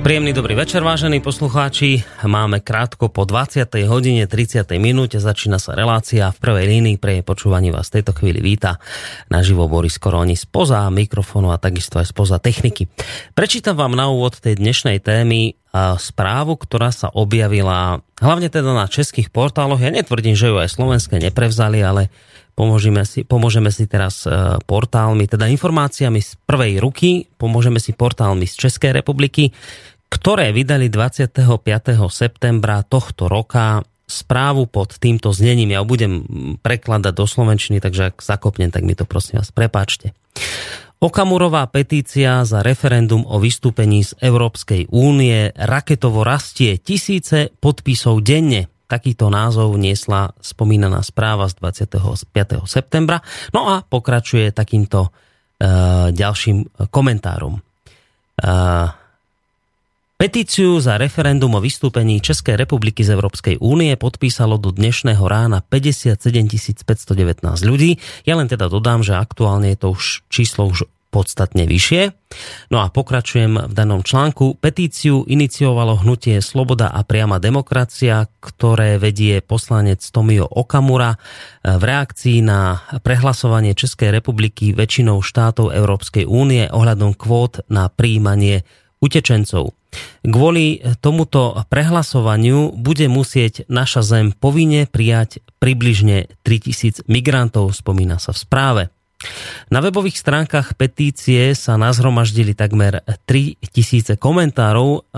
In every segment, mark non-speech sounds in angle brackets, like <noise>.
Príjemný dobrý večer, vážení poslucháči. Máme krátko po 20. hodine 30. minúte. Začína sa relácia. V prvej línii pre počúvanie vás tejto chvíli víta naživo Boris Koroni spoza mikrofónu a takisto aj spoza techniky. Prečítam vám na úvod tej dnešnej témy správu, ktorá sa objavila hlavne teda na českých portáloch. Ja netvrdím, že ju aj slovenské neprevzali, ale pomôžeme si, pomôžeme si teraz e, portálmi, teda informáciami z prvej ruky, pomôžeme si portálmi z Českej republiky, ktoré vydali 25. septembra tohto roka správu pod týmto znením. Ja budem prekladať do slovenčiny, takže ak zakopnem, tak mi to prosím vás prepáčte. Okamurová petícia za referendum o vystúpení z Európskej únie raketovo rastie tisíce podpisov denne. Takýto názov niesla spomínaná správa z 25. septembra. No a pokračuje takýmto uh, ďalším komentárom. Uh, Petíciu za referendum o vystúpení Českej republiky z Európskej únie podpísalo do dnešného rána 57 519 ľudí. Ja len teda dodám, že aktuálne je to už číslo už podstatne vyššie. No a pokračujem v danom článku. Petíciu iniciovalo hnutie Sloboda a priama demokracia, ktoré vedie poslanec Tomio Okamura v reakcii na prehlasovanie Českej republiky väčšinou štátov Európskej únie ohľadom kvót na príjmanie utečencov. Kvôli tomuto prehlasovaniu bude musieť naša zem povinne prijať približne 3000 migrantov, spomína sa v správe. Na webových stránkach petície sa nazhromaždili takmer 3000 komentárov.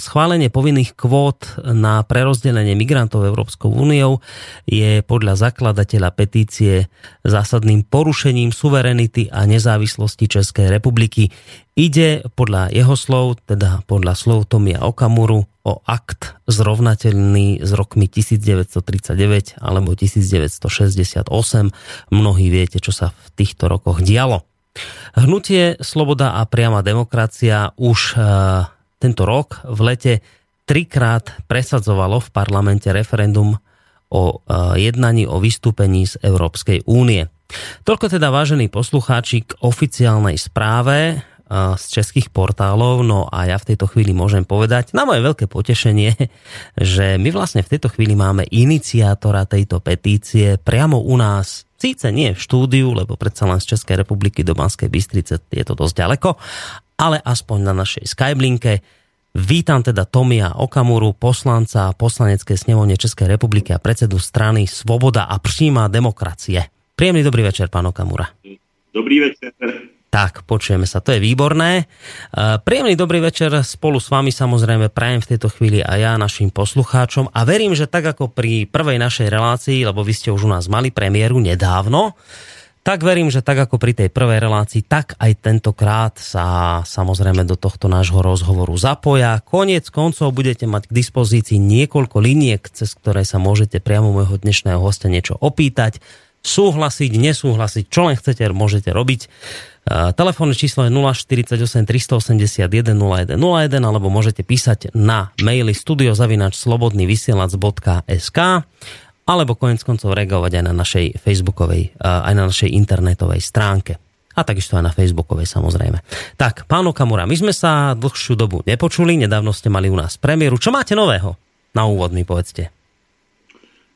Schválenie povinných kvót na prerozdelenie migrantov Európskou úniou je podľa zakladateľa petície zásadným porušením suverenity a nezávislosti Českej republiky. Ide podľa jeho slov, teda podľa slov Tomia Okamuru, o akt zrovnateľný s rokmi 1939 alebo 1968. Mnohí viete, čo sa v týchto rokoch dialo. Hnutie Sloboda a priama demokracia už e, tento rok v lete trikrát presadzovalo v parlamente referendum o e, jednaní o vystúpení z Európskej únie. Toľko teda, vážení poslucháči, k oficiálnej správe z českých portálov. No a ja v tejto chvíli môžem povedať, na moje veľké potešenie, <laughs> že my vlastne v tejto chvíli máme iniciátora tejto petície priamo u nás Síce nie v štúdiu, lebo predsa len z Českej republiky do Banskej Bystrice je to dosť ďaleko, ale aspoň na našej Skyblinke. Vítam teda Tomia Okamuru, poslanca poslaneckej snemovne Českej republiky a predsedu strany Svoboda a přímá demokracie. Príjemný dobrý večer, pán Okamura. Dobrý večer. Tak, počujeme sa, to je výborné. E, príjemný dobrý večer spolu s vami samozrejme prajem v tejto chvíli a ja našim poslucháčom a verím, že tak ako pri prvej našej relácii, lebo vy ste už u nás mali premiéru nedávno, tak verím, že tak ako pri tej prvej relácii, tak aj tentokrát sa samozrejme do tohto nášho rozhovoru zapoja. Koniec koncov budete mať k dispozícii niekoľko liniek, cez ktoré sa môžete priamo môjho dnešného hostia niečo opýtať, súhlasiť, nesúhlasiť, čo len chcete, môžete robiť. Telefónne číslo je 048 381 0101 alebo môžete písať na maily studiozavinačslobodnyvysielac.sk alebo konec koncov reagovať aj na našej facebookovej, aj na našej internetovej stránke. A takisto aj na facebookovej samozrejme. Tak, pán Okamura, my sme sa dlhšiu dobu nepočuli, nedávno ste mali u nás premiéru. Čo máte nového? Na úvod mi povedzte.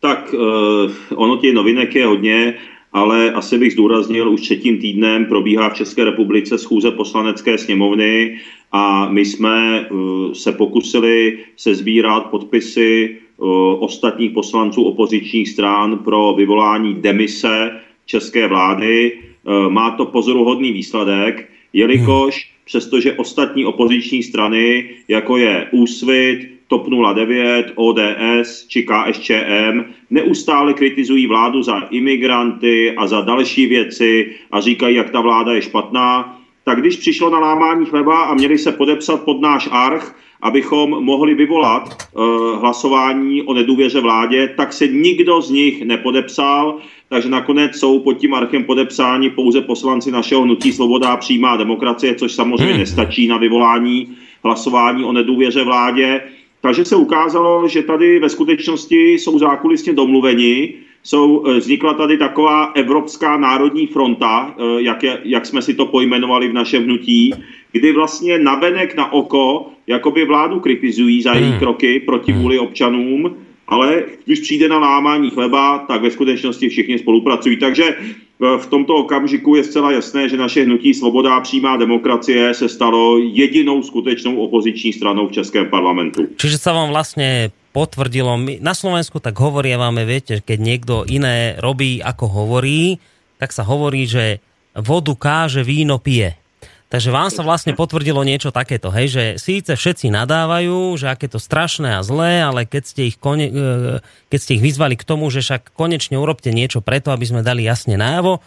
Tak, uh, ono těch novinek je hodně ale asi bych zdůraznil, už třetím týdnem probíhá v České republice schůze poslanecké sněmovny a my jsme uh, se pokusili se sbírat podpisy uh, ostatních poslanců opozičních stran pro vyvolání demise české vlády. Uh, má to pozoruhodný výsledek, jelikož přestože ostatní opoziční strany, jako je Úsvit, TOP 09, ODS či KSČM neustále kritizují vládu za imigranty a za další věci a říkají, jak ta vláda je špatná, tak když přišlo na lámání chleba a měli se podepsat pod náš arch, abychom mohli vyvolat uh, hlasování o nedůvěře vládě, tak se nikdo z nich nepodepsal, takže nakonec jsou pod tím archem podepsáni pouze poslanci našeho hnutí Svoboda a přímá demokracie, což samozřejmě hmm. nestačí na vyvolání hlasování o nedůvěře vládě. Takže se ukázalo, že tady ve skutečnosti jsou zákulisně domluveni, jsou, eh, vznikla tady taková Evropská národní fronta, eh, jak, je, jak jsme si to pojmenovali v našem hnutí, kdy vlastně navenek na oko jakoby vládu kritizují za její hmm. kroky proti hmm. vůli občanům, ale když přijde na lámání chleba, tak ve skutečnosti všichni spolupracují. Takže eh, v tomto okamžiku je zcela jasné, že naše hnutí Svoboda a přímá demokracie se stalo jedinou skutečnou opoziční stranou v Českém parlamentu. Čiže se vám vlastně potvrdilo, my na Slovensku tak hovorievame, viete, keď niekto iné robí, ako hovorí, tak sa hovorí, že vodu káže, víno pije. Takže vám sa vlastne potvrdilo niečo takéto, hej, že síce všetci nadávajú, že aké to strašné a zlé, ale keď ste, ich kone, e, keď ste ich vyzvali k tomu, že však konečne urobte niečo preto, aby sme dali jasne najavo,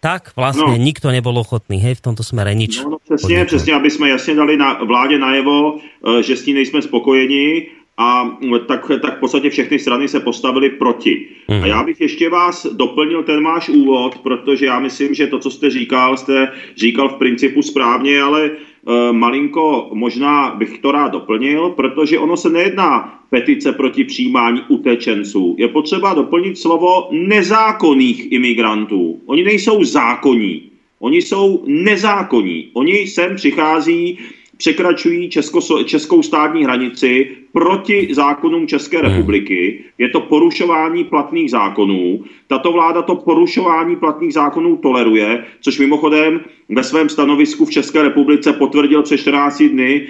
tak vlastně no. nikto nebol ochotný, hej, v tomto smere nič. No, no přesně, přesně, aby jsme jasně dali na vládě najevo, e, že s ní nejsme spokojeni, a tak, tak v podstatě všechny strany se postavily proti. Mm. A mhm. já bych ještě vás doplnil ten váš úvod, protože já myslím, že to, co jste říkal, jste říkal v principu správně, ale e, malinko možná bych to rád doplnil, protože ono se nejedná petice proti přijímání utečenců. Je potřeba doplnit slovo nezákonných imigrantů. Oni nejsou zákonní, oni jsou nezákonní. Oni sem přichází překračují česko, českou státní hranici proti zákonům České hmm. republiky. Je to porušování platných zákonů. Tato vláda to porušování platných zákonů toleruje, což mimochodem ve svém stanovisku v České republice potvrdil před 14 dny,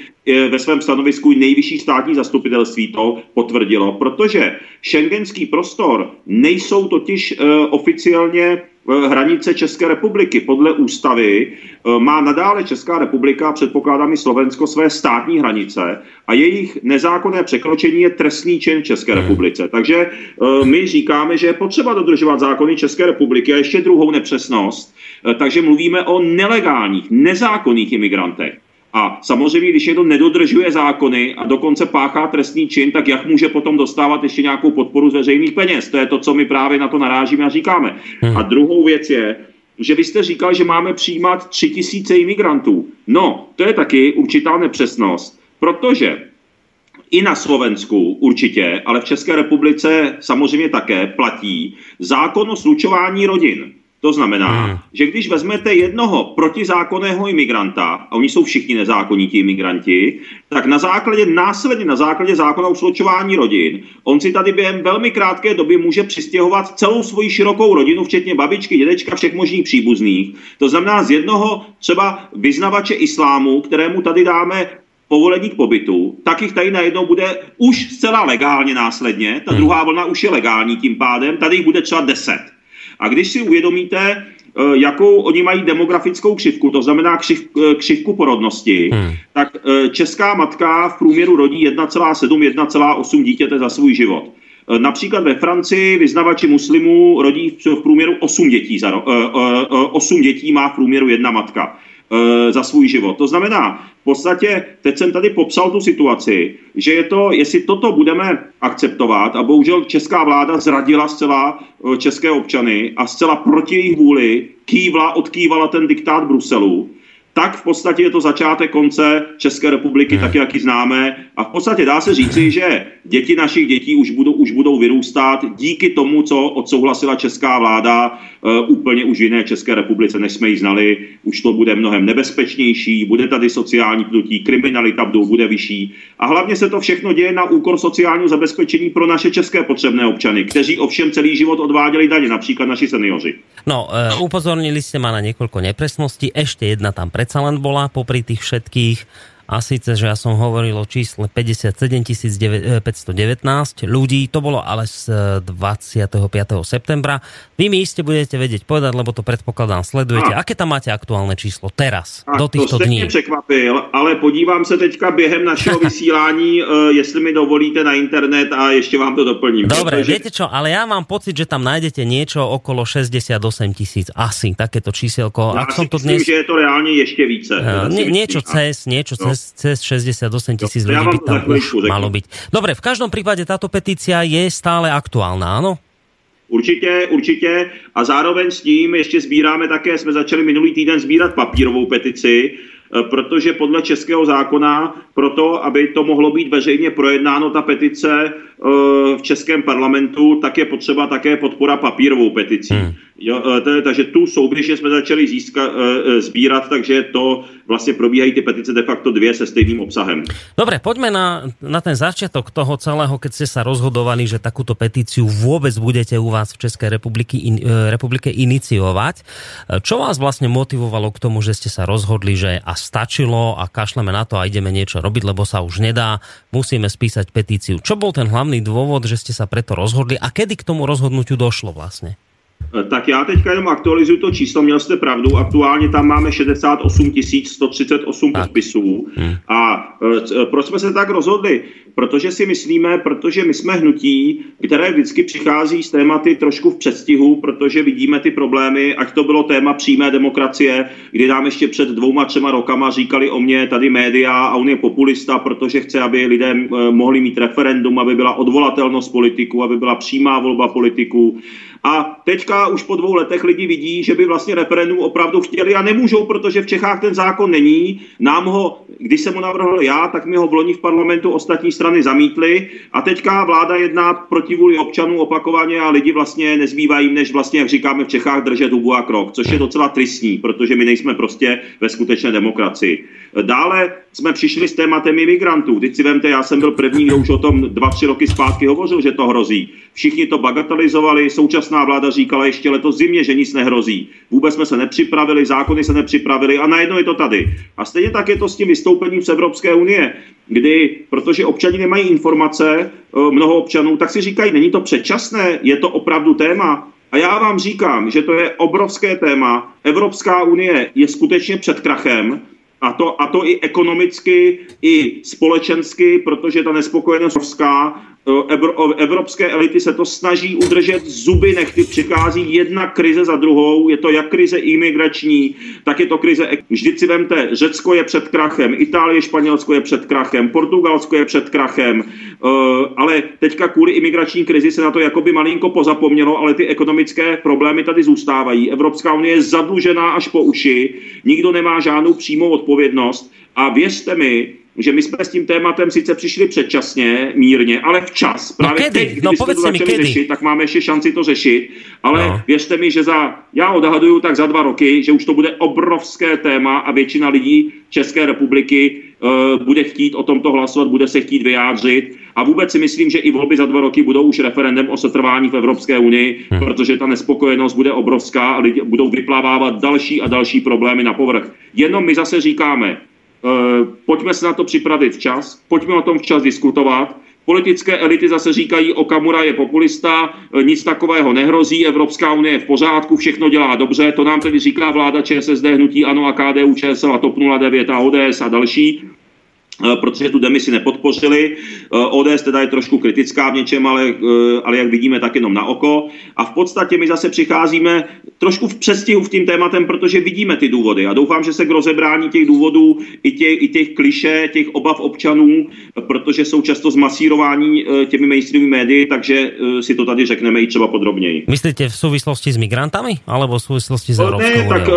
ve svém stanovisku nejvyšší státní zastupitelství to potvrdilo, protože šengenský prostor nejsou totiž uh, oficiálně hranice České republiky. Podle ústavy eh, má nadále Česká republika, předpokládám i Slovensko, své státní hranice a jejich nezákonné překročení je trestný čin v České hmm. republice. Takže eh, my říkáme, že je potřeba dodržovat zákony České republiky a ještě druhou nepřesnost. Takže mluvíme o nelegálních, nezákonných imigrantech. A samozřejmě, když někdo nedodržuje zákony a dokonce páchá trestný čin, tak jak může potom dostávat ještě nějakou podporu z veřejných peněz? To je to, co my právě na to narážíme a říkáme. Hmm. A druhou věc je, že vy jste říkal, že máme přijímat tři tisíce imigrantů. No, to je taky určitá nepřesnost, protože i na Slovensku určitě, ale v České republice samozřejmě také platí zákon o slučování rodin. To znamená, hmm. že když vezmete jednoho protizákonného imigranta, a oni jsou všichni nezákonní ti imigranti, tak na základě, následně na základě zákona o slučování rodin, on si tady během velmi krátké doby může přistěhovat celou svoji širokou rodinu, včetně babičky, dědečka, všech možných příbuzných. To znamená z jednoho třeba vyznavače islámu, kterému tady dáme povolení k pobytu, tak jich tady najednou bude už zcela legálně následně, ta hmm. druhá vlna už je legální tím pádem, tady jich bude třeba deset. A když si uvědomíte, eh, jakou oni mají demografickou křivku, to znamená křiv, eh, křivku porodnosti, hmm. tak eh, česká matka v průměru rodí 1,7-1,8 dítěte za svůj život. Například ve Francii vyznavači muslimů rodí v průměru 8 dětí, za, 8 dětí má v průměru jedna matka za svůj život. To znamená, podstatě teď jsem tady popsal tu situaci, že je to, jestli toto budeme akceptovat a bohužel česká vláda zradila zcela eh, české občany a zcela proti jejich vůli kývla, odkývala ten diktát Bruselu, tak v podstatě je to začátek konce České republiky, hmm. tak jak ji známe. A v podstatě dá se říci, že děti našich dětí už budou, už budou vyrůstat díky tomu, co odsouhlasila česká vláda uh, úplně už v jiné České republice, než jsme ji znali. Už to bude mnohem nebezpečnější, bude tady sociální pnutí, kriminalita bude vyšší. A hlavně se to všechno děje na úkor sociálního zabezpečení pro naše české potřebné občany, kteří ovšem celý život odváděli daně, například naši seniori. No, uh, upozornili jste ma na několik nepresností. Ještě jedna tam před predsa len bola popri tých všetkých a síce, že ja som hovoril o čísle 57 519 ľudí, to bolo ale z 25. septembra. Vy mi iste budete vedieť povedať, lebo to predpokladám sledujete. A. Aké tam máte aktuálne číslo teraz, a do týchto to dní? To překvapil, ale podívám se teďka během našeho <laughs> vysílání, uh, jestli mi dovolíte na internet a ještě vám to doplním. Dobre, protože... viete čo, ale ja mám pocit, že tam nájdete niečo okolo 68 tisíc, asi takéto číselko. Ja Ak som to myslím, dnes... že je to reálne ešte více. Uh, nie, niečo cez, niečo no. cez cez, 68 tisíc ľudí by tam už malo byť. Dobre, v každom prípade táto petícia je stále aktuálna, áno? Určitě, určitě. A zároveň s tím ještě sbíráme také, jsme začali minulý týden sbírat papírovou petici Eh, protože podle českého zákona, proto, aby to mohlo být veřejně projednáno, ta petice eh, v českém parlamentu, tak je potřeba také podpora papírovou peticí. Hmm. Jo, eh, takže tu souběžně jsme začali získa, sbírat, takže to vlastně probíhají ty petice de facto dvě se stejným obsahem. Dobre, pojďme na, na ten začiatok toho celého, keď ste sa rozhodovali, že takúto petíciu vôbec budete u vás v Českej republiky, in, republike iniciovať. Čo vás vlastne motivovalo k tomu, že ste sa rozhodli, že a stačilo a kašleme na to a ideme niečo robiť, lebo sa už nedá, musíme spísať petíciu. Čo bol ten hlavný dôvod, že ste sa preto rozhodli a kedy k tomu rozhodnutiu došlo vlastne? Eh, tak já teďka jenom aktualizuju to číslo, měl jste pravdu, aktuálně tam máme 68 138 podpisů. Hmm. A e, proč jsme se tak rozhodli? Protože si myslíme, protože my jsme hnutí, které vždycky přichází s tématy trošku v předstihu, protože vidíme ty problémy, ať to bylo téma přímé demokracie, kdy nám ještě před dvouma, třema rokama říkali o mě tady média a on je populista, protože chce, aby lidé mohli mít referendum, aby byla odvolatelnost politiků, aby byla přímá volba politiků. A teďka už po dvou letech lidi vidí, že by vlastně referendum opravdu chtěli a nemůžou, protože v Čechách ten zákon není. Nám ho, když jsem ho navrhl já, tak mi ho v loni v parlamentu ostatní strany zamítly a teďka vláda jedná proti vůli občanů opakovaně a lidi vlastně nezbývají, než vlastně, jak říkáme v Čechách, držet hubu a krok, což je docela tristní, protože my nejsme prostě ve skutečné demokracii. Dále jsme přišli s tématem imigrantů. Teď si vemte, já jsem byl první, kdo už o tom dva, tři roky zpátky hovořil, že to hrozí. Všichni to bagatelizovali, současná vláda říkala ještě letos zimě, že nic nehrozí. Vůbec jsme se nepřipravili, zákony se nepřipravili a najednou je to tady. A stejně tak je to s tím vystoupením z Evropské unie, kdy, protože občani nemají informace, eh, mnoho občanů, tak si říkají, není to předčasné, je to opravdu téma. A já vám říkám, že to je obrovské téma. Evropská unie je skutečně před krachem a to, a to i ekonomicky, i společensky, protože ta nespokojenost obrovská evropské elity se to snaží udržet zuby nechty. Přichází jedna krize za druhou, je to jak krize imigrační, tak je to krize, vždyť si vemte, Řecko je před krachem, Itálie, Španělsko je před krachem, Portugalsko je před krachem, eh, ale teďka kvůli imigrační krizi se na to jakoby malinko pozapomnělo, ale ty ekonomické problémy tady zůstávají. Evropská unie je zadlužená až po uši, nikdo nemá žádnou přímou odpovědnost a věřte mi, že my jsme s tím tématem sice přišli předčasně, mírně, ale včas. No Právě no kedy? teď, když no, jsme to začali kedy? řešit, tak máme ještě šanci to řešit. Ale no. věřte mi, že za, já odhaduju tak za dva roky, že už to bude obrovské téma a většina lidí České republiky uh, bude chtít o tomto hlasovat, bude se chtít vyjádřit. A vůbec si myslím, že i volby za dva roky budou už referendem o setrvání v Evropské unii, hmm. protože ta nespokojenost bude obrovská a lidi budou vyplavávat další a další problémy na povrch. Jenom my zase říkáme, pojďme se na to připravit včas, pojďme o tom včas diskutovat. Politické elity zase říkají, Okamura je populista, eh, nic takového nehrozí, Evropská unie je v pořádku, všechno dělá dobře, to nám tedy říká vláda ČSSD, Hnutí Ano a KDU, ČSL a TOP 09 a ODS a další. Eh, protože tu demisi nepodpořili. Eh, ODS teda je trošku kritická v něčem, ale, eh, ale jak vidíme, tak jenom na oko. A v podstatě my zase přicházíme trošku v přestihu v tím tématem, protože vidíme ty důvody. A doufám, že se k rozebrání těch důvodů i těch, i těch kliše, těch obav občanů, protože jsou často zmasírování těmi mainstreamovými médii, takže si to tady řekneme i třeba podrobněji. Myslíte v souvislosti s migrantami, alebo v souvislosti s Evropskou Ne, tak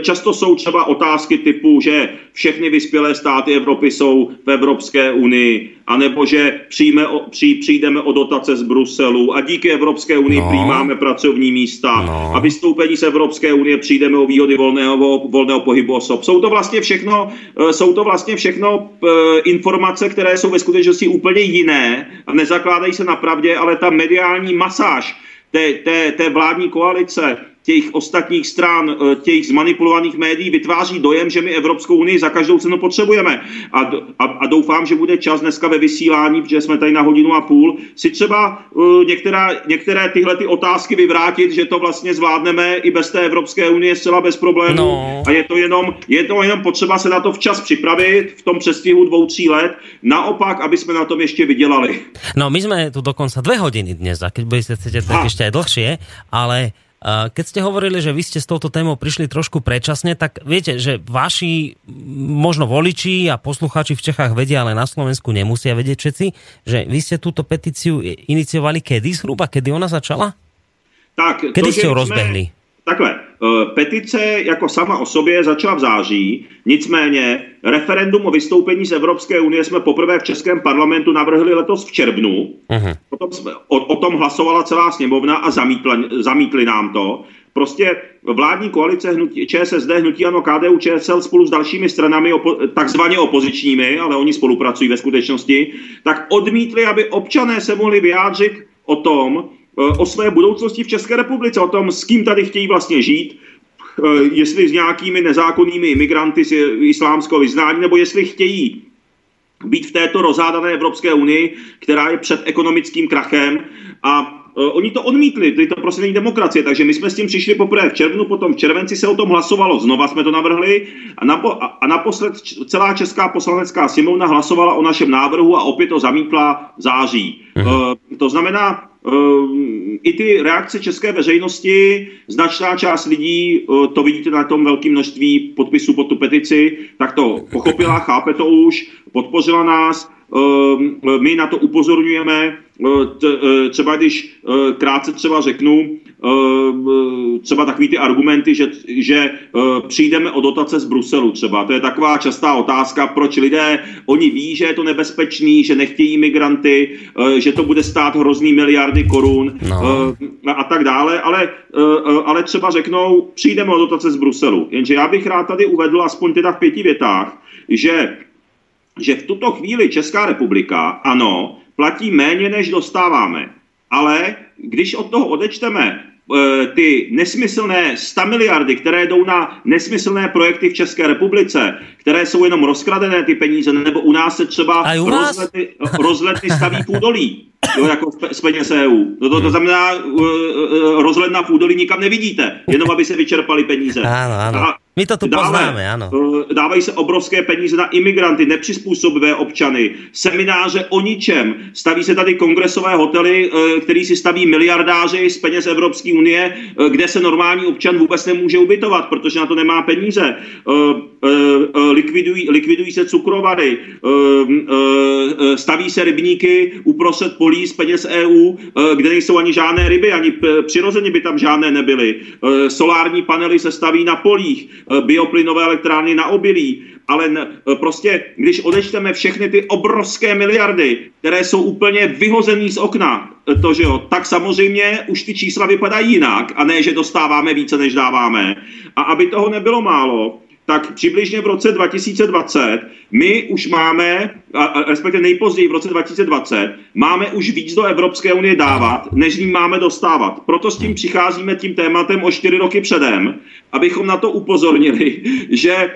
často jsou třeba otázky typu, že všechny vyspělé státy Evropy jsou v Evropské unii, anebo že přijme, při, přijdeme o dotace z Bruselu a díky Evropské unii no. přijímáme pracovní místa no. a vystoupení z Evropské unie přijdeme o výhody volného, volného pohybu osob. Jsou to vlastně všechno, eh, jsou to vlastně všechno eh, informace, které jsou ve skutečnosti úplně jiné a nezakládají se na pravdě, ale ta mediální masáž té, té, té vládní koalice těch ostatních stran, eh, těch zmanipulovaných médií vytváří dojem, že my Evropskou unii za každou cenu potřebujeme. A, a, a doufám, že bude čas dneska ve vysílání, protože jsme tady na hodinu a půl, si třeba uh, některá, některé tyhle ty otázky vyvrátit, že to vlastně zvládneme i bez té Evropské unie zcela bez problémů. No. A je to, jenom, je to jenom potřeba se na to včas připravit v tom přestihu dvou, tří let. Naopak, aby jsme na tom ještě vydělali. No, my jsme tu dokonce dvě hodiny dnes, a keď budete chcete, tak ještě dlhšie, ale keď ste hovorili, že vy ste s touto témou prišli trošku predčasne, tak viete, že vaši možno voliči a poslucháči v Čechách vedia, ale na Slovensku nemusia vedieť všetci, že vy ste túto petíciu iniciovali kedy zhruba? Kedy ona začala? Tak, kedy to, ste ju rozbehli? Takhle, eh, petice jako sama o sobě začala v září, nicméně referendum o vystoupení z Evropské unie jsme poprvé v Českém parlamentu navrhli letos v červnu. Uh-huh. Potom jsme, o, o tom hlasovala celá sněmovna a zamítla, zamítli nám to. Prostě vládní koalice hnutí, ČSSD, Hnutí Ano, KDU, ČSL spolu s dalšími stranami, opo, takzvaně opozičními, ale oni spolupracují ve skutečnosti, tak odmítli, aby občané se mohli vyjádřit o tom, o své budoucnosti v České republice, o tom, s kým tady chtějí vlastně žít, e, jestli s nějakými nezákonnými imigranty z islámského vyznání, nebo jestli chtějí být v této rozhádané Evropské unii, která je před ekonomickým krachem a Uh, oni to odmítli, to, to prostě není demokracie, takže my jsme s tím přišli poprvé v červnu, potom v červenci se o tom hlasovalo, znova jsme to navrhli a, napo, a, naposled celá Česká poslanecká sněmovna hlasovala o našem návrhu a opět to zamítla v září. Uh, to znamená, i ty reakce české veřejnosti, značná část lidí, uh, to vidíte na tom velkém množství podpisů pod tu petici, tak to pochopila, chápe to už, podpořila nás, Ehm, my na to upozorňujeme, eh, eh, třeba když eh, krátce třeba řeknu, ehm, třeba takový ty argumenty, že, že přijdeme o dotace z Bruselu třeba. To je taková častá otázka, proč lidé, oni ví, že je to nebezpečný, že nechtějí migranty, že to bude stát hrozný miliardy korun no. a tak dále, ale, ale třeba řeknou, přijdeme o dotace z Bruselu. Jenže já bych rád tady uvedl aspoň teda v pěti větách, že že v tuto chvíli Česká republika, ano, platí méně, než dostáváme. Ale když od toho odečteme e, ty nesmyslné 100 miliardy, které jdou na nesmyslné projekty v České republice, které jsou jenom rozkradené ty peníze, nebo u nás se třeba rozlety, rozlety staví půdolí, jo, jako z peněz EU. To, to, to hmm. znamená, uh, uh, rozhled na půdolí nikam nevidíte, jenom aby se vyčerpali peníze. Ano, ano. A my to tu dále, poznáme, ano. Uh, dávají se obrovské peníze na imigranty, nepřizpůsobivé občany, semináře o ničem. Staví se tady kongresové hotely, uh, který si staví miliardáři z peněz Evropské unie, uh, kde se normální občan vůbec nemůže ubytovat, protože na to nemá peníze. Likvidují, likvidují se cukrovary, staví se rybníky uprostřed polí z peněz EU, kde nejsou ani žádné ryby, ani přirozeně by tam žádné nebyly. Solární panely se staví na polích Eh, bioplynové elektrárny na obilí, ale eh, prostě, když odečteme všechny ty obrovské miliardy, které jsou úplně vyhozený z okna, eh, to, že jo, tak samozřejmě už ty čísla vypadají jinak a ne, že dostáváme více, než dáváme. A aby toho nebylo málo, tak přibližně v roce 2020 my už máme, respektive nejpozději v roce 2020, máme už víc do Evropské unie dávat, než ním máme dostávat. Proto s tím přicházíme tím tématem o čtyři roky předem, abychom na to upozornili, <laughs> že e,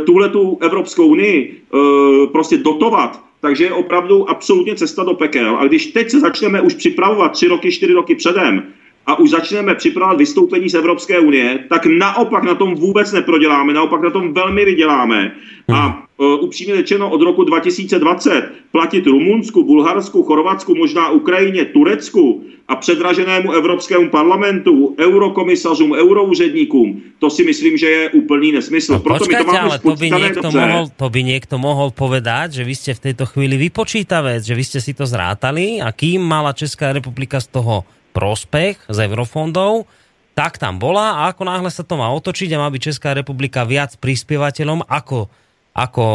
tuhle tu Evropskou unii e, prostě dotovat takže je opravdu absolutně cesta do pekel. A když teď se začneme už připravovat tři roky, čtyři roky předem, a už začneme připravovat vystoupení z Evropské unie, tak naopak na tom vůbec neproděláme, naopak na tom velmi vyděláme. A uh, upřímně řečeno od roku 2020 platit Rumunsku, Bulharsku, Chorvatsku, možná Ukrajině, Turecku a předraženému Evropskému parlamentu, eurokomisařům, euroúředníkům, to si myslím, že je úplný nesmysl. No, Proto počkajte, to ale to by, niekto mohol, to by niekto mohol povedať, že vy ste v tejto chvíli vypočítavec, že vy ste si to zrátali a kým mala Česká republika z toho prospech z eurofondov, tak tam bola a ako náhle sa to má otočiť a má byť Česká republika viac prispievateľom ako ako o,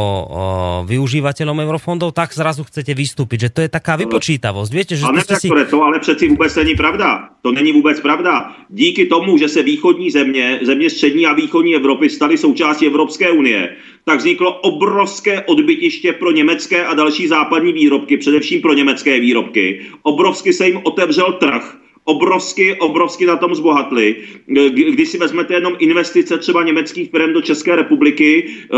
využívateľom eurofondov, tak zrazu chcete vystúpiť, že to je taká vypočítavosť. Viete, že ale si... to ale přeci vůbec není pravda. To není vůbec pravda. Díky tomu, že se východní země, země střední a východní Evropy staly součástí Evropské unie, tak vzniklo obrovské odbytiště pro německé a další západní výrobky, především pro německé výrobky. Obrovsky se jim otevřel trh obrovsky, obrovsky na tom zbohatli. Když si vezmete jenom investice třeba německých firm do České republiky, eh,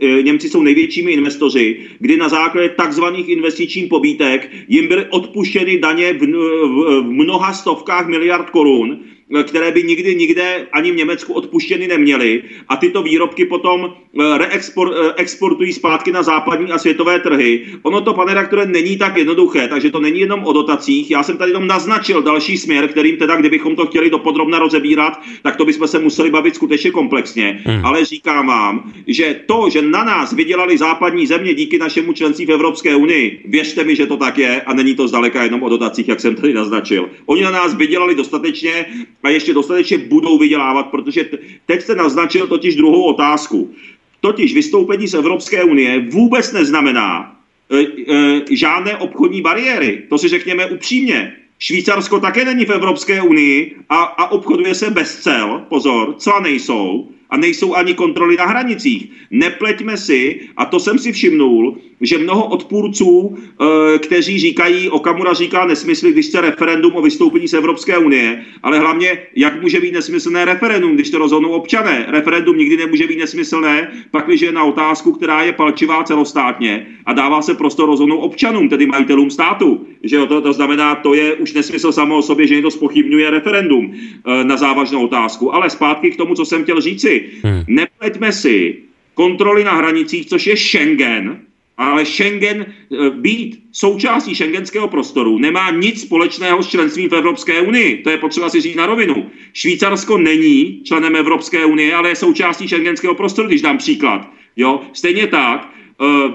eh, Němci jsou největšími investoři, kdy na základě takzvaných investičních pobítek jim byly odpuštěny daně v, v mnoha stovkách miliard korun, které by nikdy nikde ani v Německu odpuštěny neměly a tyto výrobky potom eh, reexportují zpátky na západní a světové trhy. Ono to, pane redaktore, není tak jednoduché, takže to není jenom o dotacích. Já jsem tady jenom naznačil další směr, kterým teda, kdybychom to chtěli dopodrobna rozebírat, tak to bychom se museli bavit skutečně komplexně. Hmm. Ale říkám vám, že to, že na nás vydělali západní země díky našemu členství v Evropské unii, věřte mi, že to tak je a není to zdaleka jenom o dotacích, jak jsem tady naznačil. Oni na nás vydělali dostatečně a ještě dostatečně budou vydělávat, protože teď jste naznačil totiž druhou otázku. Totiž vystoupení z Evropské unie vůbec neznamená e, e, žádné obchodní bariéry. To si řekněme upřímně. Švýcarsko také není v Evropské unii a, a obchoduje se bez cel. Pozor, cla nejsou a nejsou ani kontroly na hranicích. Nepleťme si, a to jsem si všimnul, že mnoho odpůrců, eh, kteří říkají, Okamura říká nesmysly, když chce referendum o vystoupení z Evropské unie, ale hlavně, jak může být nesmyslné referendum, když to rozhodnou občané. Referendum nikdy nemůže být nesmyslné, pak je na otázku, která je palčivá celostátně a dává se prostor rozhodnout občanům, tedy majitelům státu. Že to, to znamená, to je už nesmysl samo o sobě, že někdo spochybňuje referendum eh, na závažnou otázku. Ale zpátky k tomu, co jsem chtěl říci. Hmm. Nepleťme si kontroly na hranicích, což je Schengen, ale Schengen, eh, být součástí šengenského prostoru, nemá nic společného s členstvím v Evropské unii. To je potřeba si říct na rovinu. Švýcarsko není členem Evropské unie, ale je součástí šengenského prostoru, když dám příklad. Jo? Stejně tak, uh,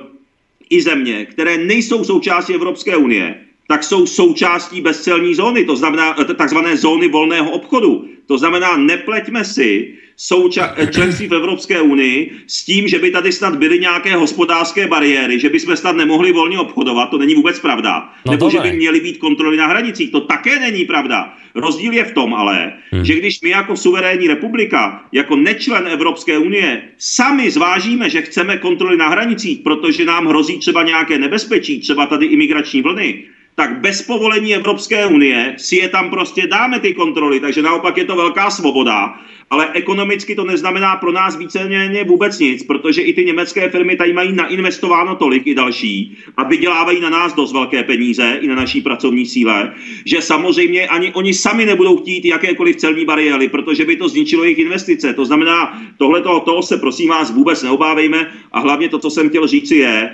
i země, které nejsou součástí Evropské unie, tak jsou součástí bezcelní zóny, to znamená eh, takzvané zóny volného obchodu. To znamená, nepleťme si souča- eh, členství v Evropské unii s tím, že by tady snad byly nějaké hospodářské bariéry, že by jsme snad nemohli volně obchodovat, to není vůbec pravda. No Nebo že by měly být kontroly na hranicích, to také není pravda. Rozdíl je v tom ale, hmm. že když my jako suverénní republika, jako nečlen Evropské unie, sami zvážíme, že chceme kontroly na hranicích, protože nám hrozí třeba nějaké nebezpečí, třeba tady imigrační vlny, tak bez povolení Evropské unie si je tam prostě dáme ty kontroly, takže naopak je to velká svoboda, ale ekonomicky to neznamená pro nás víceméně vůbec nic, protože i ty německé firmy tady mají nainvestováno tolik i další a vydělávají na nás dost velké peníze i na naší pracovní síle, že samozřejmě ani oni sami nebudou chtít jakékoliv celní bariéry, protože by to zničilo jejich investice. To znamená, tohle toho se prosím vás vůbec neobávejme a hlavně to, co jsem chtěl říci je,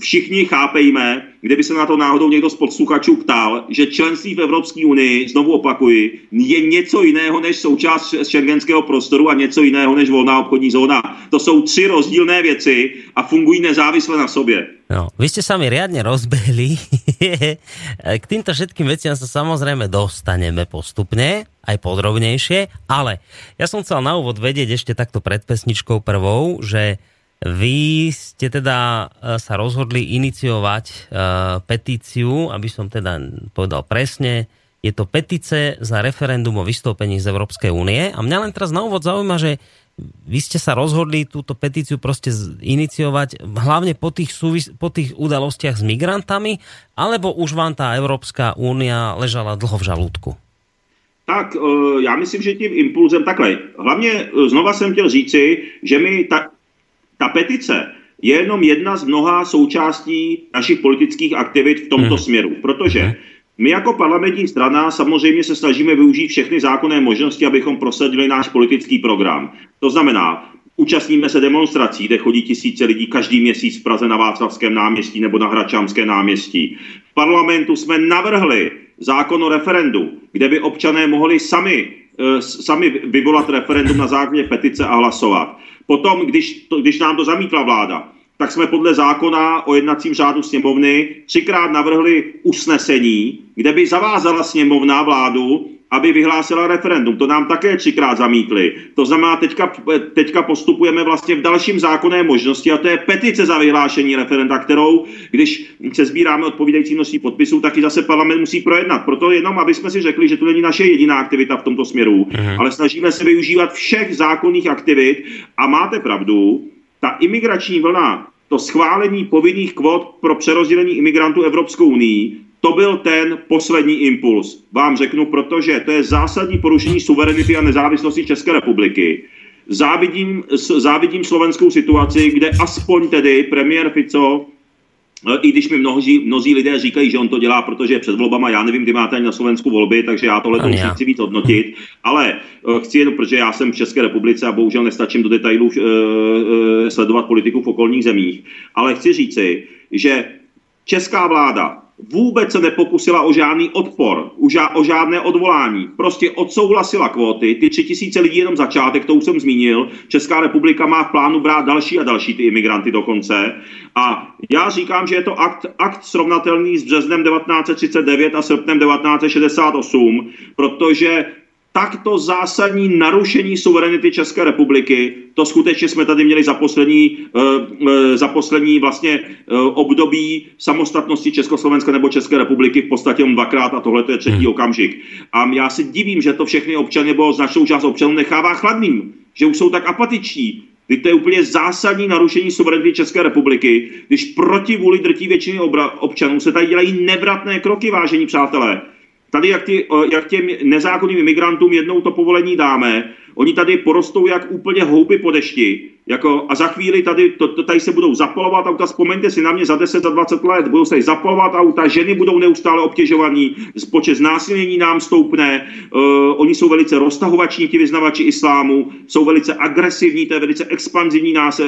všichni chápejme, kdyby se na to náhodou někdo z posluchačů ptal, že členství v Evropské unii, znovu opakuji, je něco jiného než součást šengenského prostoru a něco jiného než volná obchodní zóna. To jsou tři rozdílné věci a fungují nezávisle na sobě. No, vy ste sa mi riadne rozbehli. <laughs> K týmto všetkým veciam sa samozrejme dostaneme postupne, aj podrobnejšie, ale ja som chcel na úvod vedieť ešte takto pred pesničkou prvou, že vy ste teda e, sa rozhodli iniciovať uh, petíciu, aby som teda povedal presne, je to petice za referendum o vystúpení z Európskej únie a mňa len teraz na úvod zaujíma, že vy ste sa rozhodli túto petíciu proste iniciovať hlavne po tých, súvis- po tých udalostiach s migrantami, alebo už vám tá Európska únia ležala dlho v žalúdku? Tak e, já myslím, že tím impulzem takhle. Hlavně znova jsem chtěl říci, že my ta, ta petice je jenom jedna z mnoha součástí našich politických aktivit v tomto hmm. směru, protože hmm. my jako parlamentní strana samozřejmě se snažíme využít všechny zákonné možnosti, abychom prosadili náš politický program. To znamená, účastníme se demonstrací, kde chodí tisíce lidí každý měsíc v Praze na Václavském náměstí nebo na Hračanské náměstí. V parlamentu jsme navrhli zákon o referendu, kde by občané mohli sami, eh, sami vyvolat referendum na základě petice a hlasovat. Potom, když, to, když nám to zamítla vláda, tak jsme podle zákona o jednacím řádu sněmovny třikrát navrhli usnesení, kde by zavázala sněmovna vládu, aby vyhlásila referendum. To nám také třikrát zamítli. To znamená, teďka, teďka postupujeme vlastně v dalším zákonné možnosti a to je petice za vyhlášení referenda, kterou, když se sbíráme odpovídající množství podpisů, tak ji zase parlament musí projednat. Proto jenom, aby jsme si řekli, že to není naše jediná aktivita v tomto směru, mhm. ale snažíme se využívat všech zákonných aktivit a máte pravdu, ta imigrační vlna, to schválení povinných kvot pro přerozdělení imigrantů Evropskou unii, to byl ten poslední impuls. Vám řeknu, protože to je zásadní porušení suverenity a nezávislosti České republiky. Závidím, závidím slovenskou situaci, kde aspoň tedy premiér Fico i když mi mnozí, mnozí lidé říkají, že on to dělá, protože je před volbama, já nevím, kdy máte ani na Slovensku volby, takže já tohle to už chci víc hodnotit, ale e, chci jenom, protože já jsem v České republice a bohužel nestačím do detailů uh, uh, sledovat politiku v okolních zemích, ale chci říci, že česká vláda vůbec se nepokusila o žádný odpor, o žádné odvolání. Prostě odsouhlasila kvóty, ty tři tisíce lidí jenom začátek, to už jsem zmínil. Česká republika má v plánu brát další a další ty imigranty dokonce. A já říkám, že je to akt, akt srovnatelný s březnem 1939 a srpnem 1968, protože takto zásadní narušení suverenity České republiky, to skutečně jsme tady měli za poslední, eh, eh, za poslední vlastně období samostatnosti Československa nebo České republiky v podstatě jen dvakrát a tohle je třetí hmm. okamžik. A já si divím, že to všechny občany nebo značnou část občanů nechává chladným, že už jsou tak apatiční, Teď to je úplně zásadní narušení suverenity České republiky, když proti vůli drtí většiny občanů se tady dělají nevratné kroky, vážení přátelé. Tady, jak, ty, jak těm nezákonným imigrantům jednou to povolení dáme, oni tady porostou jak úplně houby po dešti. Jako, a za chvíli tady, to, to, tady se budou zapalovat auta, vzpomeňte si na mě za 10, za 20 let, budou se tady zapalovat auta, ženy budou neustále obtěžovaní, počet znásilnění nám stoupne, uh, oni jsou velice roztahovační, ti vyznavači islámu, jsou velice agresivní, to je velice expanzivní, nás,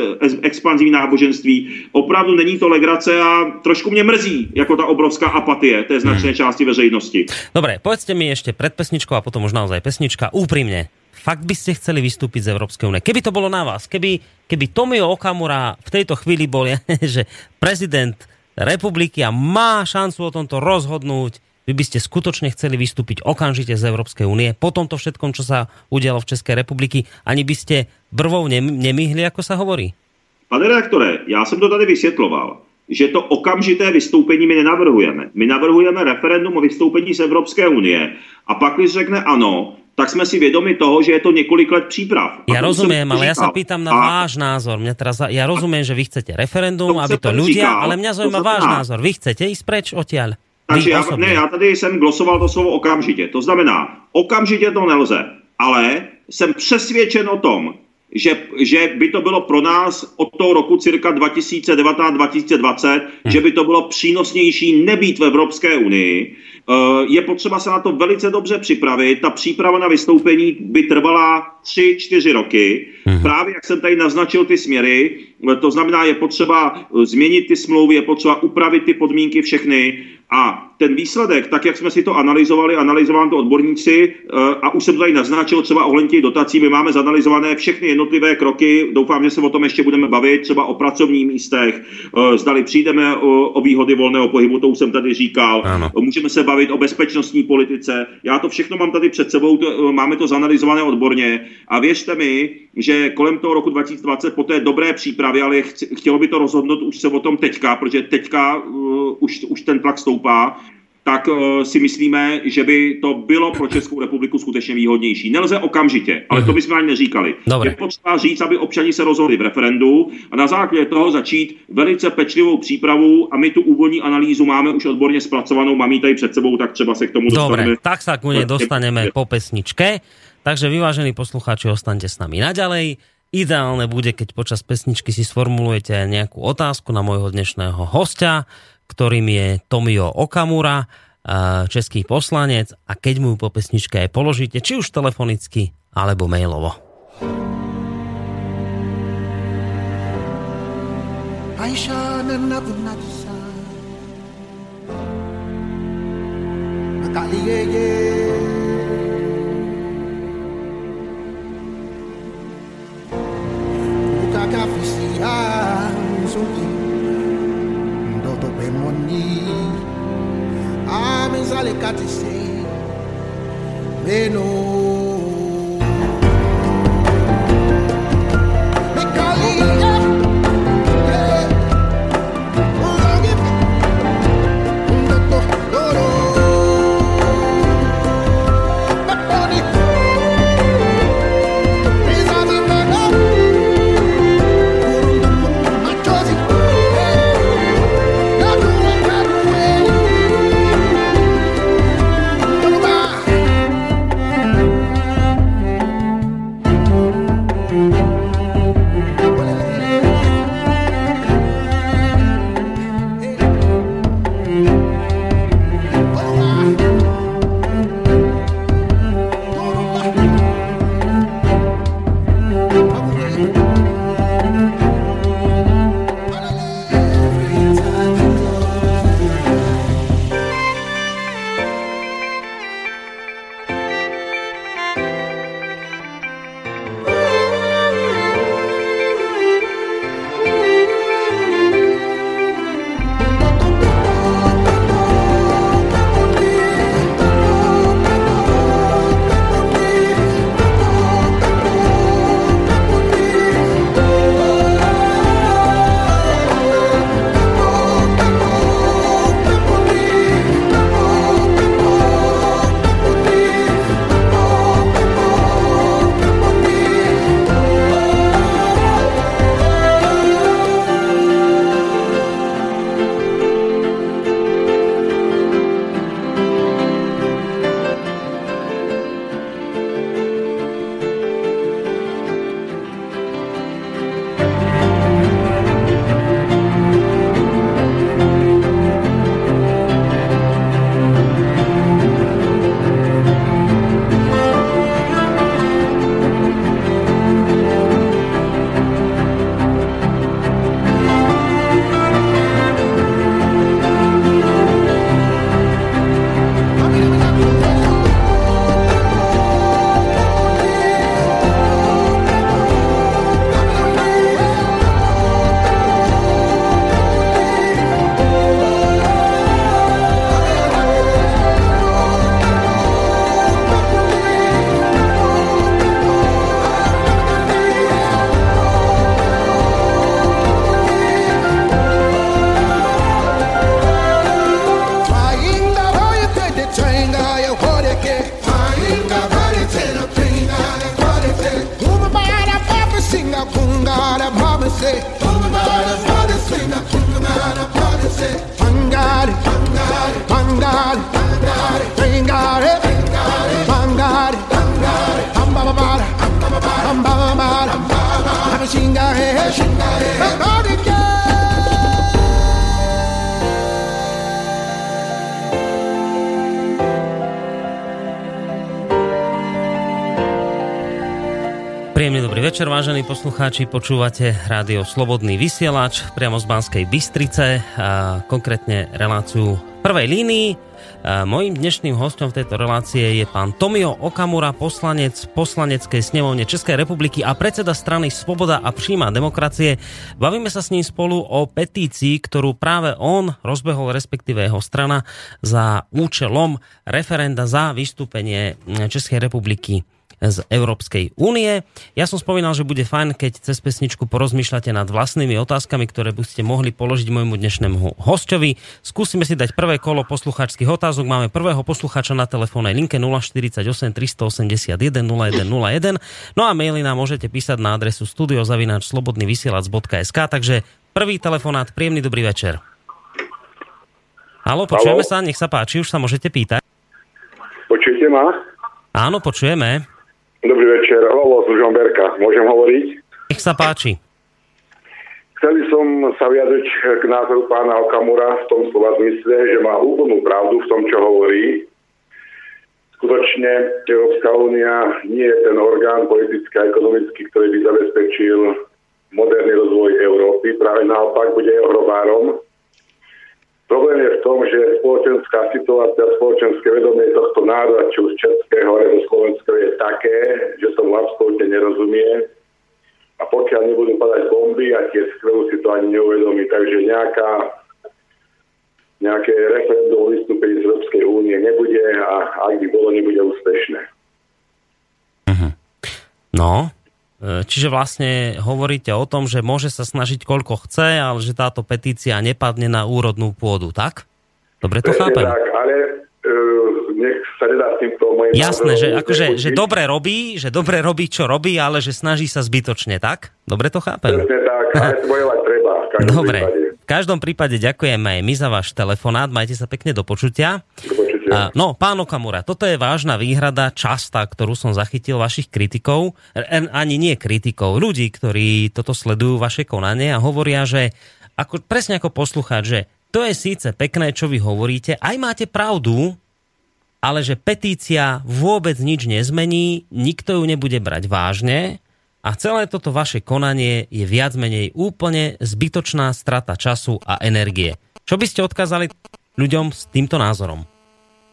expanzivní náboženství. Opravdu není to legrace a trošku mě mrzí, jako ta obrovská apatie té značné hmm. části veřejnosti. Dobre, povedzte mi ještě před pesničkou a potom už naozaj pesnička úprimně fakt by ste chceli vystúpiť z Európskej únie. Keby to bolo na vás, keby, keby Tomio Okamura v tejto chvíli bol, <laughs> že prezident republiky a má šancu o tomto rozhodnúť, vy by ste skutočne chceli vystúpiť okamžite z Európskej únie po tomto všetkom, čo sa udialo v České republiky, ani by ste brvou nemihli, ako sa hovorí? Pane reaktore, já jsem to tady vysvětloval, že to okamžité vystoupení my nenavrhujeme. My navrhujeme referendum o vystoupení z Evropské unie a pak, když řekne ano, tak jsme si vědomi toho, že je to několik let příprav. Já rozumím, ale já se pýtam na a... váš názor. Mě teda, já rozumím, že vy chcete referendum, to aby to ľudia, ale mě zajímá váš názor. Vy chcete jít preč odtiaľ? Takže já, ne, já tady jsem glosoval to slovo okamžitě. To znamená, okamžitě to nelze, ale jsem přesvědčen o tom, že, že by to bylo pro nás od toho roku cirka 2019-2020, hmm. že by to bylo přínosnější nebýt v Evropské unii, Eh, je potřeba se na to velice dobře připravit. Ta příprava na vystoupení by trvala 3-4 roky. Hmm. Právě jak jsem tady naznačil ty směry, eh, to znamená, je potřeba eh, změnit ty smlouvy, je potřeba upravit ty podmínky všechny, a ten výsledek, tak jak jsme si to analyzovali, analyzovali to odborníci eh, a už jsem to tady naznačil třeba ohledně těch dotací, my máme zanalizované všechny jednotlivé kroky, doufám, že se o tom ještě budeme bavit, třeba o pracovních místech, zdali přijdeme o, výhody volného pohybu, to už jsem tady říkal, ano. můžeme se bavit o bezpečnostní politice, já to všechno mám tady před sebou, to, máme to zanalizované odborně a věřte mi, že kolem toho roku 2020 po té dobré přípravě, ale chtělo by to rozhodnout už se o tom teďka, protože teďka uh, už, už ten tlak stoupá, tak uh, si myslíme, že by to bylo pro Českou republiku skutečně výhodnější. Nelze okamžitě, ale to mhm. bychom ani neříkali. Dobre. Je potřeba říct, aby občani se rozhodli v referendu a na základě toho začít velice pečlivou přípravu a my tu úvodní analýzu máme už odborně zpracovanou, mám ji tady před sebou, tak třeba se k tomu dostaneme. Dobre, tak sa k dostaneme po pesničke. Takže vyvážení poslucháči, ostaňte s nami naďalej. Ideálne bude, keď počas pesničky si sformulujete nejakú otázku na môjho dnešného hostia, ktorým je Tomio Okamura, český poslanec. A keď mu po pesničke aj položíte, či už telefonicky alebo mailovo. When money, I'm in Zalikati, say, may no. kunga da promise. Kunga da promise. Kunga da promise. Večer, vážení poslucháči. Počúvate rádio Slobodný vysielač priamo z Banskej Bystrice, a konkrétne reláciu prvej línii. A mojím dnešným hostom v tejto relácie je pán Tomio Okamura, poslanec poslaneckej snemovne Českej republiky a predseda strany Svoboda a přímá demokracie. Bavíme sa s ním spolu o petícii, ktorú práve on rozbehol, respektíve jeho strana, za účelom referenda za vystúpenie Českej republiky z Európskej únie. Ja som spomínal, že bude fajn, keď cez pesničku porozmýšľate nad vlastnými otázkami, ktoré by ste mohli položiť môjmu dnešnému hostovi. Skúsime si dať prvé kolo poslucháčských otázok. Máme prvého poslucháča na telefónnej linke 048 381 0101. No a maily nám môžete písať na adresu studiozavináčslobodnyvysielac.sk Takže prvý telefonát, príjemný dobrý večer. Halo, počujeme Halo? sa, nech sa páči, už sa môžete pýtať. Počujete ma? Áno, počujeme. Dobrý večer, Holo z Žomberka. Môžem hovoriť? Nech sa páči. Chcel by som sa vyjadriť k názoru pána Okamura v tom slova zmysle, že má úplnú pravdu v tom, čo hovorí. Skutočne Európska únia nie je ten orgán politický a ekonomický, ktorý by zabezpečil moderný rozvoj Európy. Práve naopak bude jeho hrobárom Problém je v tom, že spoločenská situácia, spoločenské vedomie tohto národa, či už českého alebo slovenského, je také, že som absolútne nerozumie. A pokiaľ nebudú padať bomby a tie skvelú si to ani neuvedomí, takže nejaká, nejaké referendum vystúpení z Európskej únie nebude a ak by bolo, nebude úspešné. Uh-huh. No, čiže vlastne hovoríte o tom, že môže sa snažiť koľko chce, ale že táto petícia nepadne na úrodnú pôdu, tak? Dobre to chápem? Tak, ale uh, nech sa nedá s týmto mojim Jasné, že, akože, že dobre robí, že dobre robí, čo robí, ale že snaží sa zbytočne, tak? Dobre to chápem? Presne tak, <laughs> ale bojovať treba. Dobre. Prípade. V každom prípade ďakujeme aj my za váš telefonát. Majte sa pekne do počutia. No, pán Okamura, toto je vážna výhrada, častá, ktorú som zachytil vašich kritikov, ani nie kritikov, ľudí, ktorí toto sledujú vaše konanie a hovoria, že ako, presne ako poslucháč, že to je síce pekné, čo vy hovoríte, aj máte pravdu, ale že petícia vôbec nič nezmení, nikto ju nebude brať vážne a celé toto vaše konanie je viac menej úplne zbytočná strata času a energie. Čo by ste odkázali ľuďom s týmto názorom?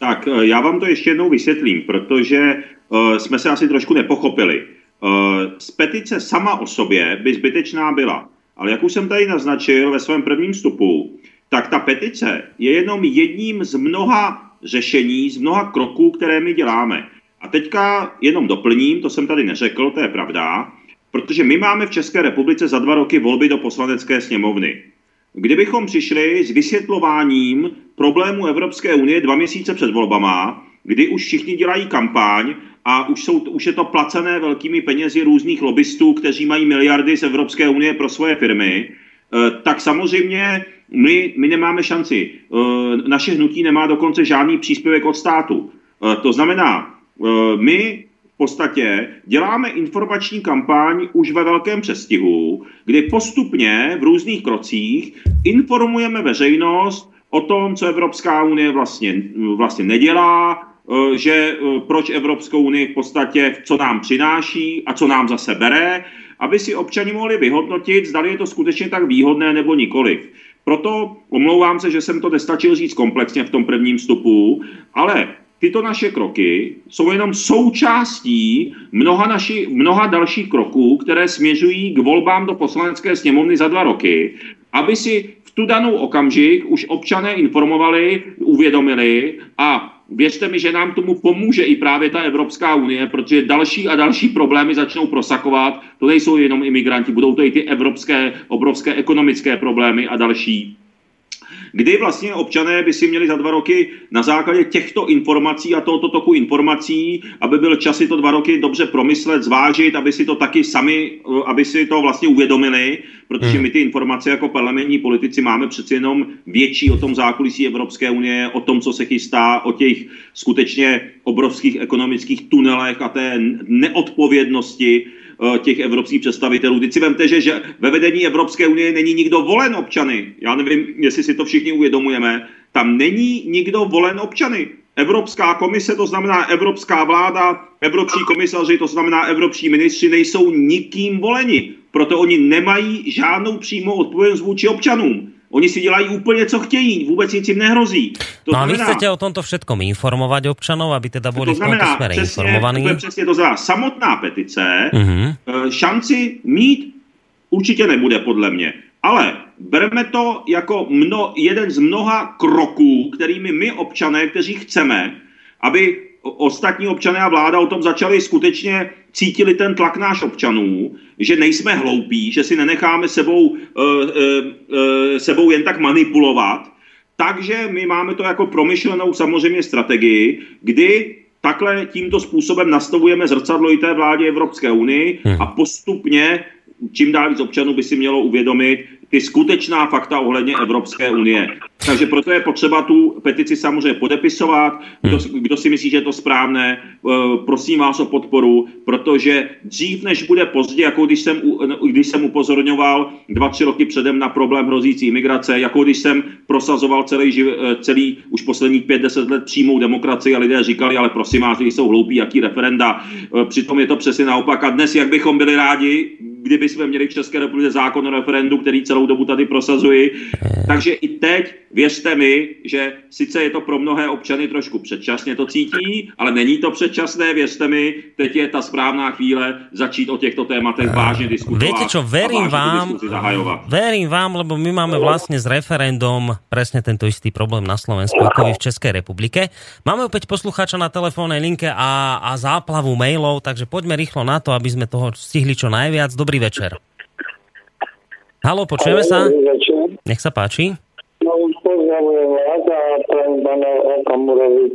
Tak eh, já vám to ještě jednou vysvětlím, protože uh, jsme se asi trošku nepochopili. Uh, z petice sama o sobě by zbytečná byla. Ale jak už jsem tady naznačil ve svém prvním vstupu, tak ta petice je jenom jedním z mnoha řešení, z mnoha kroků, které my děláme. A teďka jenom doplním, to jsem tady neřekl, to je pravda, protože my máme v České republice za dva roky volby do poslanecké sněmovny. Kdybychom přišli s vysvětlováním problému Evropské unie dva měsíce před volbama, kdy už všichni dělají kampaň a už, jsou, už je to placené velkými penězi různých lobbystů, kteří mají miliardy z Evropské unie pro svoje firmy, eh, tak samozřejmě my, my nemáme šanci. Eh, naše hnutí nemá dokonce žádný příspěvek od státu. Eh, to znamená, my v podstatě děláme informační kampaň už ve velkém přestihu, kdy postupně v různých krocích informujeme veřejnost o tom, co Evropská unie vlastně, vlastně nedělá, eh, že eh, proč Evropskou unii v podstatě, co nám přináší a co nám zase bere, aby si občani mohli vyhodnotit, zda je to skutečně tak výhodné nebo nikoliv. Proto omlouvám se, že jsem to nestačil říct komplexně v tom prvním vstupu, ale tyto naše kroky jsou jenom součástí mnoha, naši, mnoha dalších kroků, které směřují k volbám do poslanecké sněmovny za dva roky, aby si v tu danou okamžik už občané informovali, uvědomili a věřte mi, že nám tomu pomůže i právě ta Evropská unie, protože další a další problémy začnou prosakovat. To nejsou jenom imigranti, budou to i ty evropské, obrovské ekonomické problémy a další. Kdy vlastně občané by si měli za dva roky na základě těchto informací a tohoto toku informací, aby byl čas si to dva roky dobře promyslet, zvážit, aby si to taky sami, eh, aby si to vlastně uvědomili, protože Hmm. my ty informace jako parlamentní politici máme přeci jenom větší o tom zákulisí Evropské unie, o tom, co se chystá, o těch skutečně obrovských ekonomických tunelech a té neodpovědnosti těch evropských představitelů. Teď si vemte, že, že ve vedení Evropské unie není nikdo volen občany. Já nevím, jestli si to všichni uvědomujeme. Tam není nikdo volen občany. Evropská komise, to znamená Evropská vláda, evropští komisaři, to znamená evropští ministři, nejsou nikým voleni. Proto oni nemají žádnou přímou odpovědnost vůči občanům. Oni si dělají úplně, co chtějí, vůbec nic jim nehrozí. To No a vy chcete o tomto všetkom informovať občanov, aby teda boli to v tomto znamená, smere přesně, informovaní? to je přesně to znamená, samotná petice Mhm. eh, šanci mít určitě nebude podle mě. Ale bereme to jako mno, jeden z mnoha kroků, kterými my občané, kteří chceme, aby ostatní občané a vláda o tom začali skutečně cítili ten tlak náš občanů, že nejsme hloupí, že si nenecháme sebou, uh, uh, uh, sebou jen tak manipulovat, takže my máme to jako promyšlenou samozřejmě strategii, kdy takhle tímto způsobem nastavujeme zrcadlo i té vládě Evropské unii a postupně čím dál víc občanů by si mělo uvědomit ty skutečná fakta ohledně Evropské unie. Takže proto je potřeba tu petici samozřejmě podepisovat. Kdo, kdo si myslí, že je to správné, eh, prosím vás o podporu, protože dřív, než bude pozdě, jako když jsem, když jsem upozorňoval dva, tři roky předem na problém hrozící imigrace, jako když jsem prosazoval celý, živ, eh, celý už posledních pět, deset let přímou demokracii a lidé říkali, ale prosím vás, jsou hloupí, jaký referenda. Eh, Přitom je to přesně naopak. A dnes, jak bychom byli rádi, kdyby jsme měli v České republice zákon o referendu, který celou dobu tady prosazuji. Takže i teď věřte mi, že sice je to pro mnohé občany trošku předčasně to cítí, ale není to předčasné, věřte mi, teď je ta správná chvíle začít o těchto tématech vážně diskutovat. Viete čo, verím vám, verím vám, lebo my máme vlastne s referendum presne tento istý problém na Slovensku, ako vy v Českej republike. Máme opäť poslucháča na telefónnej linke a, a záplavu mailov, takže poďme rýchlo na to, aby sme toho stihli čo najviac. Dobrý večer. Halo, počujeme sa? Dobrý. Nech sa páči. No, pozdravujem vás a prajem pána Okamurovi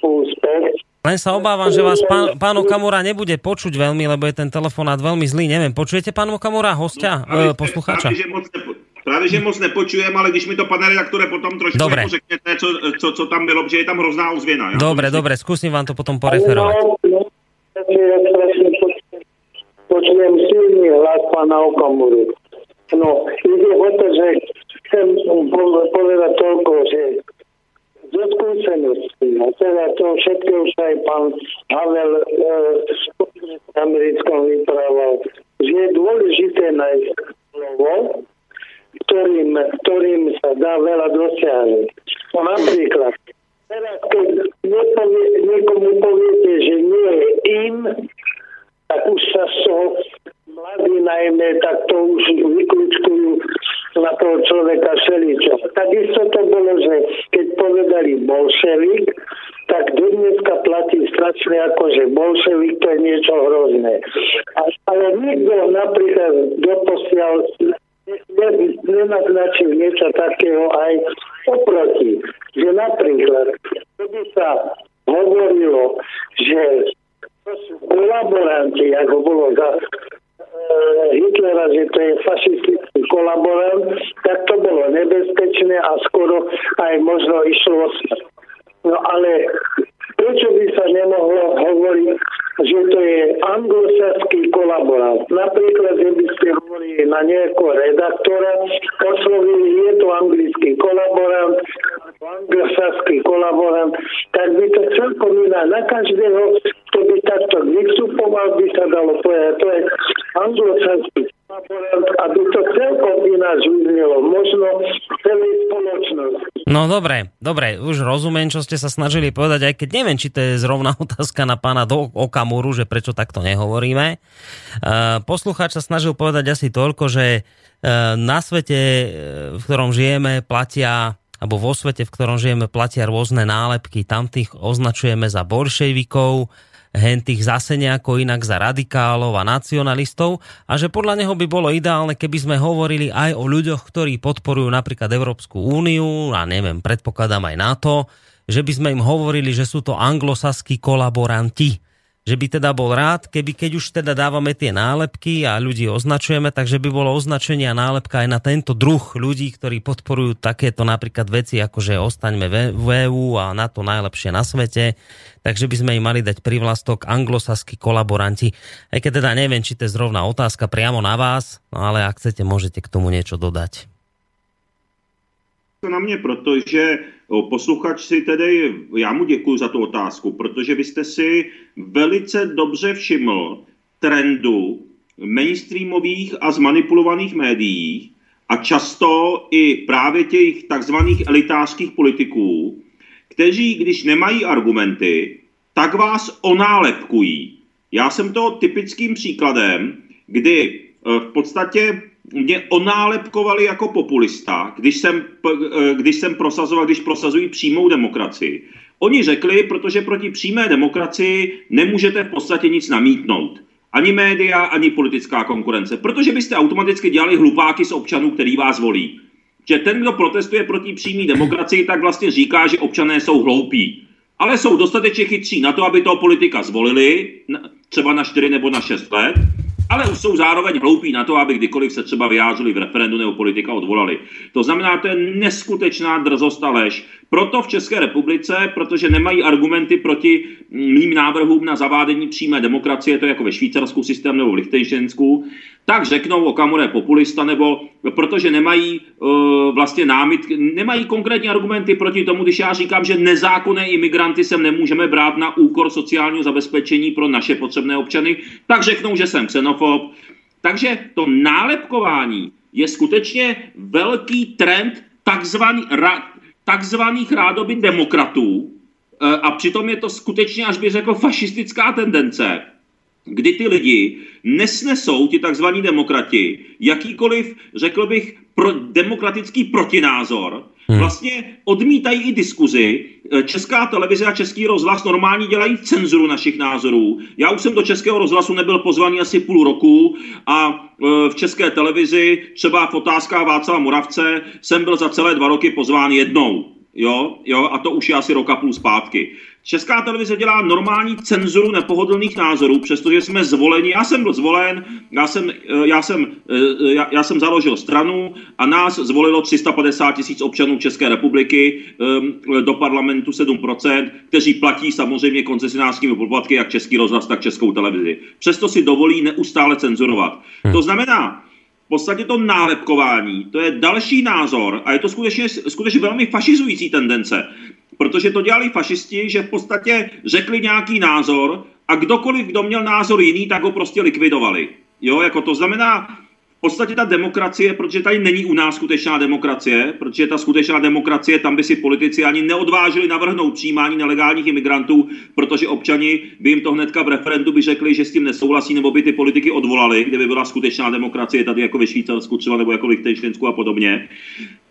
úspech. Len sa obávam, že vás pán, pán Okamura nebude počuť veľmi, lebo je ten telefonát veľmi zlý. Neviem, počujete pán Okamura, hostia, e, poslucháča? Právě, že moc nepo, právě, že moc nepočujem, ale když mi to, pane redaktore, potom trošku Dobre. jako řekněte, co, co, co, tam bylo, protože je tam hrozná ozvěna. Dobre, myslím. dobre, skúsim vám to potom poreferovať. No, no, takže ja strašne počujem, počujem pána Okamuru. No, ide o to, že chcem po- povedať toľko, že zo skúsenosti, a teda to všetko už aj pán Havel e, v americkom vyprával, že je dôležité nájsť slovo, ktorým, ktorým sa dá veľa dosiahnuť. No napríklad, teraz keď niekomu, niekomu poviete, že nie je im, tak už sa z toho mladí najmä, tak to už vyklúčkujú na toho človeka všeličo. Takisto to bolo, že keď povedali bolševik, tak dodneska platí strašne ako, že bolševik to je niečo hrozné. A, ale nikto napríklad doposiaľ ne- nenaznačil niečo takého aj oproti. Že napríklad, keby sa hovorilo, že kolaboranti, ako bolo za Hitlera, že to je fašistický kolaborant, tak to bolo nebezpečné a skoro aj možno išlo No ale prečo by sa nemohlo hovoriť, že to je anglosaský kolaborant? Napríklad, že by ste hovorili na nejakého redaktora, oslovili, je to anglický kolaborant, anglosaský kolaborant, tak by to celkom iná. Na každého, kto by takto vystupoval, by sa dalo povedať, to je anglosaský kolaborant, aby to celkom ináč vyznelo. Možno celej spoločnosti. No dobre, dobre, už rozumiem, čo ste sa snažili povedať, aj keď neviem, či to je zrovna <laughs> otázka na pána do Okamuru, že prečo takto nehovoríme. Uh, poslucháč sa snažil povedať asi toľko, že uh, na svete, uh, v ktorom žijeme, platia alebo vo svete, v ktorom žijeme, platia rôzne nálepky. Tam tých označujeme za bolševikov, hen tých zase nejako inak za radikálov a nacionalistov a že podľa neho by bolo ideálne, keby sme hovorili aj o ľuďoch, ktorí podporujú napríklad Európsku úniu a neviem, predpokladám aj NATO, že by sme im hovorili, že sú to anglosaskí kolaboranti že by teda bol rád, keby keď už teda dávame tie nálepky a ľudí označujeme, takže by bolo označenie a nálepka aj na tento druh ľudí, ktorí podporujú takéto napríklad veci, ako že ostaňme v EU a na to najlepšie na svete. Takže by sme im mali dať privlastok anglosaskí kolaboranti. Aj keď teda neviem, či to je zrovna otázka priamo na vás, no ale ak chcete, môžete k tomu niečo dodať. To na mě, protože posluchač si tedy, já mu děkuji za tu otázku, protože vy jste si velice dobře všiml trendu mainstreamových a zmanipulovaných médií a často i právě těch takzvaných elitářských politiků, kteří, když nemají argumenty, tak vás onálepkují. Já jsem to typickým příkladem, kdy v podstatě mě onálepkovali jako populista, když jsem, eh, když jsem prosazoval, když prosazují přímou demokracii. Oni řekli, protože proti přímé demokracii nemůžete v podstatě nic namítnout. Ani média, ani politická konkurence. Protože byste automaticky dělali hlupáky z občanů, který vás volí. Že ten, kdo protestuje proti přímé demokracii, tak vlastně říká, že občané jsou hloupí. Ale jsou dostatečně chytří na to, aby toho politika zvolili, třeba na 4 nebo na 6 let, ale už jsou zároveň hloupí na to, aby kdykoliv se třeba vyjádřili v referendu nebo politika odvolali. To znamená, to je neskutečná drzost a lež. Proto v České republice, protože nemají argumenty proti mým návrhům na zavádění přímé demokracie, to je jako ve Švýcarsku systém nebo v Lichtensteinsku, tak řeknou Okamura je populista, nebo protože nemají uh, vlastně námitky, nemají konkrétní argumenty proti tomu, když já říkám, že nezákonné imigranty sem nemůžeme brát na úkor sociálního zabezpečení pro naše potřebné občany, tak řeknou, že jsem xenofob. Takže to nálepkování je skutečně velký trend takzvaný, ra, takzvaných rádoby demokratů uh, a přitom je to skutečně, až bych řekl, fašistická tendence kdy ty lidi nesnesou, ti takzvaní demokrati, jakýkoliv, řekl bych, pro, demokratický protinázor, hmm. vlastně odmítají i diskuzi. Eh, Česká televize a Český rozhlas normálně dělají cenzuru našich názorů. Já už jsem do Českého rozhlasu nebyl pozvaný asi půl roku a eh, v České televizi, třeba v otázkách Václava Moravce, jsem byl za celé dva roky pozván jednou. Jo, jo, a to už je asi roka půl zpátky. Česká televize dělá normální cenzuru nepohodlných názorů, přestože jsme zvoleni. Já jsem byl zvolen, já jsem, eh, já jsem, eh, já, já jsem založil stranu a nás zvolilo 350 tisíc občanů České republiky eh, do parlamentu 7%, kteří platí samozřejmě koncesionářskými poplatky jak Český rozhlas, tak Českou televizi. Přesto si dovolí neustále cenzurovat. Hmm. To znamená, v podstatě to nálepkování, to je další názor a je to skutečně, skutečně velmi fašizující tendence protože to dělali fašisti, že v podstatě řekli nějaký názor a kdokoliv, kdo měl názor jiný, tak ho prostě likvidovali. Jo, jako to znamená, v podstatě ta demokracie, protože tady není u nás skutečná demokracie, protože ta skutečná demokracie, tam by si politici ani neodvážili navrhnout přijímání nelegálních imigrantů, protože občani by jim to hnedka v referendu by řekli, že s tím nesouhlasí, nebo by ty politiky odvolali, kdyby byla skutečná demokracie tady jako ve Švýcarsku třeba, nebo jako v Lichtensteinsku a podobně.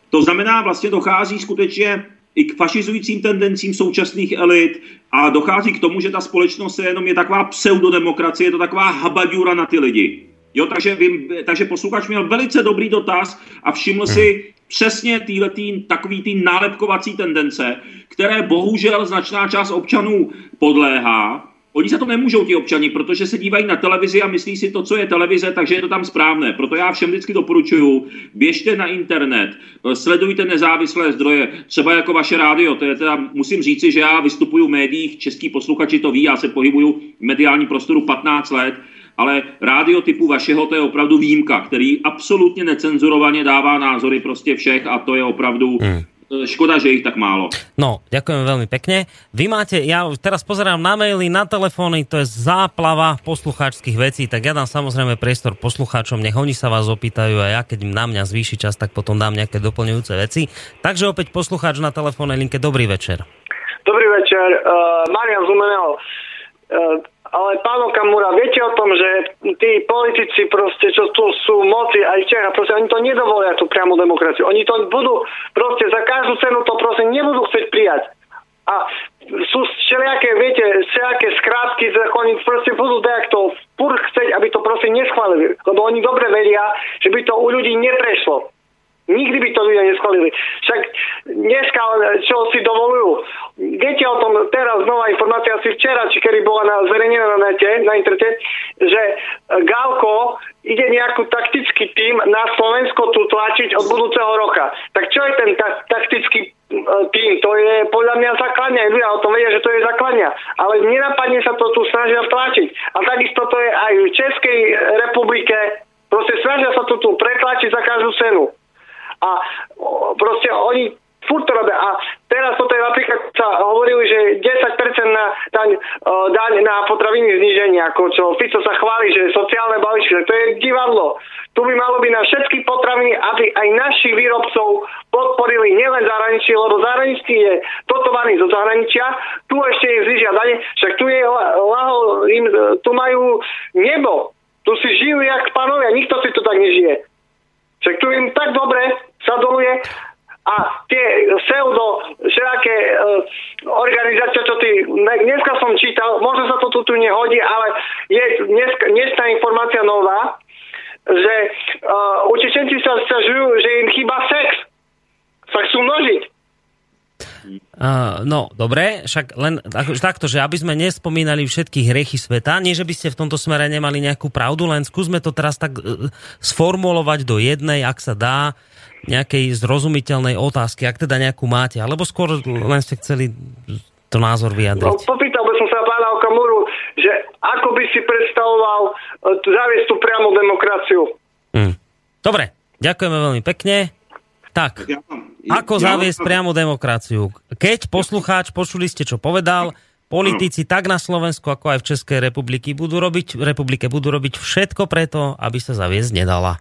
To znamená, vlastně dochází skutečně i k fašizujícím tendencím současných elit a dochází k tomu, že ta společnost je jenom je taková pseudodemokracie, je to taková habaďura na ty lidi. Jo, takže, vím, takže posluchač měl velice dobrý dotaz a všiml si hmm. přesně týhletý, takový tý nálepkovací tendence, které bohužel značná část občanů podléhá Oni za to nemůžou ti občani, protože se dívají na televizi a myslí si to, co je televize, takže je to tam správné. Proto já všem vždycky doporučuju, běžte na internet, sledujte nezávislé zdroje, třeba jako vaše rádio. To je teda, musím říci, že já vystupuju v médiích, český posluchači to ví, já se pohybuju v mediální prostoru 15 let, ale rádio typu vašeho to je opravdu výjimka, který absolutně necenzurovaně dává názory prostě všech a to je opravdu hmm škoda, že ich tak málo. No, ďakujem veľmi pekne. Vy máte, ja teraz pozerám na maily, na telefóny, to je záplava poslucháčských vecí, tak ja dám samozrejme priestor poslucháčom, nech oni sa vás opýtajú a ja, keď na mňa zvýši čas, tak potom dám nejaké doplňujúce veci. Takže opäť poslucháč na telefónnej linke, dobrý večer. Dobrý večer, uh, Marian Zumenel. Uh, ale pán Okamura, viete o tom, že tí politici proste, čo tu sú moci aj včera, proste oni to nedovolia tú priamu demokraciu. Oni to budú proste za každú cenu to proste nebudú chcieť prijať. a sú všelijaké, viete, všelijaké skrátky, oni proste budú takto furt chceť, aby to proste neschválili. Lebo oni dobre vedia, že by to u ľudí neprešlo. Nikdy by to ľudia neschválili. Však dneska, čo si dovolujú. Viete o tom teraz nová informácia asi včera, či kedy bola na, zverejnená na nete, na internete, že Galko ide nejakú taktický tým na Slovensko tu tlačiť od budúceho roka. Tak čo je ten ta- taktický tým, to je podľa mňa zakladňa, ľudia o tom vedia, že to je zakladňa, ale nenapadne sa to tu snažia tlačiť. A takisto to je aj v Českej republike, proste snažia sa to tu pretlačiť za každú cenu. A proste oni furt to robia. A teraz toto je napríklad sa hovorili, že 10% na daň, daň na potraviny zníženie, ako čo Fico sa chváli, že sociálne balíčky, to je divadlo. Tu by malo byť na všetky potraviny, aby aj našich výrobcov podporili nielen zahraničí, lebo zahraničí je dotovaný zo zahraničia, tu ešte im znižia dane, však tu je laho, im, tu majú nebo, tu si žijú jak panovia, nikto si to tak nežije. Tu im tak dobre sa doluje a tie pseudo, všelaké uh, organizácie, čo ty, dneska som čítal, možno sa to tu, tu nehodí, ale je dneska, dnesná informácia nová, že uh, utečenci sa sťažujú, že im chýba sex. Sa chcú množiť. Uh, no, dobre, však len takto, že aby sme nespomínali všetky hriechy sveta, nie že by ste v tomto smere nemali nejakú pravdu, len skúsme to teraz tak uh, sformulovať do jednej, ak sa dá, nejakej zrozumiteľnej otázky, ak teda nejakú máte, alebo skôr len ste chceli to názor vyjadriť? No, popýtal by som sa pána Okamuru, že ako by si predstavoval e, zaviesť tú priamu demokraciu. Hmm. Dobre, ďakujeme veľmi pekne. Tak, ja, ako ja, zaviesť ja, priamu demokraciu? Keď poslucháč, počuli ste, čo povedal, politici tak na Slovensku, ako aj v Českej republiky budú robiť, republike budú robiť všetko preto, aby sa zaviesť nedala.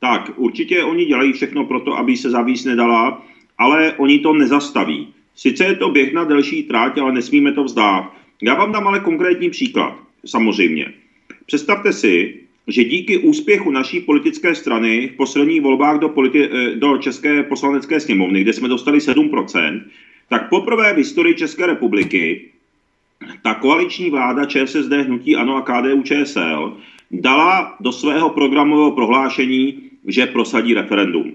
Tak, určitě oni dělají všechno pro to, aby se zavíst nedala, ale oni to nezastaví. Sice je to běh na delší tráť, ale nesmíme to vzdát. Já vám dám ale konkrétní příklad, samozřejmě. Představte si, že díky úspěchu naší politické strany v posledních volbách do, politi- eh, do České poslanecké sněmovny, kde jsme dostali 7%, tak poprvé v historii České republiky ta koaliční vláda ČSSD, Hnutí Ano a KDU ČSL dala do svého programového prohlášení že prosadí referendum.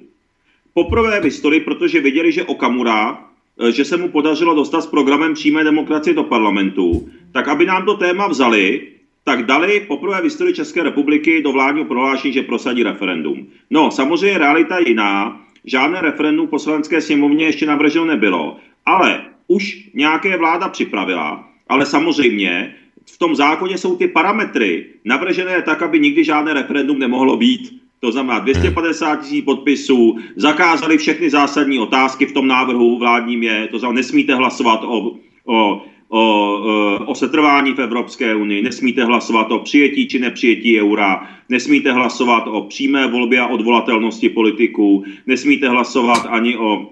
Poprvé v historii, protože viděli, že Okamura, eh, že se mu podařilo dostat s programem přímé demokracie do parlamentu, tak aby nám to téma vzali, tak dali poprvé v historii České republiky do vládního prohlášení, že prosadí referendum. No, samozřejmě realita je jiná. Žádné referendum v poslanecké sněmovně ještě navrženo nebylo, ale už nějaké vláda připravila, ale samozřejmě v tom zákoně jsou ty parametry navržené tak, aby nikdy žádné referendum nemohlo být to znamená 250 tisíc podpisů, zakázali všechny zásadní otázky v tom návrhu vládním je, to znamená nesmíte hlasovat o, o, o, o, setrvání v Evropské unii, nesmíte hlasovat o přijetí či nepřijetí eura, nesmíte hlasovat o přímé volbě a odvolatelnosti politiků, nesmíte hlasovat ani o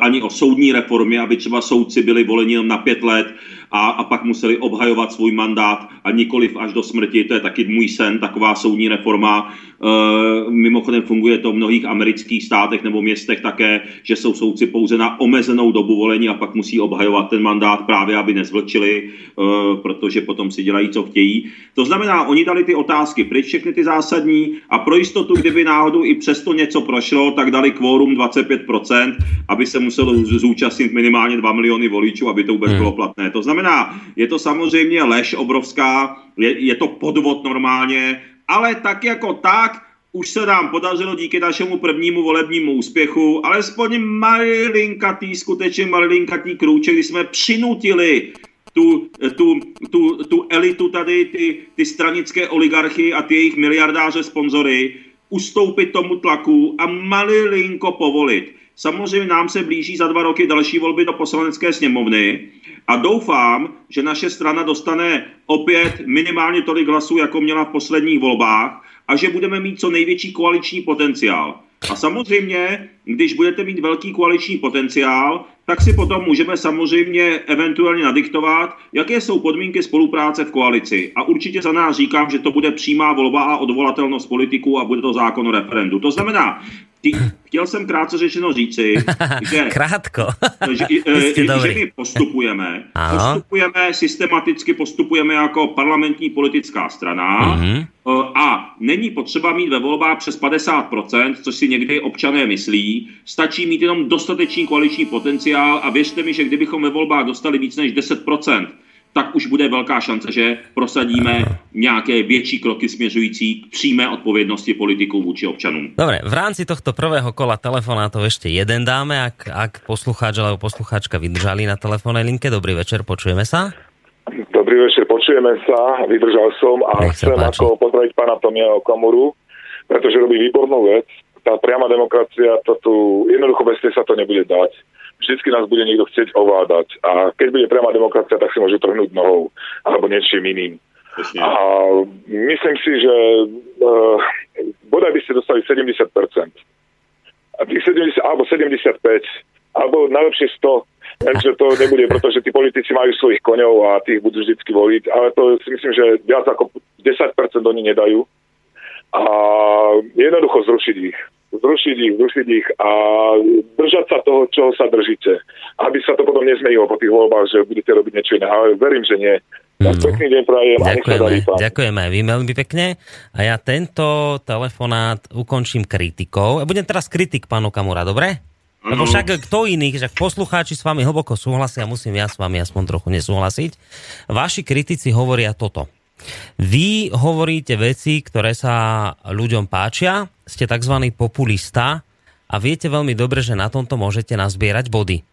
ani o soudní reformě, aby třeba soudci byli voleni na pět let a, a pak museli obhajovat svůj mandát a nikoliv až do smrti. To je taky můj sen, taková soudní reforma. E, mimochodem funguje to v mnohých amerických státech nebo městech také, že jsou soudci pouze na omezenou dobu volení a pak musí obhajovat ten mandát právě, aby nezvlčili, e, protože potom si dělají, co chtějí. To znamená, oni dali ty otázky pryč, všechny ty zásadní a pro jistotu, kdyby náhodou i přesto něco prošlo, tak dali kvórum 25%, aby se muselo zúčastnit minimálně 2 miliony voličů, aby to vůbec hmm. bylo platné. To znamená, znamená, je to samozřejmě lež obrovská, je, je to podvod normálně, ale tak jako tak už se nám podařilo díky našemu prvnímu volebnímu úspěchu, alespoň malinkatý, skutečně malinkatý krůček, kdy jsme přinutili tu, tu, tu, tu elitu tady, ty, ty stranické oligarchy a ty jejich miliardáře sponzory, ustoupit tomu tlaku a malinko povolit. Samozřejmě nám se blíží za dva roky další volby do poslanecké sněmovny a doufám, že naše strana dostane opět minimálně tolik hlasů, jako měla v posledních volbách a že budeme mít co největší koaliční potenciál. A samozřejmě, když budete mít velký koaliční potenciál, tak si potom můžeme samozřejmě eventuálně nadiktovat, jaké jsou podmínky spolupráce v koalici. A určitě za nás říkám, že to bude přímá volba a odvolatelnost politiků a bude to zákon o referendu. To znamená, chtěl jsem krátce řečeno říci, <laughs> že, Krátko. <laughs> že, že, <laughs> že my postupujeme, Ano. postupujeme systematicky, postupujeme jako parlamentní politická strana Mhm. eh, a není potřeba mít ve volbách přes 50%, což si někdy občané myslí, stačí mít jenom dostatečný koaliční potenciál a věřte mi, že kdybychom ve volbách dostali víc než 10%, tak už bude velká šance, že prosadíme nějaké větší kroky směřující k přímé odpovědnosti politiků vůči občanům. Dobre, v rámci tohto prvého kola telefonátov ešte jeden dáme, ak, ak poslucháč alebo poslucháčka vydržali na telefónnej linke. Dobrý večer, počujeme sa. Dobrý večer, počujeme sa, vydržal som a Nech chcem páči. ako pozdraviť pána Tomia Okamuru, pretože robí výbornú vec. Tá priama demokracia, to tu, jednoducho bez sa to nebude dať. Vždycky nás bude niekto chcieť ovládať a keď bude priama demokracia, tak si môže trhnúť nohou alebo niečím iným. A myslím si, že uh, bodaj by ste dostali 70%. A tých 70, alebo 75, alebo najlepšie 100. Takže to nebude, pretože tí politici majú svojich koňov a tých budú vždycky voliť, ale to si myslím, že viac ako 10% oni nedajú. A jednoducho zrušiť ich. Zrušiť ich, zrušiť ich a držať sa toho, čoho sa držíte. Aby sa to potom nezmenilo po tých voľbách, že budete robiť niečo iné. Ale verím, že nie. Tak No. pekný deň prajem Ďakujeme, pán. ďakujeme aj vy veľmi pekne. A ja tento telefonát ukončím kritikou. A budem teraz kritik, pán Okamura, dobre? Lebo však kto iný, že poslucháči s vami hlboko súhlasia, musím ja s vami aspoň trochu nesúhlasiť. Vaši kritici hovoria toto. Vy hovoríte veci, ktoré sa ľuďom páčia, ste tzv. populista a viete veľmi dobre, že na tomto môžete nazbierať body.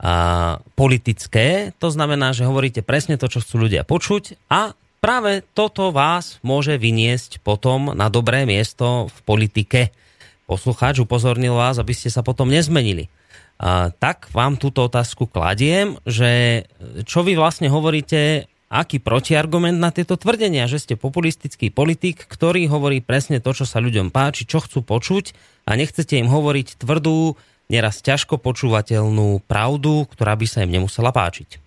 A politické, to znamená, že hovoríte presne to, čo chcú ľudia počuť a práve toto vás môže vyniesť potom na dobré miesto v politike. Poslucháč upozornil vás, aby ste sa potom nezmenili. A, tak vám túto otázku kladiem, že čo vy vlastne hovoríte, aký protiargument na tieto tvrdenia, že ste populistický politik, ktorý hovorí presne to, čo sa ľuďom páči, čo chcú počuť a nechcete im hovoriť tvrdú, neraz ťažko počúvateľnú pravdu, ktorá by sa im nemusela páčiť.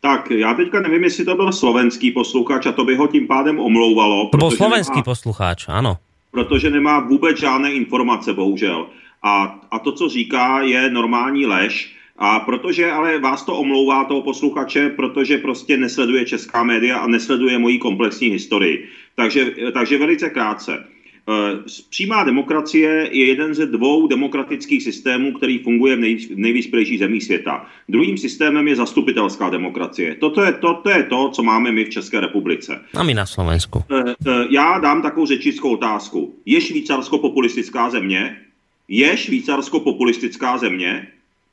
Tak, já teďka nevím, jestli to byl slovenský posluchač a to by ho tím pádem omlouvalo. To protože slovenský nemá- poslucháč, áno. protože nemá vůbec žádné informace, bohužel. A, a to, co říká, je normální lež. A protože ale vás to omlouvá toho posluchače, protože prostě nesleduje česká média a nesleduje moji komplexní historii. Takže, takže velice krátce. Eh, Přímá demokracie je jeden ze dvou demokratických systémů, který funguje v, nej, v nejvyspělejších zemích světa. Druhým systémem je zastupitelská demokracie. Toto je, toto je to, co máme my v České republice. A my na Slovensku. Eh, eh, Já dám takovou řečickou otázku. Je Švýcarsko populistická země? Je Švýcarsko populistická země?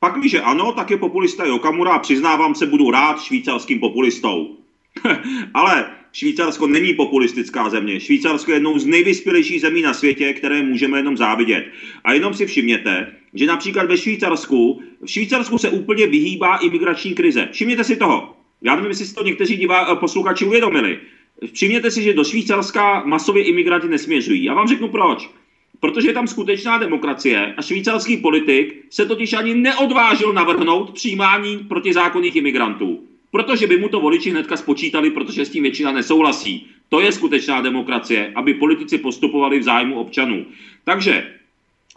Pak že ano, tak je populista i Okamura a přiznávám se, budu rád švýcarským populistou. <laughs> Ale Švýcarsko není populistická země. Švýcarsko je jednou z nejvyspělejších zemí na světě, které můžeme jenom závidět. A jenom si všimněte, že například ve Švýcarsku, v Švýcarsku se úplně vyhýbá imigrační krize. Všimněte si toho. Já nevím, jestli si to někteří divá, eh, posluchači uvědomili. Všimněte si, že do Švýcarska masově imigranti nesměřují. Já vám řeknu proč. Protože je tam skutečná demokracie a švýcarský politik se totiž ani neodvážil navrhnout přijímání protizákonných imigrantů. Protože by mu to voliči hnedka spočítali, protože s tím většina nesouhlasí. To je skutečná demokracie, aby politici postupovali v zájmu občanů. Takže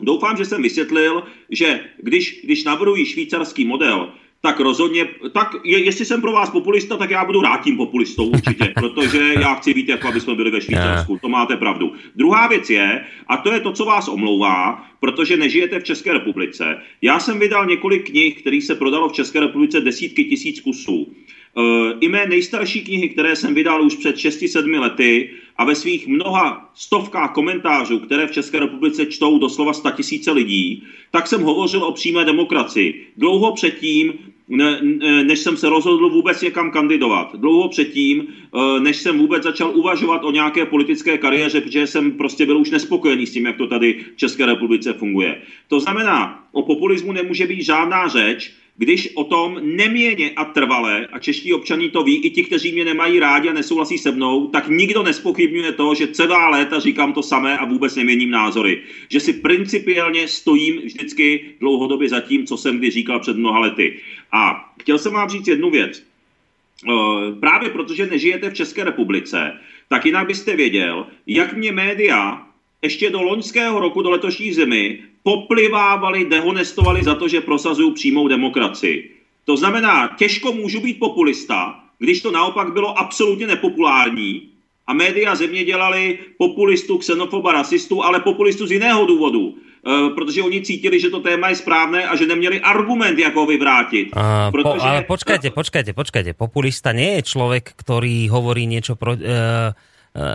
doufám, že jsem vysvětlil, že když, když navrhují švýcarský model, tak rozhodně, tak je, jestli jsem pro vás populista, tak já budu rád tím populistou určitě, <laughs> protože já chci být, jako aby jsme byli ve Švýcarsku, to máte pravdu. Druhá věc je, a to je to, co vás omlouvá, protože nežijete v České republice. Já jsem vydal několik knih, kterých se prodalo v České republice desítky tisíc kusů. Eh, I mé nejstarší knihy, které jsem vydal už před 6-7 lety a ve svých mnoha stovkách komentářů, které v České republice čtou doslova 100 tisíce lidí, tak jsem hovořil o přímé demokracii. Dlouho předtím, ne, ne, než jsem se rozhodl vůbec někam kandidovat. Dlouho předtím, eh, než jsem vůbec začal uvažovat o nějaké politické kariéře, protože jsem prostě byl už nespokojený s tím, jak to tady v České republice funguje. To znamená, o populismu nemůže být žádná řeč, když o tom neměně a trvale, a čeští občaní to ví, i ti, kteří mě nemají rádi a nesouhlasí se mnou, tak nikdo nespochybňuje to, že celá léta říkám to samé a vůbec neměním názory. Že si principiálně stojím vždycky dlouhodobě za tím, co jsem kdy říkal před mnoha lety. A chtěl jsem vám říct jednu věc. Eh, Právě protože nežijete v České republice, tak jinak byste věděl, jak mě média ještě do loňského roku, do letošní zimy, poplivávali, dehonestovali za to, že prosazují přímou demokracii. To znamená, těžko můžu být populista, když to naopak bylo absolutně nepopulární a média země dělali populistů, xenofoba, rasistů, ale populistů z jiného důvodu. E, protože oni cítili, že to téma je správné a že neměli argument, jak ho vyvrátit. A, protože... po, ale počkajte, počkajte, počkajte. Populista nie je človek, ktorý hovorí niečo pro... E,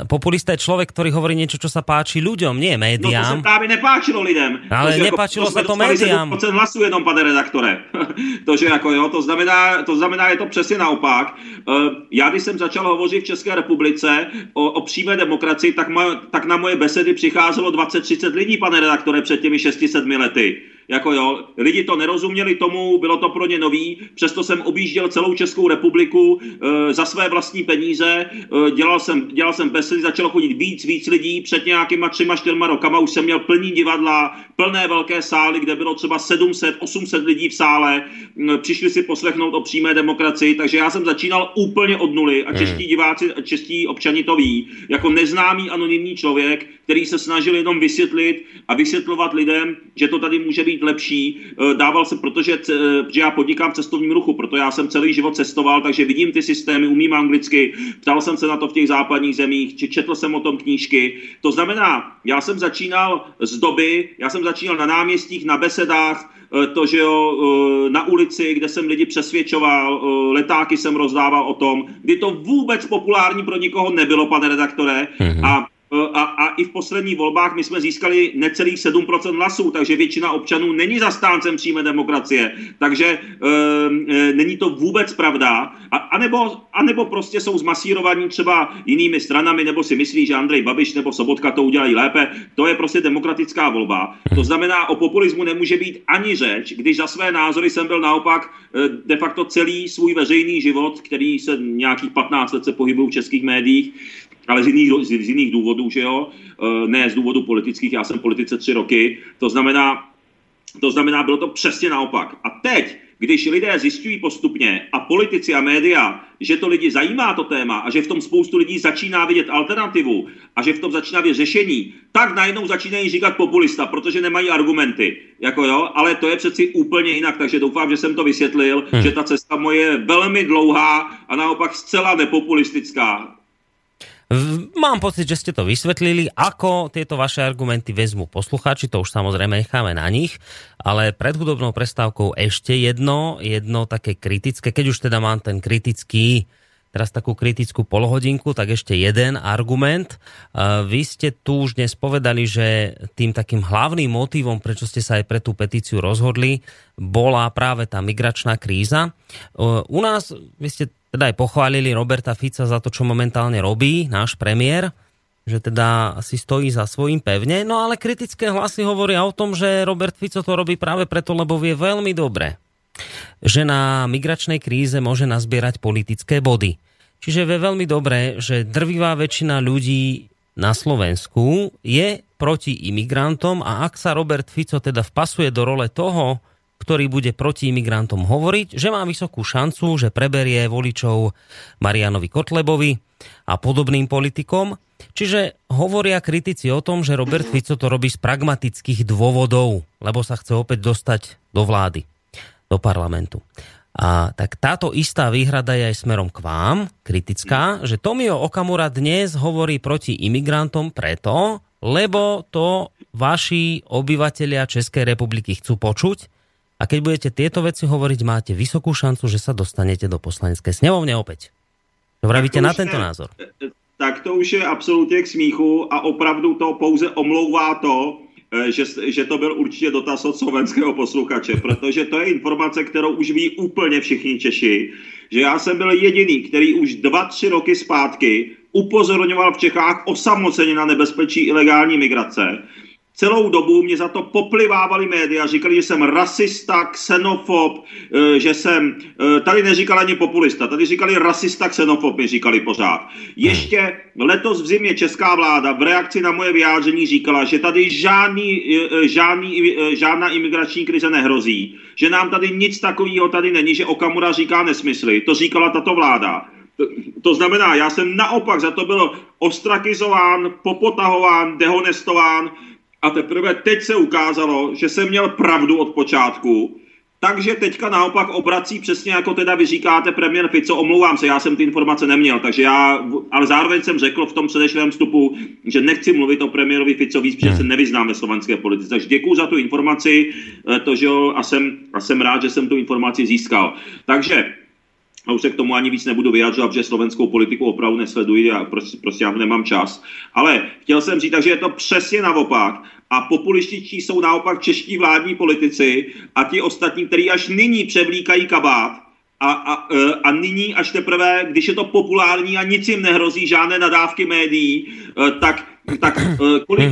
populista je človek, ktorý hovorí niečo, čo sa páči ľuďom, nie No to médiám. se právě nepáčilo lidem. Ale To, že nepáčilo se to dostali médiám. 7% hlasů jenom, pane redaktore. <laughs> to, že jako jo, to znamená, to znamená, je to přesně naopak. Eh, Já, když jsem začal hovořit v České republice o, o přímé demokracii, tak, ma, tak na moje besedy přicházelo 20-30 lidí, pane redaktore, před těmi 6-7 lety. Jako jo, lidi to nerozuměli tomu, bylo to pro ně nový, přesto jsem objížděl celou Českou republiku e, za své vlastní peníze, e, dělal, jsem, dělal jsem besedy, začalo chodit víc, víc lidí, před nějakýma třema, čtyřma rokama už jsem měl plný divadla, plné velké sály, kde bylo třeba 700, 800 lidí v sále, m, přišli si poslechnout o přímé demokracii, takže já jsem začínal úplně od nuly a čeští diváci a čeští občani to ví, jako neznámý anonymní člověk, který se snažil jenom vysvětlit a vysvětlovat lidem, že to tady může být lepší. Eh, Dával jsem, protože, ce- eh, že já podnikám v cestovním ruchu, proto já jsem celý život cestoval, takže vidím ty systémy, umím anglicky, ptal jsem se na to v těch západních zemích, či četl jsem o tom knížky. To znamená, já jsem začínal z doby, já jsem začínal na náměstích, na besedách, eh, to, že jo, eh, na ulici, kde jsem lidi přesvědčoval, letáky jsem rozdával o tom, kdy to vůbec populární pro nikoho nebylo, pane redaktore, a a, a i v posledních volbách my jsme získali necelých 7% hlasů, takže většina občanů není zastáncem přímé demokracie. Takže e, e, není to vůbec pravda. A, anebo, anebo prostě jsou zmasírovaní třeba jinými stranami, nebo si myslí, že Andrej Babiš nebo Sobotka to udělají lépe. To je prostě demokratická volba. To znamená, o populismu nemůže být ani řeč, když za své názory jsem byl naopak e, de facto celý svůj veřejný život, který se nějakých 15 let se pohybují v českých médiích, ale z jiných, z, z jiných důvodů, že jo, E, ne z důvodů politických, já jsem v politice tři roky, to znamená, to znamená, bylo to přesně naopak. A teď, když lidé zjišťují postupně a politici a média, že to lidi zajímá to téma a že v tom spoustu lidí začíná vidět alternativu a že v tom začíná vidět řešení, tak najednou začínají říkat populista, protože nemají argumenty. Jako jo, ale to je přeci úplně jinak, takže doufám, že jsem to vysvětlil, hmm. že ta cesta moje je velmi dlouhá a naopak zcela nepopulistická. Mám pocit, že ste to vysvetlili, ako tieto vaše argumenty vezmu poslucháči, to už samozrejme necháme na nich, ale pred hudobnou prestávkou ešte jedno, jedno také kritické, keď už teda mám ten kritický, teraz takú kritickú polhodinku, tak ešte jeden argument. Uh, Vy ste tu už dnes povedali, že tým takým hlavným motivom, prečo ste sa aj pre tú petíciu rozhodli, bola práve tá migračná kríza. Uh, U nás, vy ste teda aj pochválili Roberta Fica za to, čo momentálne robí náš premiér, že teda si stojí za svojím pevne, no ale kritické hlasy hovoria o tom, že Robert Fico to robí práve preto, lebo vie veľmi dobre, že na migračnej kríze môže nazbierať politické body. Čiže vie veľmi dobre, že drvivá väčšina ľudí na Slovensku je proti imigrantom a ak sa Robert Fico teda vpasuje do role toho, ktorý bude proti imigrantom hovoriť, že má vysokú šancu, že preberie voličov Marianovi Kotlebovi a podobným politikom. Čiže hovoria kritici o tom, že Robert Fico to robí z pragmatických dôvodov, lebo sa chce opäť dostať do vlády, do parlamentu. A tak táto istá výhrada je aj smerom k vám, kritická, že Tomio Okamura dnes hovorí proti imigrantom preto, lebo to vaši obyvatelia Českej republiky chcú počuť a keď budete tieto veci hovoriť, máte vysokú šancu, že sa dostanete do poslaneckej snemovne opäť. Vravíte to na už tento je- názor? tak to už je absolutně k smíchu a opravdu to pouze omlouvá to, eh, že, že to byl určitě dotaz od slovenského posluchače, protože to je informace, kterou už ví úplně všichni Češi, že já jsem byl jediný, který už dva, tři roky zpátky upozorňoval v Čechách osamoceně na nebezpečí ilegální migrace. Celou dobu mě za to poplivávali média, říkali, že jsem rasista, xenofob, eh, že jsem, eh, tady neříkal ani populista, tady říkali rasista, xenofob, mi říkali pořád. Ještě letos v zimě česká vláda v reakci na moje vyjádření říkala, že tady žádný, eh, žádný, žádná imigrační krize nehrozí, že nám tady nic takového tady není, že Okamura říká nesmysly, to říkala tato vláda. To znamená, já jsem naopak za to byl ostrakizován, popotahován, dehonestován a teprve teď se ukázalo, že jsem měl pravdu od počátku takže teďka naopak obrací přesně jako teda vy říkáte premiér Fico, omlouvám se, já jsem ty informace neměl, takže já, ale zároveň jsem řekl v tom předešlém vstupu, že nechci mluvit o premiérovi Fico víc, protože se nevyznám ve slovenské politice. Takže děkuji za tu informaci, eh, to, že jo, a jsem, a jsem rád, že jsem tu informaci získal. Takže a už se k tomu ani víc nebudu vyjadřovat, že slovenskou politiku opravdu nesleduji a prostě, prostě já nemám čas. Ale chtěl jsem říct, že je to přesně naopak a populističtí jsou naopak čeští vládní politici a ti ostatní, kteří až nyní převlíkají kabát a, a, e, a nyní až teprve, když je to populární a nic jim nehrozí, žádné nadávky médií, e, tak tak kolik,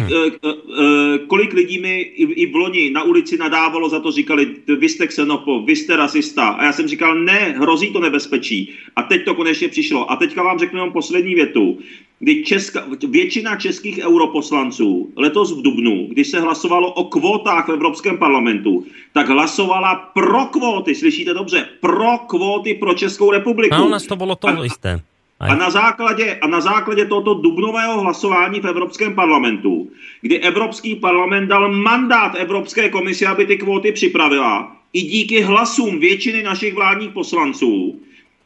kolik lidí mi i, i v loni na ulici nadávalo za to, říkali, vy jste xenofob, vy jste rasista. A já jsem říkal, ne, hrozí to nebezpečí. A teď to konečně přišlo. A teďka vám řeknu jenom poslední větu kdy česka, většina českých europoslanců letos v Dubnu, když se hlasovalo o kvótách v Evropském parlamentu, tak hlasovala pro kvóty, slyšíte dobře, pro kvóty pro Českou republiku. A u nás to bylo to jisté. A na, základě, a na základě tohoto dubnového hlasování v Evropském parlamentu, kdy Evropský parlament dal mandát Evropské komisi, aby ty kvóty připravila, i díky hlasům většiny našich vládních poslanců,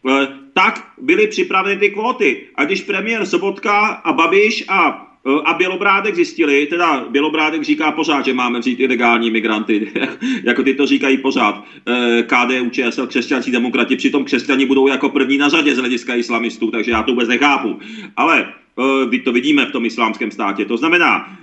eh, tak byly připraveny ty kvóty. A když premiér Sobotka a Babiš a a Bělobrádek zjistili, teda Bělobrádek říká pořád, že máme vzít ilegální migranty, <laughs> jako ty to říkají pořád, eh, KDU, ČSL, křesťanskí demokrati, přitom křesťani budou jako první na řadě z hlediska islamistů, takže já to vůbec nechápu. Ale uh, to vidíme v tom islámském státě. To znamená,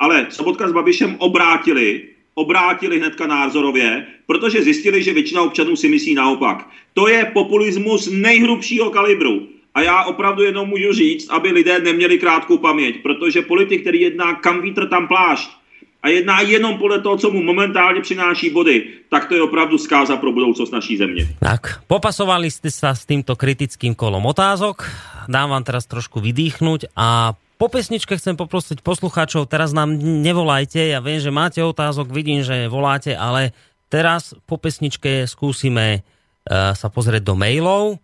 ale Sobotka s Babišem obrátili obrátili hnedka názorově, protože zjistili, že většina občanů si myslí naopak. To je populismus nejhrubšího kalibru. A já opravdu jenom můžu říct, aby lidé neměli krátkou paměť, protože politik, který jedná kam vítr, tam plášť, a jedná jenom podle toho, co mu momentálně přináší body, tak to je opravdu zkáza pro budoucnost naší země. Tak, popasovali jste se s tímto kritickým kolom otázok. Dám vám teraz trošku vydýchnuť a po pesničke chcem poprosiť poslucháčov, teraz nám nevolajte, ja viem, že máte otázok, vidím, že voláte, ale teraz po pesničke skúsime uh, sa pozrieť do mailov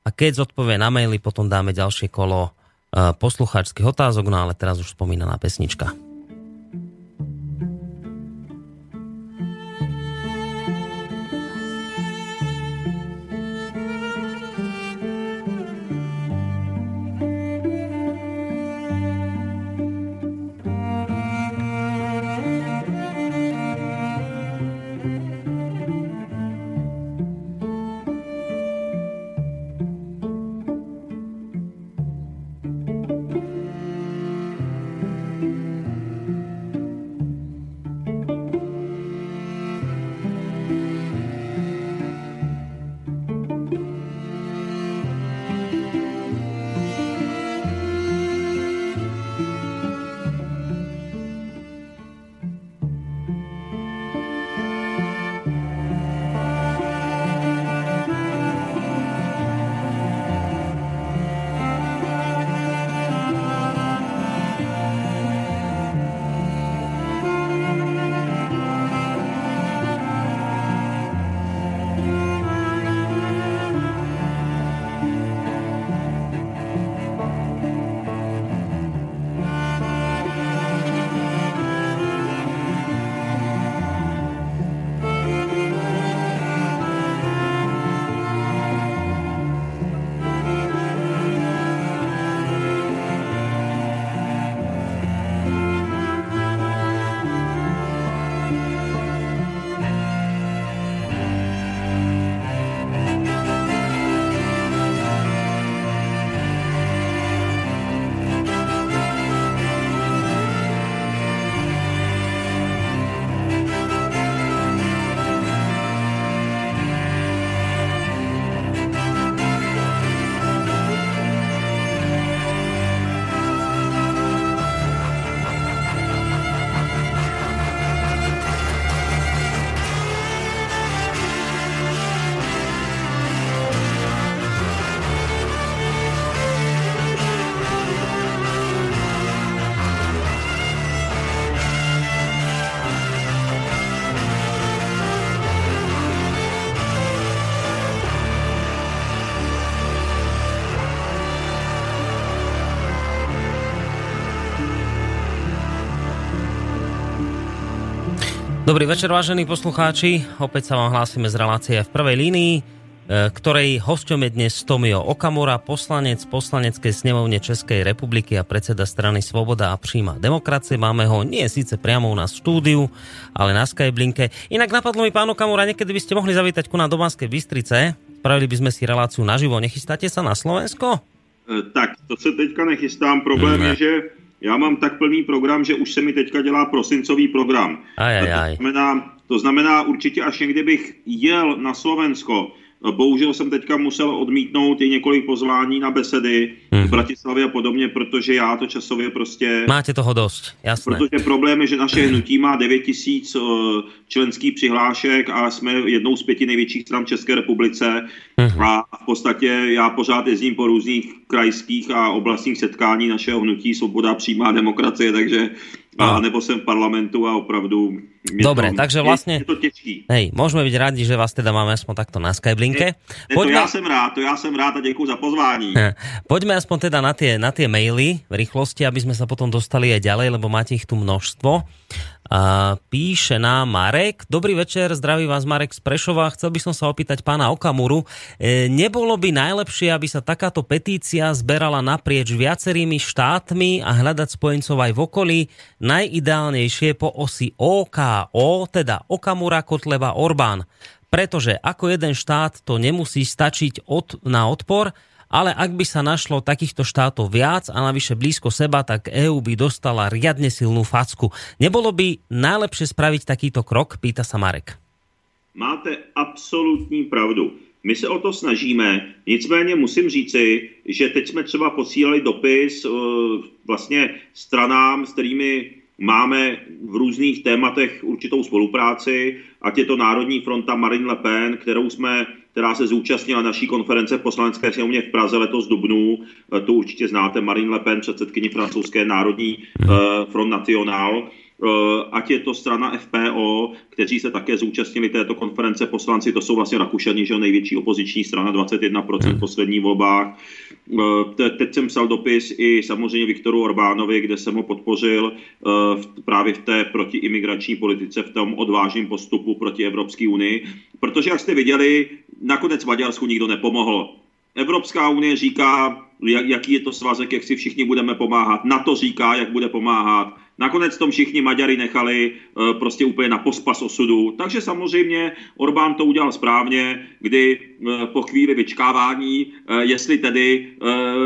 a keď zodpovie na maily, potom dáme ďalšie kolo eh, poslucháčských otázok, no ale teraz už spomínaná pesnička. Dobrý večer, vážení poslucháči. Opäť sa vám hlásime z relácie v prvej línii, e, ktorej hosťom je dnes Tomio Okamura, poslanec poslaneckej snemovne Českej republiky a predseda strany Svoboda a príjma demokracie. Máme ho nie síce priamo u nás v štúdiu, ale na Skyblinke. Inak napadlo mi, pán Okamura, niekedy by ste mohli zavítať ku na Domanskej Bystrice. Spravili by sme si reláciu naživo. Nechystáte sa na Slovensko? E, Tak, to se teďka nechystám. Problém Ne. je, že já mám tak plný program, že už se mi teďka dělá prosincový program. Aj, aj, To znamená, to znamená určitě až někdy bych jel na Slovensko. Bohužel jsem teďka musel odmítnout i několik pozvání na besedy Mhm. v Bratislavě a podobně, protože já to časově prostě... Máte toho dosť, jasné. Protože problém je, že naše hnutí má 9 tisíc eh, členských přihlášek a jsme jednou z pěti největších stran v České republice. Mhm. A v podstatě já pořád jezdím po různých krajských a oblastních setkání našeho hnutí Svoboda přímá demokracie, takže a nebo jsem v parlamentu a opravdu... Dobre, to, takže vlastne- Je, to těžký. Hej, môžeme byť radi, že vás teda máme aspoň takto na Skyblinke. Ne, to já jsem rád, to já jsem rád a děkuji za pozvání. Poďme aspoň teda na tie, na tie maily v rýchlosti, aby sme sa potom dostali aj ďalej, lebo máte ich tu množstvo. A píše nám Marek. Dobrý večer, zdraví vás Marek z Prešova. Chcel by som sa opýtať pána Okamuru. E, nebolo by najlepšie, aby sa takáto petícia zberala naprieč viacerými štátmi a hľadať spojencov aj v okolí? Najideálnejšie po osi OKO, teda Okamura, Kotleba, Orbán. Pretože ako jeden štát to nemusí stačiť od, na odpor, ale ak by sa našlo takýchto štátov viac a navyše blízko seba, tak EÚ by dostala riadne silnú facku. Nebolo by najlepšie spraviť takýto krok? Pýta sa Marek. Máte absolutní pravdu. My se o to snažíme, nicméně musím říci, že teď jsme třeba posílali dopis eh, vlastně stranám, s kterými máme v různých tématech určitou spolupráci, ať je to Národní fronta Marine Le Pen, kterou jsme, která se zúčastnila naší konference v poslanecké sněmovně v Praze letos Dubnu. Eh, To určitě znáte, Marine Le Pen, předsedkyni francouzské Národní eh, Front National. Eh, ať je to strana FPO, kteří se také zúčastnili této konference poslanci, to jsou vlastně Rakušani, že největší opoziční strana, 21% v posledních volbách. Eh, te- Teď jsem psal dopis i samozřejmě Viktoru Orbánovi, kde jsem ho podpořil eh, právě v té protiimigrační politice, v tom odvážném postupu proti Evropské unii, protože jak jste viděli, nakonec Maďarsku nikdo nepomohl. Evropská unie říká, jak- jaký je to svazek, jak si všichni budeme pomáhat. NATO říká, jak bude pomáhat. Nakonec tom všichni Maďary nechali eh, prostě úplně na pospas osudu. Takže samozřejmě Orbán to udělal správně, kdy eh, po chvíli vyčkávání, eh, jestli tedy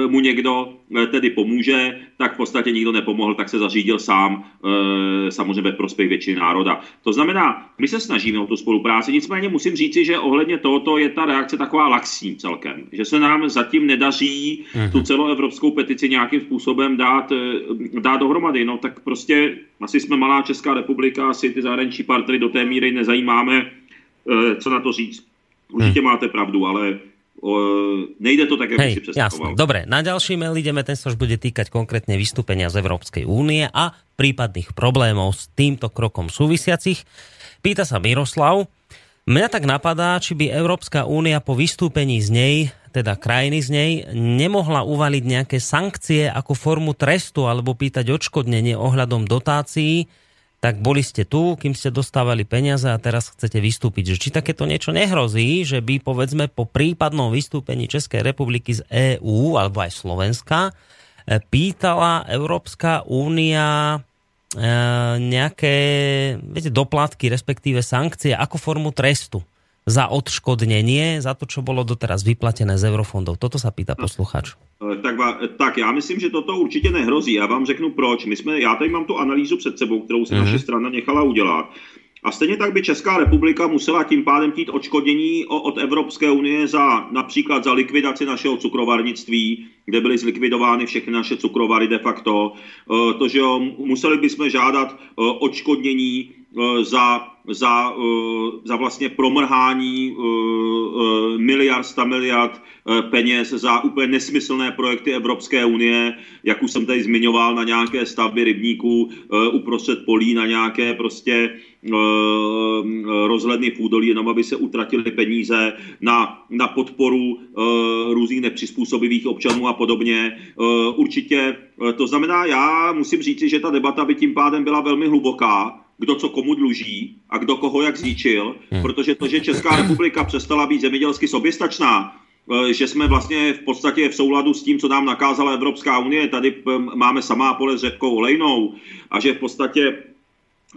mu někdo tedy pomůže, tak v podstatě nikdo nepomohl, tak se zařídil sám, eh, samozřejmě ve prospěch většiny národa. To znamená, my se snažíme o tu spolupráci, nicméně musím říci, že ohledně tohoto je ta reakce taková laxní celkem, že se nám zatím nedaří tu celoevropskou petici nějakým způsobem dát, eh, dát dohromady. No tak prostě asi jsme malá Česká republika, asi ty zahraniční partnery do té míry nezajímáme, eh, co na to říct. Určitě máte pravdu, ale nejde to tak, jak by si Hej, představoval. jasné. Dobre, na ďalší mail ideme, ten sa už bude týkať konkrétne vystúpenia z Európskej únie a prípadných problémov s týmto krokom súvisiacich. Pýta sa Miroslav, Mňa tak napadá, či by Európska únia po vystúpení z nej, teda krajiny z nej, nemohla uvaliť nejaké sankcie ako formu trestu alebo pýtať odškodnenie ohľadom dotácií, tak boli ste tu, kým ste dostávali peniaze a teraz chcete vystúpiť. Že či takéto niečo nehrozí, že by povedzme po prípadnom vystúpení Českej republiky z EÚ alebo aj Slovenska e, pýtala Európska únia e, nejaké viete, doplatky, respektíve sankcie ako formu trestu za odškodnenie, za to, čo bolo doteraz vyplatené z eurofondov. Toto sa pýta posluchač. Eh, Tak, va- tak já myslím, že toto určitě nehrozí. Já vám řeknu proč. My jsme, já tady mám tu analýzu před sebou, kterou si naše strana nechala udělat. A stejně tak by Česká republika musela tím pádem tít odškodnění od Evropské unie za například za likvidaci našeho cukrovarnictví, kde byly zlikvidovány všechny naše cukrovary de facto. Eh, To, že jo, museli bychom žádat odškodnění za, za, eh, za vlastně promrhání eh, eh, miliard, sta miliard eh, peněz za úplně nesmyslné projekty Evropské unie, jak už jsem tady zmiňoval, na nějaké stavby rybníků eh, uprostřed polí, na nějaké prostě eh, rozhledny v údolí, jenom aby se utratily peníze na, na podporu eh, různých nepřizpůsobivých občanů a podobně. Eh, Určitě eh, to znamená, já musím říci, že ta debata by tím pádem byla velmi hluboká, kdo co komu dluží a kdo koho jak zničil, hmm. protože to, že Česká republika přestala být zemědělsky soběstačná, eh, že jsme vlastně v podstatě v souladu s tím, co nám nakázala Evropská unie, tady máme samá pole s řepkou olejnou a že v podstatě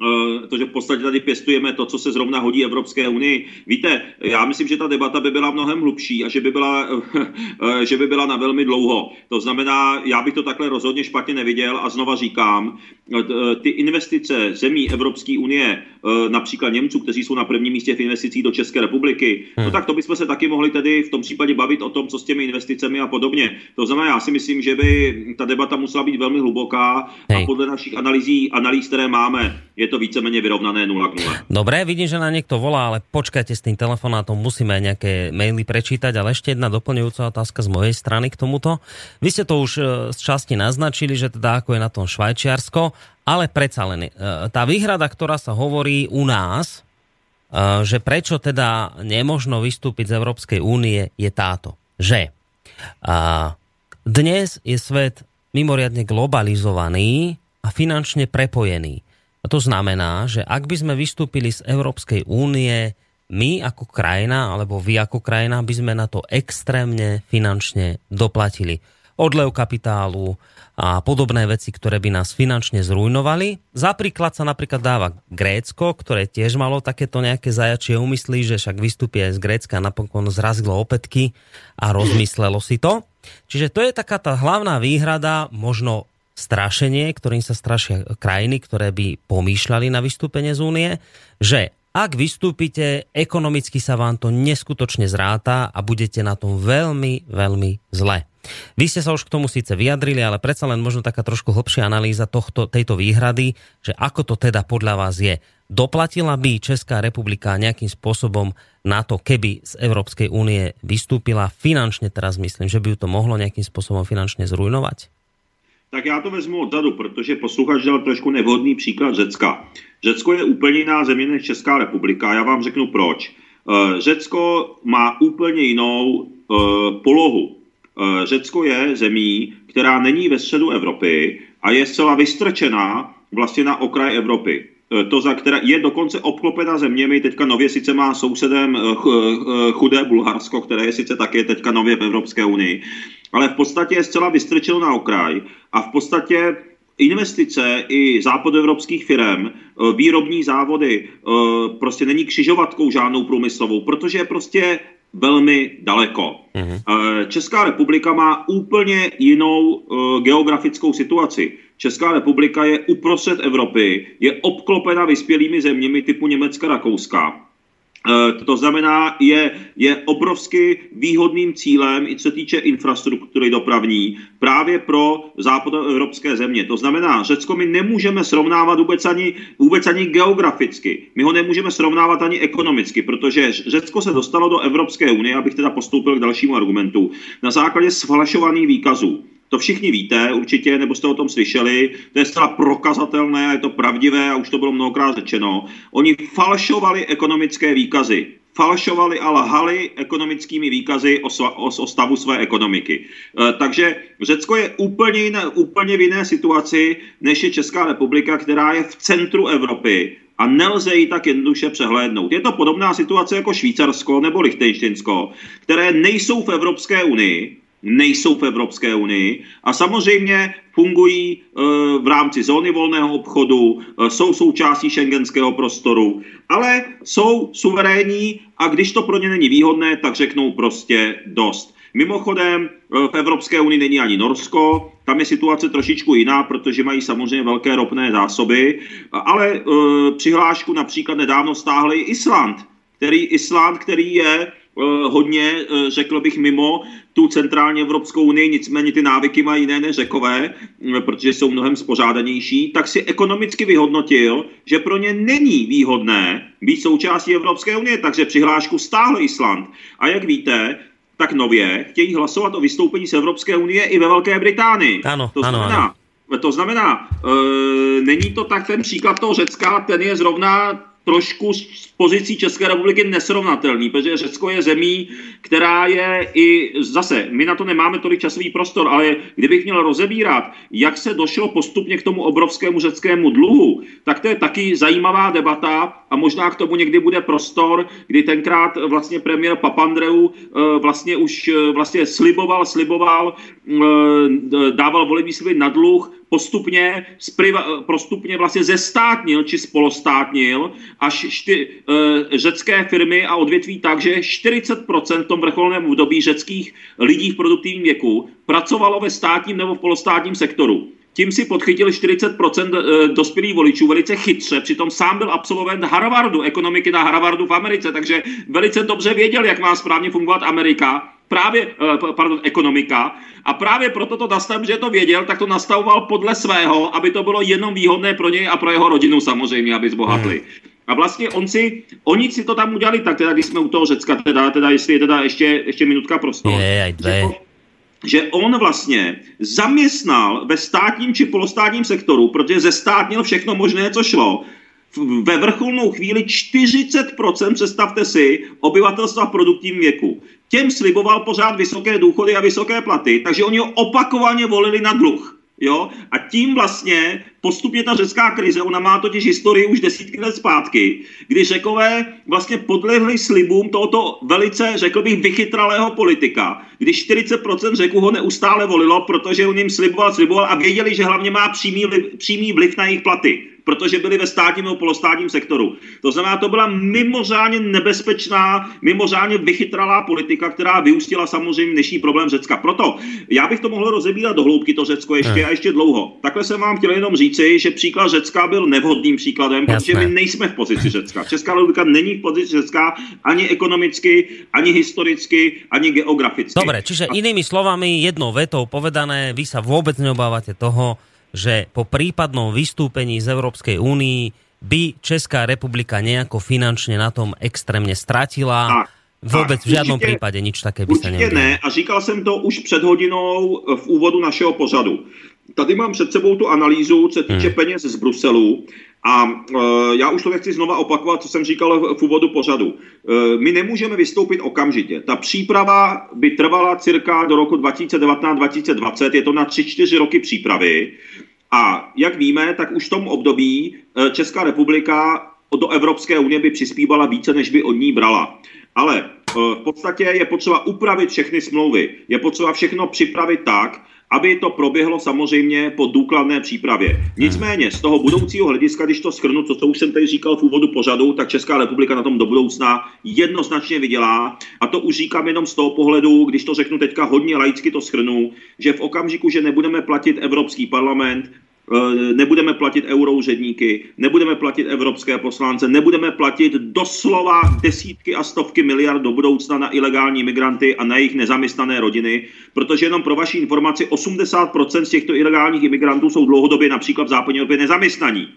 Eh, to, že v podstatě tady pěstujeme to, co se zrovna hodí Evropské unii. Víte, já myslím, že ta debata by byla mnohem hlubší a že by byla, <laughs> eh, že by byla na velmi dlouho. To znamená, já bych to takhle rozhodně špatně neviděl a znova říkám, eh, ty investice zemí Evropské unie, například Němců, kteří jsou na prvním místě v investicích do České republiky, no hmm. tak to bychom se taky mohli tedy v tom případě bavit o tom, co s těmi investicemi a podobně. To znamená, já si myslím, že by ta debata musela být velmi hluboká a podle našich analýzí, analýz, které máme, je je to víceméně vyrovnané 0 k 0. Dobre, vidím, že na niekto volá, ale počkajte s tým telefonátom, musíme nejaké maily prečítať, ale ešte jedna doplňujúca otázka z mojej strany k tomuto. Vy ste to už e, z časti naznačili, že teda ako je na tom Švajčiarsko, ale predsa len e, tá výhrada, ktorá sa hovorí u nás, e, že prečo teda nemožno vystúpiť z Európskej únie, je táto, že dnes je svet mimoriadne globalizovaný a finančne prepojený. A to znamená, že ak by sme vystúpili z Európskej únie, my ako krajina, alebo vy ako krajina, by sme na to extrémne finančne doplatili. Odlev kapitálu a podobné veci, ktoré by nás finančne zrujnovali. Za príklad sa napríklad dáva Grécko, ktoré tiež malo takéto nejaké zajačie úmysly, že však vystúpi aj z Grécka a napokon zrazilo opätky a rozmyslelo si to. Čiže to je taká tá hlavná výhrada, možno strašenie, ktorým sa strašia krajiny, ktoré by pomýšľali na vystúpenie z únie, že ak vystúpite, ekonomicky sa vám to neskutočne zráta a budete na tom veľmi, veľmi zle. Vy ste sa už k tomu síce vyjadrili, ale predsa len možno taká trošku hlbšia analýza tohto, tejto výhrady, že ako to teda podľa vás je. Doplatila by Česká republika nejakým spôsobom na to, keby z Európskej únie vystúpila finančne, teraz myslím, že by ju to mohlo nejakým spôsobom finančne zrujnovať? Tak já to vezmu odzadu, protože posluchač dal trošku nevhodný příklad Řecka. Řecko je úplně jiná země než Česká republika. Já vám řeknu proč. Eh, Řecko má úplně jinou eh, polohu. Eh, Řecko je zemí, která není ve středu Evropy a je zcela vystrčená vlastně na okraj Evropy. To, za která je dokonce obklopena zeměmi, teďka nově sice má sousedem chudé Bulharsko, které je sice také teďka nově v Evropské unii, ale v podstatě je zcela vystrčil na okraj a v podstatě investice i západoevropských firm, e, výrobní závody, e, prostě není křižovatkou žádnou průmyslovou, protože je prostě velmi daleko. Mhm. E, Česká republika má úplně jinou geografickou situaci. Česká republika je uprostřed Evropy, je obklopena vyspělými zeměmi typu Německa, Rakouska to znamená, je, je obrovsky výhodným cílem, i co týče infrastruktury dopravní, právě pro západoevropské země. To znamená, Řecko my nemůžeme srovnávat vůbec ani, vůbec ani geograficky. My ho nemůžeme srovnávat ani ekonomicky, protože Řecko se dostalo do Evropské unie, abych teda postoupil k dalšímu argumentu, na základě sfalšovaných výkazů. To všichni víte určitě, nebo jste o tom slyšeli. To je zcela prokazatelné a je to pravdivé a už to bylo mnohokrát řečeno. Oni falšovali ekonomické výkazy. Falšovali a lhali ekonomickými výkazy o, o, o stavu své ekonomiky. E, takže Řecko je úplně, jiné, úplně v jiné situaci, než je Česká republika, která je v centru Evropy a nelze ji tak jednoduše přehlédnout. Je to podobná situace jako Švýcarsko nebo Lichtensteinsko, které nejsou v Evropské unii, nejsou v Evropské unii a samozřejmě fungují e, v rámci zóny volného obchodu, e, jsou součástí šengenského prostoru, ale jsou suverénní a když to pro ně není výhodné, tak řeknou prostě dost. Mimochodem, e, v Evropské unii není ani Norsko, tam je situace trošičku jiná, protože mají samozřejmě velké ropné zásoby, ale přihlášku například nedávno stáhl i Island, který Island, který je Eh, hodně, eh, řekl bych, mimo tu centrální Evropskou unii, nicméně ty návyky mají jiné než řekové, eh, protože jsou mnohem spořádanější, tak si ekonomicky vyhodnotil, že pro ně není výhodné být součástí Evropské unie, takže přihlášku stáhl Island. A jak víte, tak nově chtějí hlasovat o vystoupení z Evropské unie i ve Velké Británii. Ano, to znamená, ano, ano. To znamená, e, není to tak ten příklad toho Řecka, ten je zrovna trošku z pozicí České republiky nesrovnatelný, protože Řecko je zemí, která je i zase, my na to nemáme tolik časový prostor, ale kdybych měl rozebírat, jak se došlo postupně k tomu obrovskému řeckému dluhu, tak to je taky zajímavá debata a možná k tomu někdy bude prostor, kdy tenkrát vlastně premiér Papandreou eh, vlastně už eh, vlastně sliboval, sliboval, eh, dával volební sliby na dluh, postupně, spriva, postupně vlastně zestátnil či spolostátnil až šty, e, řecké firmy a odvětví tak, že 40% v tom vrcholném období řeckých lidí v produktivním věku pracovalo ve státním nebo v polostátním sektoru. Tím si podchytil 40% e, dospělých voličů velice chytře, přitom sám byl absolvent Harvardu, ekonomiky na Harvardu v Americe, takže velice dobře věděl, jak má správně fungovat Amerika právě, eh, pardon, ekonomika. A právě proto to nastavil, že to věděl, tak to nastavoval podle svého, aby to bylo jenom výhodné pro něj a pro jeho rodinu samozřejmě, aby zbohatli. Hmm. A vlastně on si, oni si to tam udělali tak, teda když jsme u toho Řecka, teda, teda jestli je teda ještě, ještě minutka prostor. Je, že, že on vlastně zaměstnal ve státním či polostátním sektoru, protože zestátnil všechno možné, co šlo, ve vrcholnou chvíli 40%, představte si, obyvatelstva v produktivním věku. Těm sliboval pořád vysoké důchody a vysoké platy, takže oni ho opakovaně volili na dluh. Jo? A tím vlastně postupně ta řecká krize, ona má totiž historii už desítky let zpátky, kdy řekové vlastně podlehli slibům tohoto velice, řekl bych, vychytralého politika, kdy 40% řeků ho neustále volilo, protože on jim sliboval, sliboval a věděli, že hlavně má přímý, přímý vliv na jejich platy protože byli ve státním nebo polostátním sektoru. To znamená, to byla mimořádně nebezpečná, mimořádně vychytralá politika, která vyústila samozřejmě dnešní problém Řecka. Proto já bych to mohl rozebírat do hloubky, to Řecko ještě a ještě dlouho. Takhle jsem vám chtěl jenom říci, že příklad Řecka byl nevhodným příkladem, Jasné. protože my nejsme v pozici Řecka. Česká republika není v pozici Řecka ani ekonomicky, ani historicky, ani geograficky. Dobre, čiže inými slovami, jednou vetou povedané, vy sa vôbec neobávate toho, že po prípadnom vystúpení z Európskej únii by Česká republika nejako finančně na tom extrémně stratila. A, Vůbec v žádném případě nič také by se ne. A říkal jsem to už před hodinou v úvodu našeho pořadu. Tady mám před sebou tu analýzu, co týče hmm. peněz z Bruselu. A e, já už to nechci znova opakovat, co jsem říkal v úvodu pořadu. E, my nemůžeme vystoupit okamžitě. Ta příprava by trvala cirka do roku 2019-2020, je to na 3-4 roky přípravy. A jak víme, tak už v tom období e, Česká republika do Evropské unie by přispívala více, než by od ní brala. Ale e, v podstatě je potřeba upravit všechny smlouvy. Je potřeba všechno připravit tak, aby to proběhlo samozřejmě po důkladné přípravě. Nicméně z toho budoucího hlediska, když to schrnu, co, co už jsem tady říkal v úvodu pořadu, tak Česká republika na tom do budoucna jednoznačně vydělá. A to už říkám jenom z toho pohledu, když to řeknu teďka hodně laicky to schrnu, že v okamžiku, že nebudeme platit Evropský parlament, nebudeme platit euroúředníky, nebudeme platit evropské poslance, nebudeme platit doslova desítky a stovky miliard do budoucna na ilegální migranty a na jejich nezaměstnané rodiny, protože jenom pro vaši informaci 80% z těchto ilegálních imigrantů jsou dlouhodobě například v západní Evropě nezaměstnaní.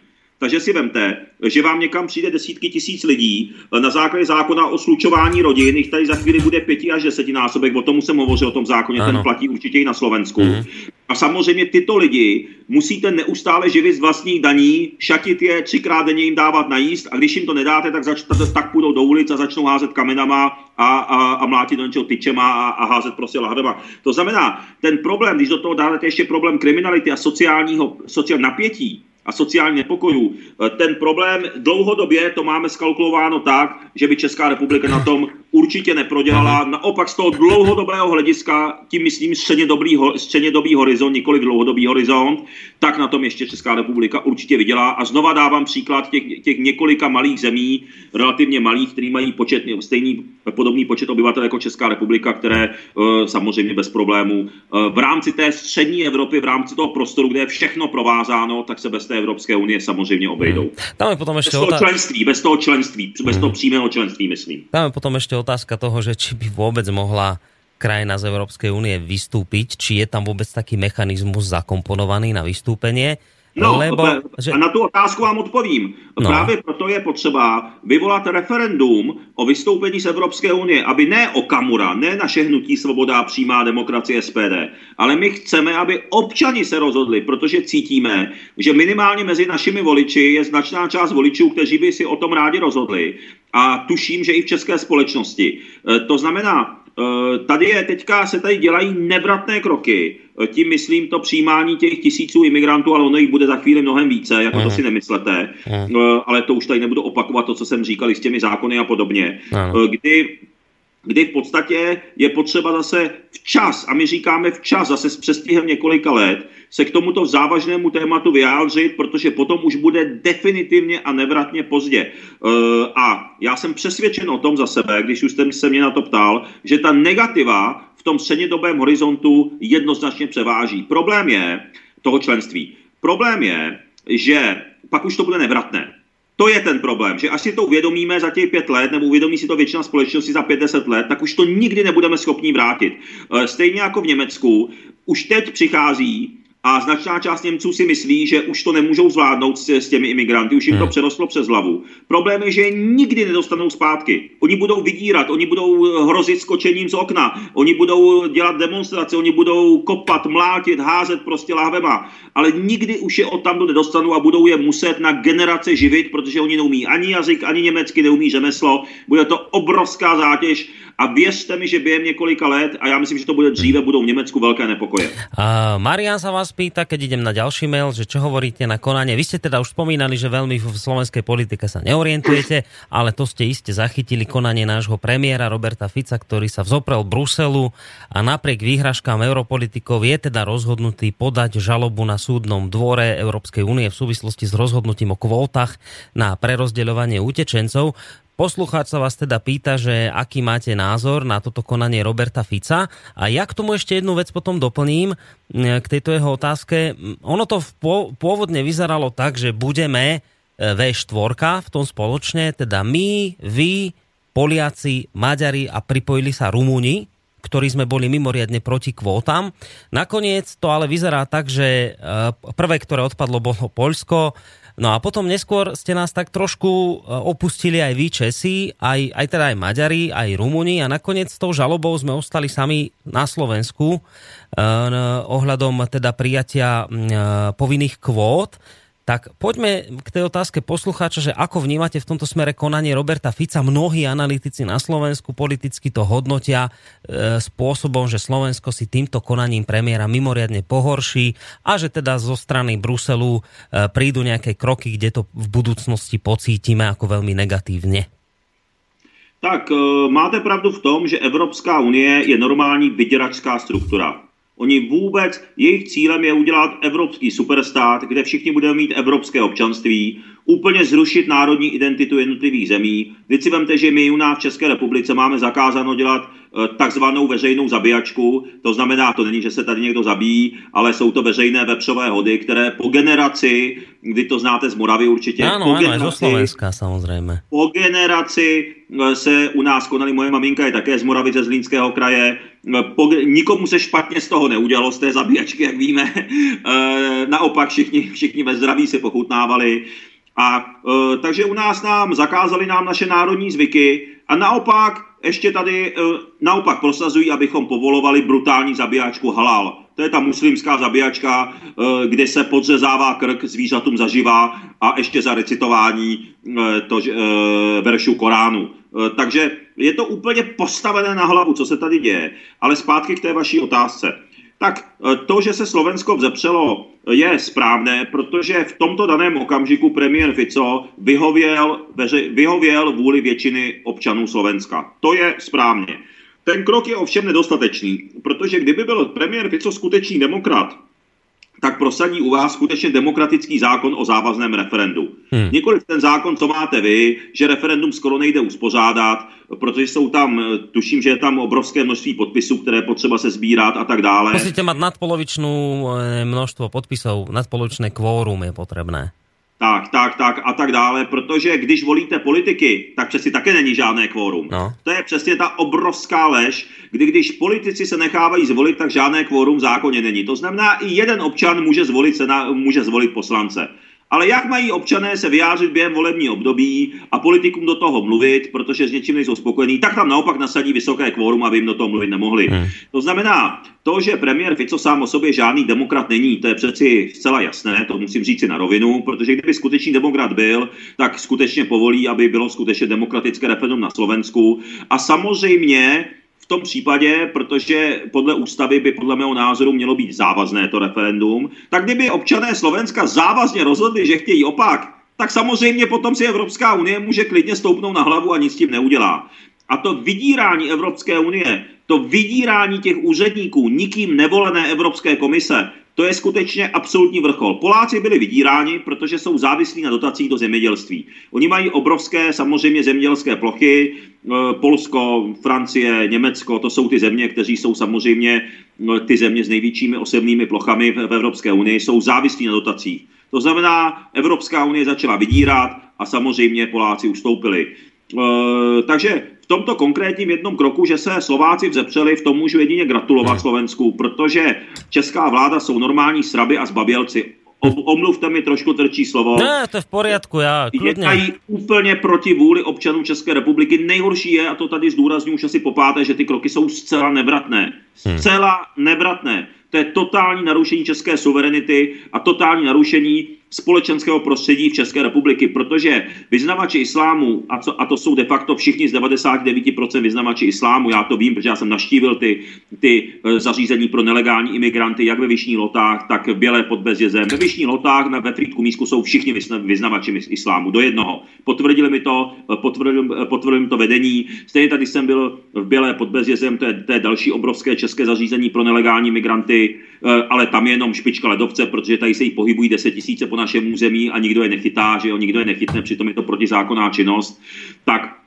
Takže si vemte, že vám někam přijde desítky tisíc lidí na základě zákona o slučování rodin, jich tady za chvíli bude pěti až desetinásobek, o tom jsem hovořil, o tom zákoně, ano. ten platí určitě i na Slovensku. Mm. A samozřejmě tyto lidi musíte neustále živit z vlastních daní, šatit je, třikrát denně jim dávat najíst a když jim to nedáte, tak, zač, tak půjdou do ulic a začnou házet kamenama a, a, a mlátit do něčeho tyčema a, a házet prostě lahvema. To znamená, ten problém, když do toho dáte ještě problém kriminality a sociálního sociál napětí, a sociální nepokojů. E, ten problém dlouhodobě to máme skalkulováno tak, že by Česká republika na tom určitě neprodělala. Naopak z toho dlouhodobého hlediska, tím myslím střednědobý, střednědobý horizont, nikoli dlouhodobý horizont, tak na tom ještě Česká republika určitě vydělá. A znova dávám příklad těch, těch několika malých zemí, relativně malých, který mají počet, stejný podobný počet obyvatel jako Česká republika, které e, samozřejmě bez problémů e, v rámci té střední Evropy, v rámci toho prostoru, kde je všechno provázáno, tak se bez té Evropské unie samozřejmě obejdou. Hmm. Tam je potom ještě bez toho členství, bez toho členství, bez toho hmm. přímého členství, myslím. Tam je potom ještě otázka toho, že či by vůbec mohla krajina z Európskej únie vystúpiť, či je tam vôbec taký mechanizmus zakomponovaný na vystúpenie. No, Lebo, Lebo, že- a na tu otázku vám odpovím. No. No. Právě proto je potřeba vyvolat referendum o vystoupení z Evropské unie, aby ne Okamura, ne naše hnutí Svoboda a přímá demokracie SPD, ale my chceme, aby občani se rozhodli, protože cítíme, že minimálně mezi našimi voliči je značná část voličů, kteří by si o tom rádi rozhodli. A tuším, že i v české společnosti. E, To znamená, Eh, Tady je teďka se tady dělají nevratné kroky. Eh, Tím myslím to přijímání těch tisíců imigrantů, ale ono jich bude za chvíli mnohem více, jako to si nemyslete. Eh, Ale to už tady nebudu opakovat to, co jsem říkal i s těmi zákony a podobně. Ano. Eh, Kdy kdy v podstatě je potřeba zase včas, a my říkáme včas, zase s přestihem několika let, se k tomuto závažnému tématu vyjádřit, protože potom už bude definitivně a nevratně pozdě. E, A já jsem přesvědčen o tom za sebe, když už jste se mě na to ptal, že ta negativa v tom střednědobém horizontu jednoznačně převáží. Problém je toho členství. Problém je, že pak už to bude nevratné. To je ten problém, že až si to uvědomíme za těch pět let, nebo uvědomí si to většina společnosti za 50 let, tak už to nikdy nebudeme schopni vrátit. E, Stejně jako v Německu, už teď přichází a značná část Němců si myslí, že už to nemůžou zvládnout s, s těmi imigranty, už jim to přerostlo přes hlavu. Problém je, že je nikdy nedostanou zpátky. Oni budou vydírat, oni budou hrozit skočením z okna, oni budou dělat demonstrace, oni budou kopat, mlátit, házet prostě láhvema, ale nikdy už je od tam nedostanou a budou je muset na generace živit, protože oni neumí ani jazyk, ani německy, neumí řemeslo. Bude to obrovská zátěž a věřte mi, že během několika let, a já myslím, že to bude dříve, budou v Německu velké nepokoje. A Marian sa vás pýta, keď idem na ďalší mail, že čo hovoríte na konanie. Vy ste teda už spomínali, že veľmi v slovenskej politike sa neorientujete, ale to ste iste zachytili konanie nášho premiéra Roberta Fica, ktorý sa vzoprel Bruselu a napriek výhražkám europolitikov je teda rozhodnutý podať žalobu na súdnom dvore Európskej únie v súvislosti s rozhodnutím o kvótach na prerozdeľovanie utečencov. Poslucháč sa vás teda pýta, že aký máte názor na toto konanie Roberta Fica. A ja k tomu ešte jednu vec potom doplním mm, k tejto jeho otázke. Mm, Ono to pôvodne vyzeralo tak, že budeme e, V4 v tom spoločne, teda my, vy, Poliaci, Maďari a pripojili sa Rumúni, ktorí sme boli mimoriadne proti kvótam. Nakoniec to ale vyzerá tak, že e, prvé, ktoré odpadlo, bolo Poľsko, No a potom neskôr ste nás tak trošku e, opustili aj vy Česi, aj, aj teda aj Maďari, aj Rumúni a nakoniec s tou žalobou sme ostali sami na Slovensku eh, ohľadom teda prijatia eh, povinných kvót. Tak poďme k tej otázke poslucháča, že ako vnímate v tomto smere konanie Roberta Fica? Mnohí analytici na Slovensku politicky to hodnotia e, spôsobom, že Slovensko si týmto konaním premiéra mimoriadne pohorší a že teda zo strany Bruselu e, prídu nejaké kroky, kde to v budúcnosti pocítime ako veľmi negatívne. Tak eh, máte pravdu v tom, že Evropská unie je normální vyděračská struktura. Oni vůbec, jejich cílem je udělat evropský superstát, kde všichni budeme mít evropské občanství, úplně zrušit národní identitu jednotlivých zemí. Vždyť si vemte, že my u nás v České republice máme zakázáno dělat eh, takzvanou veřejnou zabíjačku. To znamená, to není, že se tady někdo zabíjí, ale jsou to veřejné vepřové hody, které po generaci, kdy to znáte z Moravy určitě, Áno, po zo generaci- Slovenska samozrejme. po generaci eh, se u nás konali, moje maminka je také z Moravy, ze Zlínského kraje, nikomu se špatně z toho neudělalo, z té zabíjačky, jak víme. <laughs> Eh, Naopak všichni, všichni ve zdraví si pochutnávali. A e, takže u nás nám zakázali nám naše národní zvyky a naopak ještě tady e, naopak prosazují, abychom povolovali brutální zabíjačku halal. To je ta muslimská zabíjačka, e, kde se podřezává krk zvířatům zaživa a ještě za recitování e, to, e, veršu Koránu. E, takže je to úplně postavené na hlavu, co se tady děje. Ale zpátky k té vaší otázce. Tak e, to, že se Slovensko vzepřelo, je správné, protože v tomto daném okamžiku premiér Fico vyhověl, vyhověl vůli většiny občanů Slovenska. To je správně. Ten krok je ovšem nedostatečný, protože kdyby byl premiér Fico skutečný demokrat, tak prosadí u vás skutečně demokratický zákon o závazném referendu. Hmm. Nikoliv ten zákon, co máte vy, že referendum skoro nejde uspořádat, protože jsou tam, eh, tuším, že je tam obrovské množství podpisů, které potřeba se sbírat a tak dále. Musíte mať nadpolovičnú e, množstvo podpisov, nadpolovičné kvórum je potrebné. Tak, tak, tak a tak dále, protože když volíte politiky, tak přeci také není žádné kvórum. No. To je přesně ta obrovská lež, kdy když politici se nechávají zvolit, tak žádné kvórum v zákoně není. To znamená, i jeden občan může zvolit, sena, může zvolit poslance. Ale jak mají občané se vyjádřit během volební období a politikům do toho mluvit, protože s něčím nejsou spokojení, tak tam naopak nasadí vysoké kvórum, aby jim do toho mluvit nemohli. Hmm. To znamená, to, že premiér Fico sám o sobě žádný demokrat není, to je přeci zcela jasné, to musím říct si na rovinu, protože kdyby skutečný demokrat byl, tak skutečně povolí, aby bylo skutečně demokratické referendum na Slovensku. A samozřejmě tom případě, protože podle ústavy by podle mého názoru mělo být závazné to referendum, tak kdyby občané Slovenska závazně rozhodli, že chtějí opak, tak samozřejmě potom si Evropská unie může klidně stoupnout na hlavu a nic s tím neudělá. A to vydírání Evropské unie, to vydírání těch úředníků nikým nevolené Evropské komise, to je skutečně absolutní vrchol. Poláci byli vydíráni, protože jsou závislí na dotacích do zemědělství. Oni mají obrovské samozřejmě zemědělské plochy, e, Polsko, Francie, Německo, to jsou ty země, kteří jsou samozřejmě no, ty země s největšími osevnými plochami v Evropské unii, jsou závislí na dotacích. To znamená, Evropská unie začala vydírat a samozřejmě Poláci ustoupili. E, takže v tomto konkrétním jednom kroku, že se Slováci vzepřeli, v tom můžu jedině gratulovat Slovensku, protože česká vláda jsou normální sraby a zbabělci. Omluvte mi trošku trčí slovo. Ne, to je v poriadku, já. Jednají úplně proti vůli občanů České republiky. Nejhorší je, a to tady zdůrazňuji už asi po páté, že ty kroky jsou zcela nevratné. Zcela nevratné. To je totální narušení české suverenity a totální narušení společenského prostředí v České republiky, protože vyznavači islámu, a, co, a to jsou de facto všichni z 99% vyznavači islámu, já to vím, protože já jsem naštívil ty, ty e, zařízení pro nelegální imigranty, jak ve Vyšní Lotách, tak v Bělé pod Bezjezem. Ve Vyšní Lotách, na, ve Frýdku Mísku jsou všichni vyznavači islámu, do jednoho. Potvrdili mi to, e, potvrdili, potvrdili mi to vedení. Stejně tady jsem byl v Bělé pod Bezjezem, to je, to je další obrovské české zařízení pro nelegální migranty, e, ale tam je jenom špička ledovce, protože tady se jí pohybují 10 tisíce po našem území a nikdo je nechytá, že jo, nikdo je nechytne, přitom je to protizákonná činnost, tak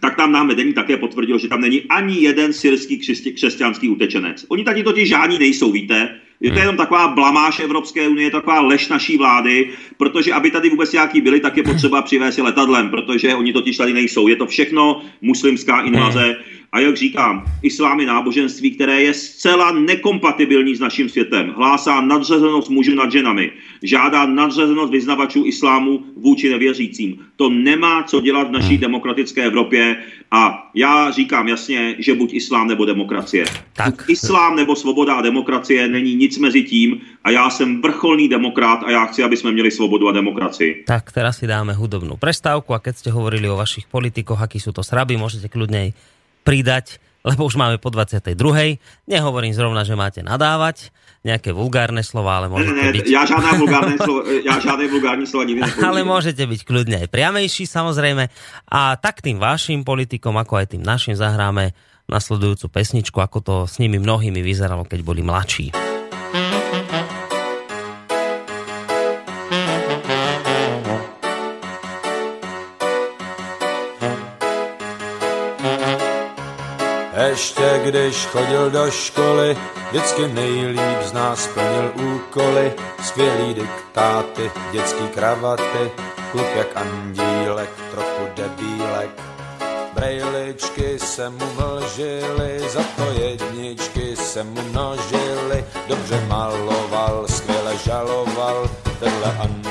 tak tam nám vedení také potvrdilo, že tam není ani jeden syrský křesťanský utečenec. Oni tady totiž žádní nejsou, víte? Je to jenom taková blamáž Evropské unie, taková lež naší vlády, protože aby tady vůbec nějaký byli, tak je potřeba přivést letadlem, protože oni totiž tady nejsou. Je to všechno muslimská invaze. A jak říkám, islám je náboženství, které je zcela nekompatibilní s naším světem. Hlásá nadřazenost mužů nad ženami. Žádá nadřazenost vyznavačů islámu vůči nevěřícím. To nemá co dělat v naší demokratické Evropě. A já říkám jasně, že buď islám nebo demokracie. Tak. Buď islám nebo svoboda a demokracie není nic mezi tím. A já jsem vrcholný demokrat a já chci, aby jsme měli svobodu a demokracii. Tak teraz si dáme hudobnú prestávku a keď ste hovorili o vašich politikoch, akí sú to sraby, môžete kľudne pridať, lebo už máme po 22. Nehovorím zrovna, že máte nadávať nejaké vulgárne slova, ale môžete Ne, ne, byť... já žádná vulgární <laughs> slovo, já žádné vulgární slova nikdy nepoužívám. Ale môžete byť kľudne aj priamejší samozrejme. A tak tým vašim politikom, ako aj tým našim zahráme nasledujúcu pesničku, ako to s nimi mnohými vyzeralo, keď boli mladší. Ještě když chodil do školy, vždycky nejlíp z nás plnil úkoly. Skvělý diktáty, dětský kravaty, kluk jak andílek, trochu debílek. Brejličky se mu mlžily, za to jedničky se mu množily. Dobře maloval, skvěle žaloval, tenhle andílek,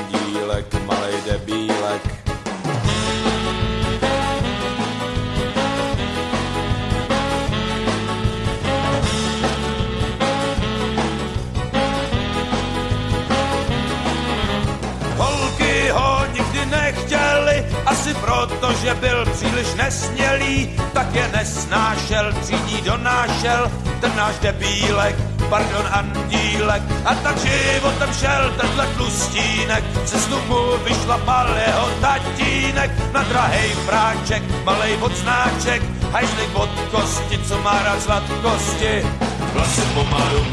že byl příliš nesmělý, tak je nesnášel, třídí donášel, ten náš debílek, pardon andílek. A tak životem šel tenhle tlustínek, cestu mu vyšlapal jeho tatínek, na drahej fráček, malej odznáček, hajzlik od kosti, co má rád sladkosti. Vlasy pomalu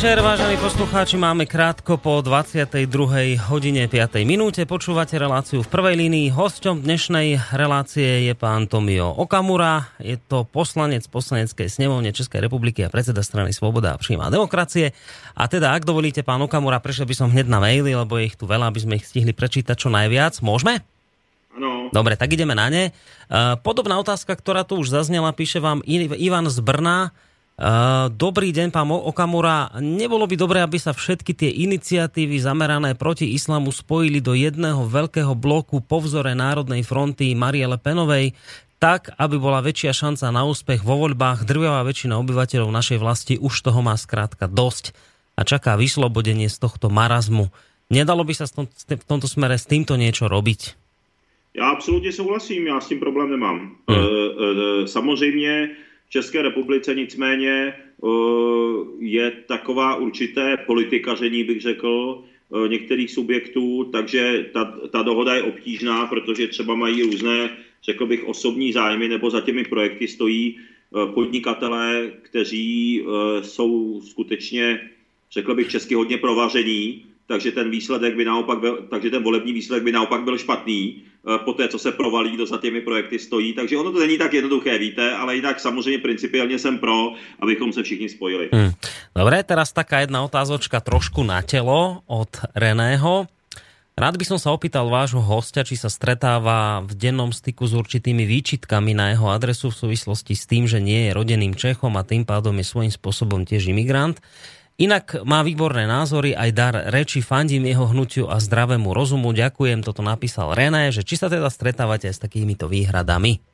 večer, vážení poslucháči. Máme krátko po 22. hodine 5. minúte. Počúvate reláciu v prvej línii. Hosťom dnešnej relácie je pán Tomio Okamura. Je to poslanec poslaneckej snemovne Českej republiky a predseda strany Svoboda a príjma demokracie. A teda, ak dovolíte, pán Okamura, prešiel by som hneď na maily, lebo je ich tu veľa, aby sme ich stihli prečítať čo najviac. Môžeme? Ano. Dobre, tak ideme na ne. Uh, Podobná otázka, ktorá tu už zaznela, píše vám Ivan z Brna. Uh, Dobrý deň, pán Okamura. Nebolo by dobré, aby sa všetky tie iniciatívy zamerané proti islamu spojili do jedného veľkého bloku po vzore Národnej fronty Marie Penovej, tak, aby bola väčšia šanca na úspech vo voľbách. Drvivá väčšina obyvateľov našej vlasti už toho má skrátka dosť a čaká vyslobodenie z tohto marazmu. Nedalo by sa v tomto smere s týmto niečo robiť? Já absolutně souhlasím, já s tím problém nemám. Hmm. E, e, samozřejmě České republice nicméně e, je taková určité politikaření, bych řekl, e, některých subjektů, takže ta, ta dohoda je obtížná, protože třeba mají různé, řekl bych, osobní zájmy, nebo za těmi projekty stojí e, podnikatelé, kteří jsou skutečně, řekl bych, česky hodně provaření, takže ten výsledek by naopak byl, takže ten volební výsledek by naopak byl špatný. eh, po té, co se provalí, kdo za těmi projekty stojí. Takže ono to není tak jednoduché, víte, ale jinak samozřejmě principiálně jsem pro, abychom se všichni spojili. Hmm. Dobre, teraz taká jedna otázočka trošku na telo od Reného. Rád by som sa opýtal vášho hostia, či sa stretáva v dennom styku s určitými výčitkami na jeho adresu v súvislosti s tým, že nie je rodeným Čechom a tým pádom je svojím spôsobom tiež imigrant. Inak má výborné názory, aj dar reči, fandím jeho hnutiu a zdravému rozumu. Ďakujem, toto napísal René, že či sa teda stretávate s takýmito výhradami.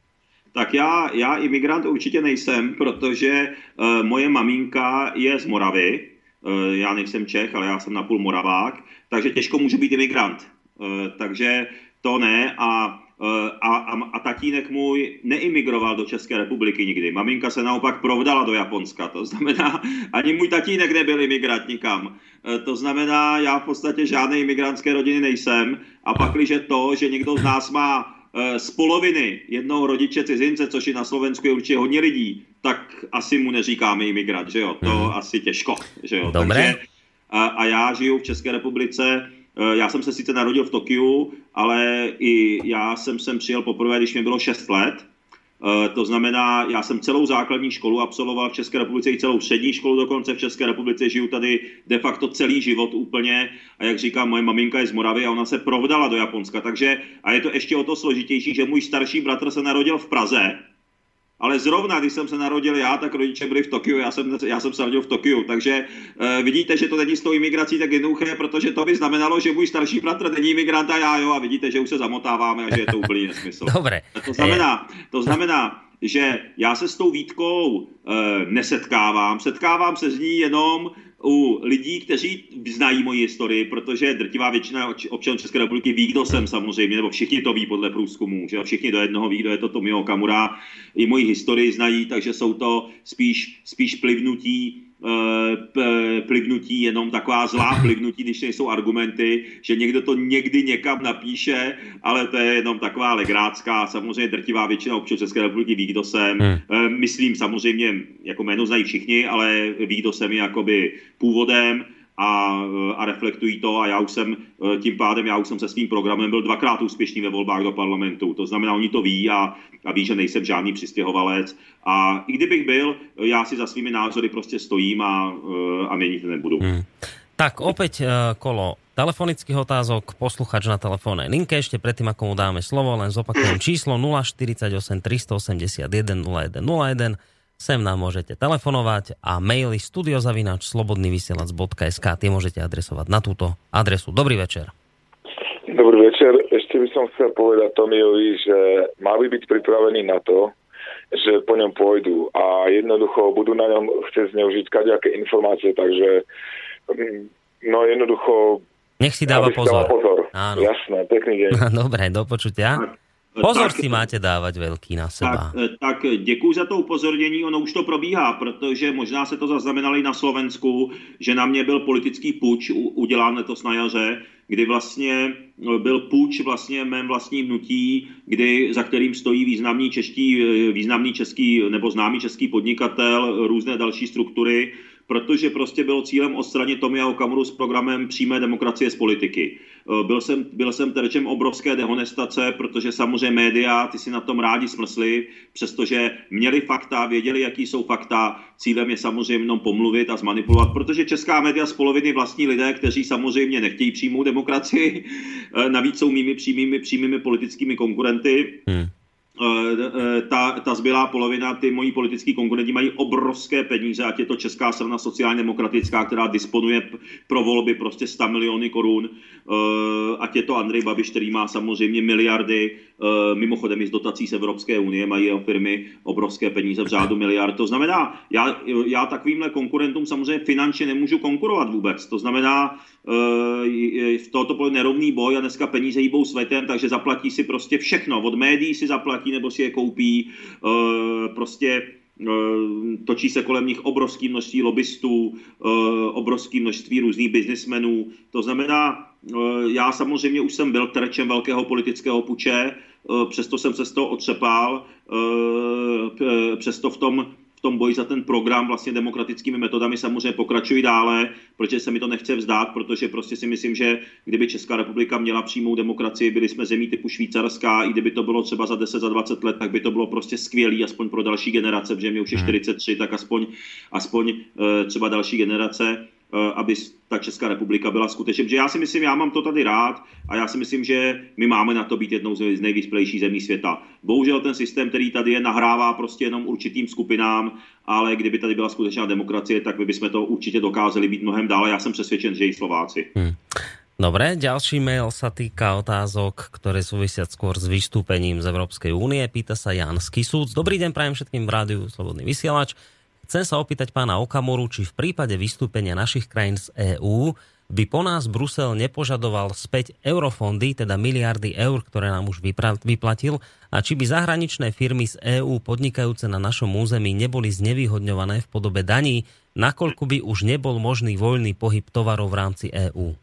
Tak já, já imigrant určitě nejsem, protože uh, moje maminka je z Moravy. Uh, já nejsem Čech, ale já jsem napůl Moravák, takže těžko můžu být imigrant. Uh, takže to ne a a, a, a tatínek můj neimigroval do České republiky nikdy. Maminka se naopak provdala do Japonska. To znamená, <laughs> ani můj tatínek nebyl imigrant nikam. E, To znamená, já v podstatě žádné imigrantské rodiny nejsem. A pakliže to, že někdo z nás má e, z poloviny jednoho rodiče cizince, což je na Slovensku je určitě hodně lidí, tak asi mu neříkáme imigrant, že jo? To Mhm. asi těžko, že jo? Dobré. Takže, a, a já žiju v České republice, Eh, já jsem se sice narodil v Tokiu, ale i já jsem sem přijel poprvé, když mi bylo 6 let. Eh, To znamená, já jsem celou základní školu absolvoval v České republice i celou střední školu dokonce v České republice. Žiju tady de facto celý život úplně. A jak říkám, moje maminka je z Moravy a ona se provdala do Japonska. Takže, a je to ještě o to složitější, že můj starší bratr se narodil v Praze, ale zrovna, když jsem se narodil já, tak rodiče byli v Tokiu, já jsem, já jsem se narodil v Tokiu, takže e, vidíte, že to není s tou imigrací tak jednoduché, protože to by znamenalo, že můj starší bratr není imigrant a já jo, a vidíte, že už se zamotáváme a že je to úplný nesmysl. <laughs> Dobre. To znamená, to znamená, že já se s tou výtkou e, nesetkávám, setkávám se s ní jenom, u lidí, kteří znají moji historii, protože drtivá většina občanů České republiky ví, kdo jsem samozřejmě, nebo všichni to ví podle průzkumu, že všichni do jednoho ví, kdo je to Tomio Kamura, i moji historii znají, takže jsou to spíš, spíš plivnutí Eh, plivnutí, jenom taková zlá plivnutí, když nejsou argumenty, že někdo to někdy někam napíše, ale to je jenom taková legrácká, samozřejmě drtivá většina občanů České republiky ví, kdo jsem. Hmm. Eh, myslím samozřejmě, jako jméno znají všichni, ale ví, kdo jsem jakoby původem a, a reflektují to a já už jsem eh, tím pádem, já už jsem se svým programem byl dvakrát úspěšný ve volbách do parlamentu. To znamená, oni to ví a, a ví, že nejsem žádný přistěhovalec a i kdybych byl, já si za svými názory prostě stojím a, eh, a měnit nebudu. Hmm. Tak uh, kolo telefonických otázok, posluchač na telefónnej linke, ešte predtým, ako mu dáme slovo, len zopakujem číslo 048 381 0101 Sem nám môžete telefonovať a maily studiozavinač slobodnyvysielac.sk tie môžete adresovať na túto adresu. Dobrý večer. Dobrý večer. Ešte by som chcel povedať Tomiovi, že má by byť pripravený na to, že po ňom pôjdu a jednoducho budú na ňom chcieť zneužiť kadejaké informácie, takže mm, no jednoducho nech si dáva pozor. pozor. Áno. Jasné, pekný deň. <laughs> Dobre, do počutia. Pozor tak, si máte dávat velký na seba. Tak, eh, tak děkuji za to upozornění, ono už to probíhá, protože možná se to zaznamenali na Slovensku, že na mě byl politický puč udělán letos na jaře, kdy vlastně eh, byl půjč vlastně mém vlastní hnutí, kdy, za kterým stojí významný, čeští, eh, významný český nebo známý český podnikatel, různé další struktury, protože prostě bylo cílem odstranit Tomia Okamuru s programem přímé demokracie z politiky. Eh, byl jsem, byl jsem terčem obrovské dehonestace, protože samozřejmě média, ty si na tom rádi smrsli, přestože měli fakta, věděli, jaký jsou fakta. Cílem je samozřejmě jenom pomluvit a zmanipulovat, protože česká média z poloviny vlastní lidé, kteří samozřejmě nechtějí přímou demokracii, eh, navíc jsou mými přímými, přímými politickými konkurenty. Hmm. Eh, eh, ta, ta zbylá polovina, ty moji politický konkurenti mají obrovské peníze, ať je to Česká strana sociálně demokratická, která disponuje pro volby prostě 100 miliony korun, eh, ať je to Andrej Babiš, který má samozřejmě miliardy, mimochodem i z dotací z Evropské unie mají firmy obrovské peníze v řádu miliard. To znamená, já, já takovýmhle konkurentům samozřejmě finančně nemůžu konkurovat vůbec. To znamená, v tohoto nerovný boj a dneska peníze jíbou světem, takže zaplatí si prostě všechno. Od médií si zaplatí nebo si je koupí. Eh, prostě eh, točí se kolem nich obrovské množství lobbystů, eh, obrovské množství různých biznismenů. To znamená, já samozřejmě už jsem byl terčem velkého politického puče, přesto jsem se z toho otřepal, přesto v tom tom boji za ten program vlastně demokratickými metodami samozřejmě pokračují dále, protože se mi to nechce vzdát, protože prostě si myslím, že kdyby Česká republika měla přímou demokracii, byli jsme zemí typu Švýcarská, i kdyby to bylo třeba za 10, za 20 let, tak by to bylo prostě skvělý, aspoň pro další generace, protože mě už je 43, hmm. tak aspoň, aspoň eh, třeba další generace aby ta Česká republika byla skutečně, protože já si myslím, já mám to tady rád a já si myslím, že my máme na to být jednou z nejvyspělejších zemí světa. Bohužel ten systém, který tady je, nahrává prostě jenom určitým skupinám, ale kdyby tady byla skutečná demokracie, tak by bychom to určitě dokázali být mnohem dále. Já jsem přesvědčen, že i Slováci. Hmm. Dobre, ďalší mail sa týka otázok, ktoré súvisia skôr s vystúpením z Európskej únie. Pýta sa Jan Skisúc. Dobrý deň, prajem všetkým v rádiu Slobodný vysielač. Chcem sa opýtať pána Okamoru, či v prípade vystúpenia našich krajín z EÚ by po nás Brusel nepožadoval späť eurofondy, teda miliardy eur, ktoré nám už vyplatil, a či by zahraničné firmy z EÚ podnikajúce na našom území neboli znevýhodňované v podobe daní, nakoľko by už nebol možný voľný pohyb tovarov v rámci EÚ.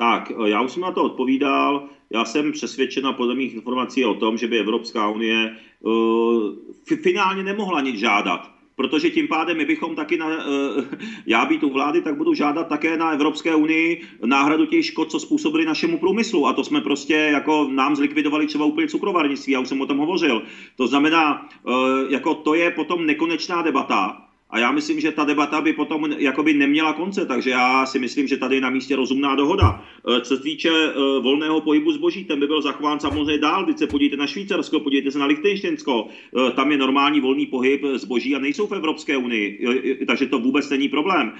Tak, já už jsem na to odpovídal. Já jsem přesvědčena podle mých informací o tom, že by Evropská unie uh, finálně nemohla nic žádat protože tím pádem my bychom taky, na, eh, já být u vlády, tak budu žádat také na Evropské unii náhradu těch škod, co způsobili našemu průmyslu. A to jsme prostě jako nám zlikvidovali třeba úplně cukrovarnictví, já už jsem o tom hovořil. To znamená, eh, jako to je potom nekonečná debata a já myslím, že ta debata by potom jakoby neměla konce, takže já si myslím, že tady je na místě rozumná dohoda. Eh, co se týče eh, volného pohybu zboží, ten by byl zachován samozřejmě dál. Teď se podívejte na Švýcarsko, podívejte se na Lichtensteinsko, eh, tam je normální volný pohyb zboží a nejsou v Evropské unii, takže to vůbec není problém.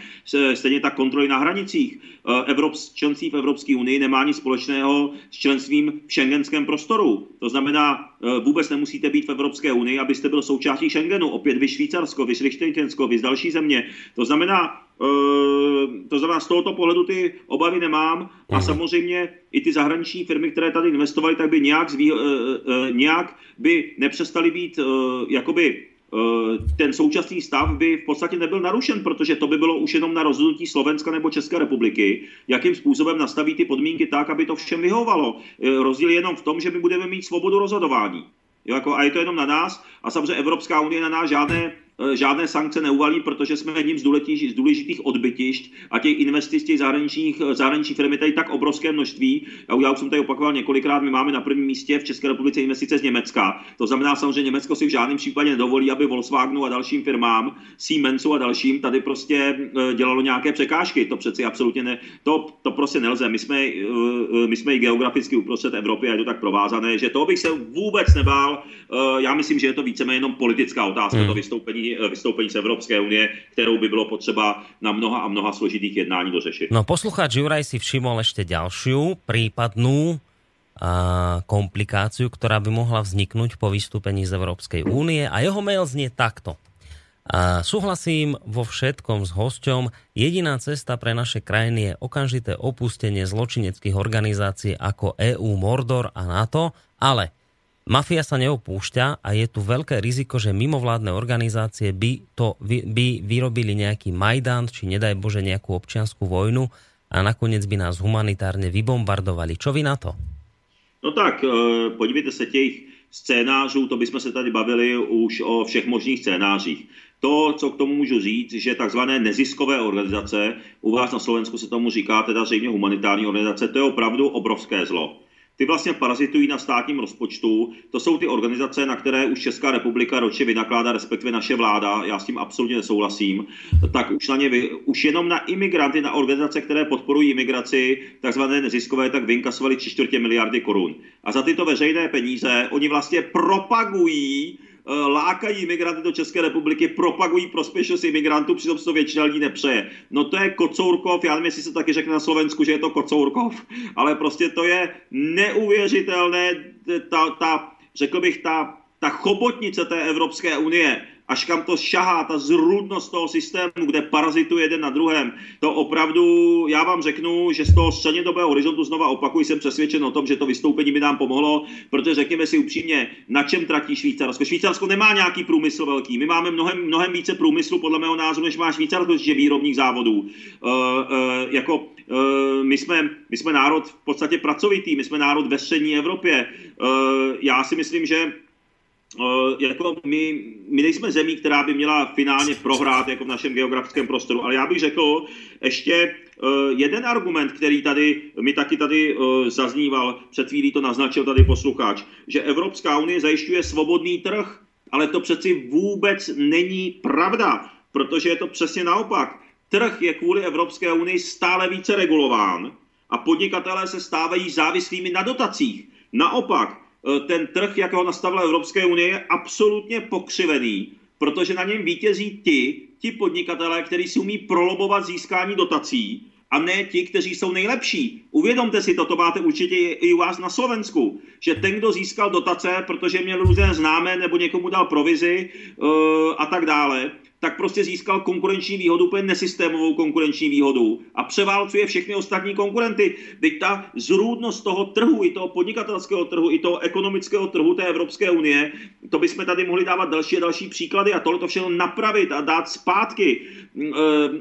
Stejně tak kontroly na hranicích. členství v Evropské unii nemá nic společného s členstvím v šengenském prostoru. To znamená, vůbec nemusíte být v Evropské unii, abyste byl součástí Schengenu. Opět vy Švýcarsko, vy Lichtensteinsko, Německo, vy další země. To znamená, Uh, to znamená, z tohoto pohledu ty obavy nemám a samozřejmě i ty zahraniční firmy, které tady investovaly, tak by nějak, zvý, uh, uh, nějak by nepřestaly být jakoby ten současný stav by v podstatě nebyl narušen, protože to by bylo už jenom na rozhodnutí Slovenska nebo České republiky, jakým způsobem nastaví ty podmínky tak, aby to všem vyhovovalo. Rozdíl je jenom v tom, že my budeme mít svobodu rozhodování. Jo, jako, a je to jenom na nás. A samozřejmě Evropská unie na nás žádné Eh, žádné sankce neuvalí, protože jsme jedním z důležitých, z důležitých odbytišť a těch investic těch zahraničních, eh, zahraničních firm je tady tak obrovské množství. Já, já už jsem tady opakoval několikrát, my máme na prvním místě v České republice investice z Německa. To znamená samozřejmě, Německo si v žádném případě nedovolí, aby Volkswagenu a dalším firmám, Siemensu a dalším tady prostě eh, dělalo nějaké překážky. To přeci absolutně ne, to, to prostě nelze. My jsme, my jsme i geograficky uprostřed Evropy a je to tak provázané, že to bych se vůbec nebál. Já myslím, že je to víceméně jenom politická otázka, hmm. to vystoupení Eh, vystoupení z Evropské unie, kterou by bylo potřeba na mnoha a mnoha složitých jednání dořešit. No posluchač Juraj si všimol ešte ďalšiu prípadnú a komplikáciu, ktorá by mohla vzniknúť po vystúpení z Európskej únie a jeho mail znie takto. A súhlasím vo všetkom s hosťom. Jediná cesta pre naše krajiny je okamžité opustenie zločineckých organizácií ako EU, Mordor a NATO, ale Mafia sa neopúšťa a je tu veľké riziko, že mimovládne organizácie by, to, by vyrobili nejaký Majdan, či nedaj Bože nejakú občianskú vojnu a nakoniec by nás humanitárne vybombardovali. Čo vy na to? No tak, eh, podívejte se těch scénářů, to bychom se tady bavili už o všech možných scénářích. To, co k tomu můžu říct, že takzvané neziskové organizace, u vás na Slovensku se tomu říká teda zřejmě humanitární organizace, to je opravdu obrovské zlo ty vlastně parazitují na státním rozpočtu. To jsou ty organizace, na které už Česká republika ročně vynakládá, respektive naše vláda, já s tím absolutně nesouhlasím, tak už, na ně, už jenom na imigranty, na organizace, které podporují imigraci, takzvané neziskové, tak vynkasovali 3 čtvrtě miliardy korun. A za tyto veřejné peníze oni vlastně propagují lákají imigranty do České republiky, propagují prospěšnost imigrantů, přitom se to většina lidí nepřeje. No to je Kocourkov, já nevím, jestli se taky řekne na Slovensku, že je to Kocourkov, <laughs> ale prostě to je neuvěřitelné, ta, ta řekl bych, ta, ta chobotnice té Evropské unie, až kam to šahá, ta zrůdnost toho systému, kde parazituje jeden na druhém, to opravdu, já vám řeknu, že z toho střednědobého horizontu znova opakuji, jsem přesvědčen o tom, že to vystoupení by nám pomohlo, protože řekněme si upřímně, na čem tratí Švýcarsko. Švýcarsko nemá nějaký průmysl velký, my máme mnohem, mnohem více průmyslu, podle mého názoru, než má Švýcarsko, že výrobních závodů. Uh, uh, jako uh, my, jsme, my jsme národ v podstatě pracovitý, my jsme národ ve střední Evropě. Uh, já si myslím, že jako my, my nejsme zemí, která by měla finálně prohrát jako v našem geografickém prostoru, ale já bych řekl ještě uh, jeden argument, který tady mi taky tady uh, zazníval, před chvílí to naznačil tady posluchač, že Evropská unie zajišťuje svobodný trh, ale to přeci vůbec není pravda, protože je to přesně naopak. Trh je kvůli Evropské unii stále více regulován a podnikatelé se stávají závislými na dotacích. Naopak, Eh, ten trh, jak ho nastavila Evropské unie, je absolutně pokřivený, protože na něm vítězí ti, ti podnikatelé, kteří si umí prolobovat získání dotací, a ne ti, kteří jsou nejlepší. Uvědomte si to, to máte určitě i u vás na Slovensku, že ten, kdo získal dotace, protože měl různé známé nebo někomu dal provizi uh, a tak dále, tak prostě získal konkurenční výhodu, úplně nesystémovou konkurenční výhodu a převálcuje všechny ostatní konkurenty. Teď ta zrůdnost toho trhu, i toho podnikatelského trhu, i toho ekonomického trhu té Evropské unie, to bychom tady mohli dávat další a další příklady a tohle to všechno napravit a dát zpátky,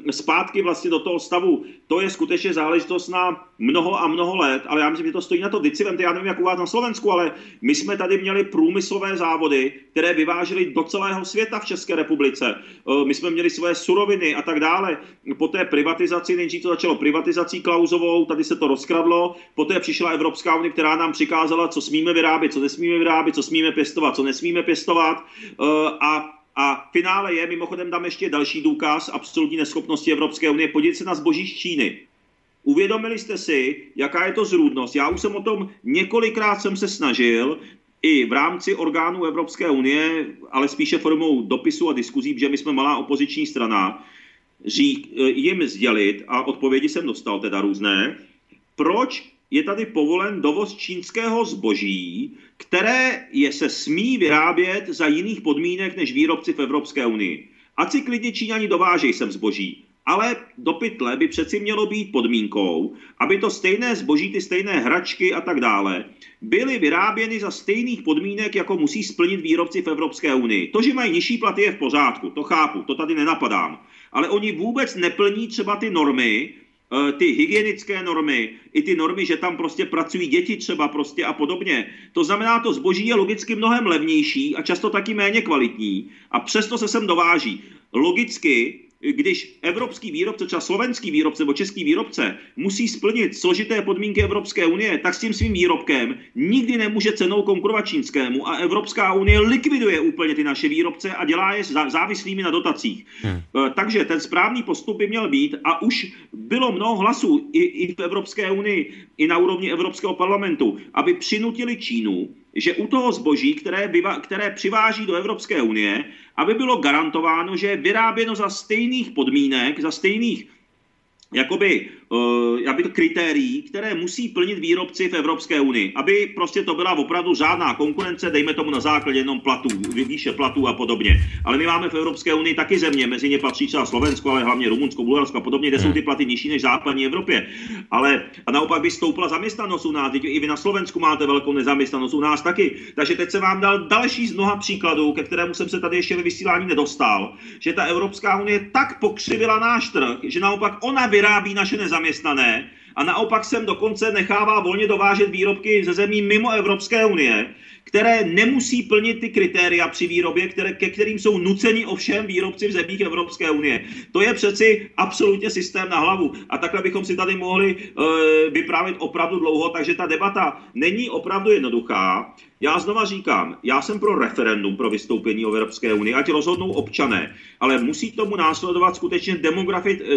e, zpátky vlastně do toho stavu. To je skutečně záležitost na mnoho a mnoho let, ale já myslím, že to stojí na to. Vemte, já nevím, jak u vás na Slovensku, ale my jsme tady měli průmyslové závody, které vyvážely do celého světa v České republice Eh, my jsme měli své suroviny a tak dále. Po té privatizaci, nejdřív to začalo privatizací Klauzovou, tady se to rozkradlo, poté přišla Evropská unie, která nám přikázala, co smíme vyrábět, co nesmíme vyrábět, co smíme pěstovat, co nesmíme pěstovat eh, a a finále je, mimochodem dám ještě další důkaz absolutní neschopnosti Evropské unie, podívejte se na zboží z Číny. Uvědomili jste si, jaká je to zrůdnost? Já už jsem o tom několikrát jsem se snažil, i v rámci orgánů Evropské unie, ale spíše formou dopisu a diskuzí, že my jsme malá opoziční strana, řík, eh, jim sdělit, a odpovědi jsem dostal teda různé, proč je tady povolen dovoz čínského zboží, které je se smí vyrábět za jiných podmínek než výrobci v Evropské unii. ať si klidně Číňani dovážejí sem zboží. Ale do pytle by přeci mělo být podmínkou, aby to stejné zboží, ty stejné hračky a tak dále, byly vyráběny za stejných podmínek, jako musí splnit výrobci v Evropské unii. To, že mají nižší platy, je v pořádku, to chápu, to tady nenapadám. Ale oni vůbec neplní třeba ty normy, eh, ty hygienické normy, i ty normy, že tam prostě pracují děti třeba prostě a podobně. To znamená, to zboží je logicky mnohem levnější a často taky méně kvalitní a přesto se sem dováží. Logicky když evropský výrobce, třeba slovenský výrobce nebo český výrobce musí splnit složité podmínky Evropské unie, tak s tím svým výrobkem nikdy nemůže cenou konkurovat čínskému a Evropská unie likviduje úplně ty naše výrobce a dělá je závislými na dotacích. Hmm. Takže ten správný postup by měl být a už bylo mnoho hlasů i, i v Evropské unii, i na úrovni Evropského parlamentu, aby přinutili Čínu, že u toho zboží, které, byva, které přiváží do Evropské unie, aby bylo garantováno, že je vyráběno za stejných podmínek, za stejných jakoby, uh, aby to kritérií, které musí plnit výrobci v Evropské unii, aby prostě to byla opravdu žádná konkurence, dejme tomu na základě jenom platů, výše platů a podobně. Ale my máme v Evropské unii taky země, mezi ně patří třeba Slovensko, ale hlavně Rumunsko, Bulharsko a podobně, kde jsou ty platy nižší než v západní Evropě. Ale a naopak by stoupla zaměstnanost u nás, teď i vy na Slovensku máte velkou nezaměstnanost, u nás taky. Takže teď se vám dal další z mnoha příkladů, ke kterému jsem se tady ještě ve vysílání nedostal, že ta Evropská unie tak pokřivila náš trh, že naopak ona vyrábí naše nezaměstnané a naopak sem dokonce nechává volně dovážet výrobky ze zemí mimo Evropské unie, které nemusí plnit ty kritéria při výrobě, které, ke kterým jsou nuceni ovšem výrobci v zemích Evropské unie. To je přeci absolutně systém na hlavu. A takhle bychom si tady mohli uh, vyprávět opravdu dlouho, takže ta debata není opravdu jednoduchá. Já znova říkám, já jsem pro referendum pro vystoupení Evropské unie, ať rozhodnou občané, ale musí tomu následovat skutečně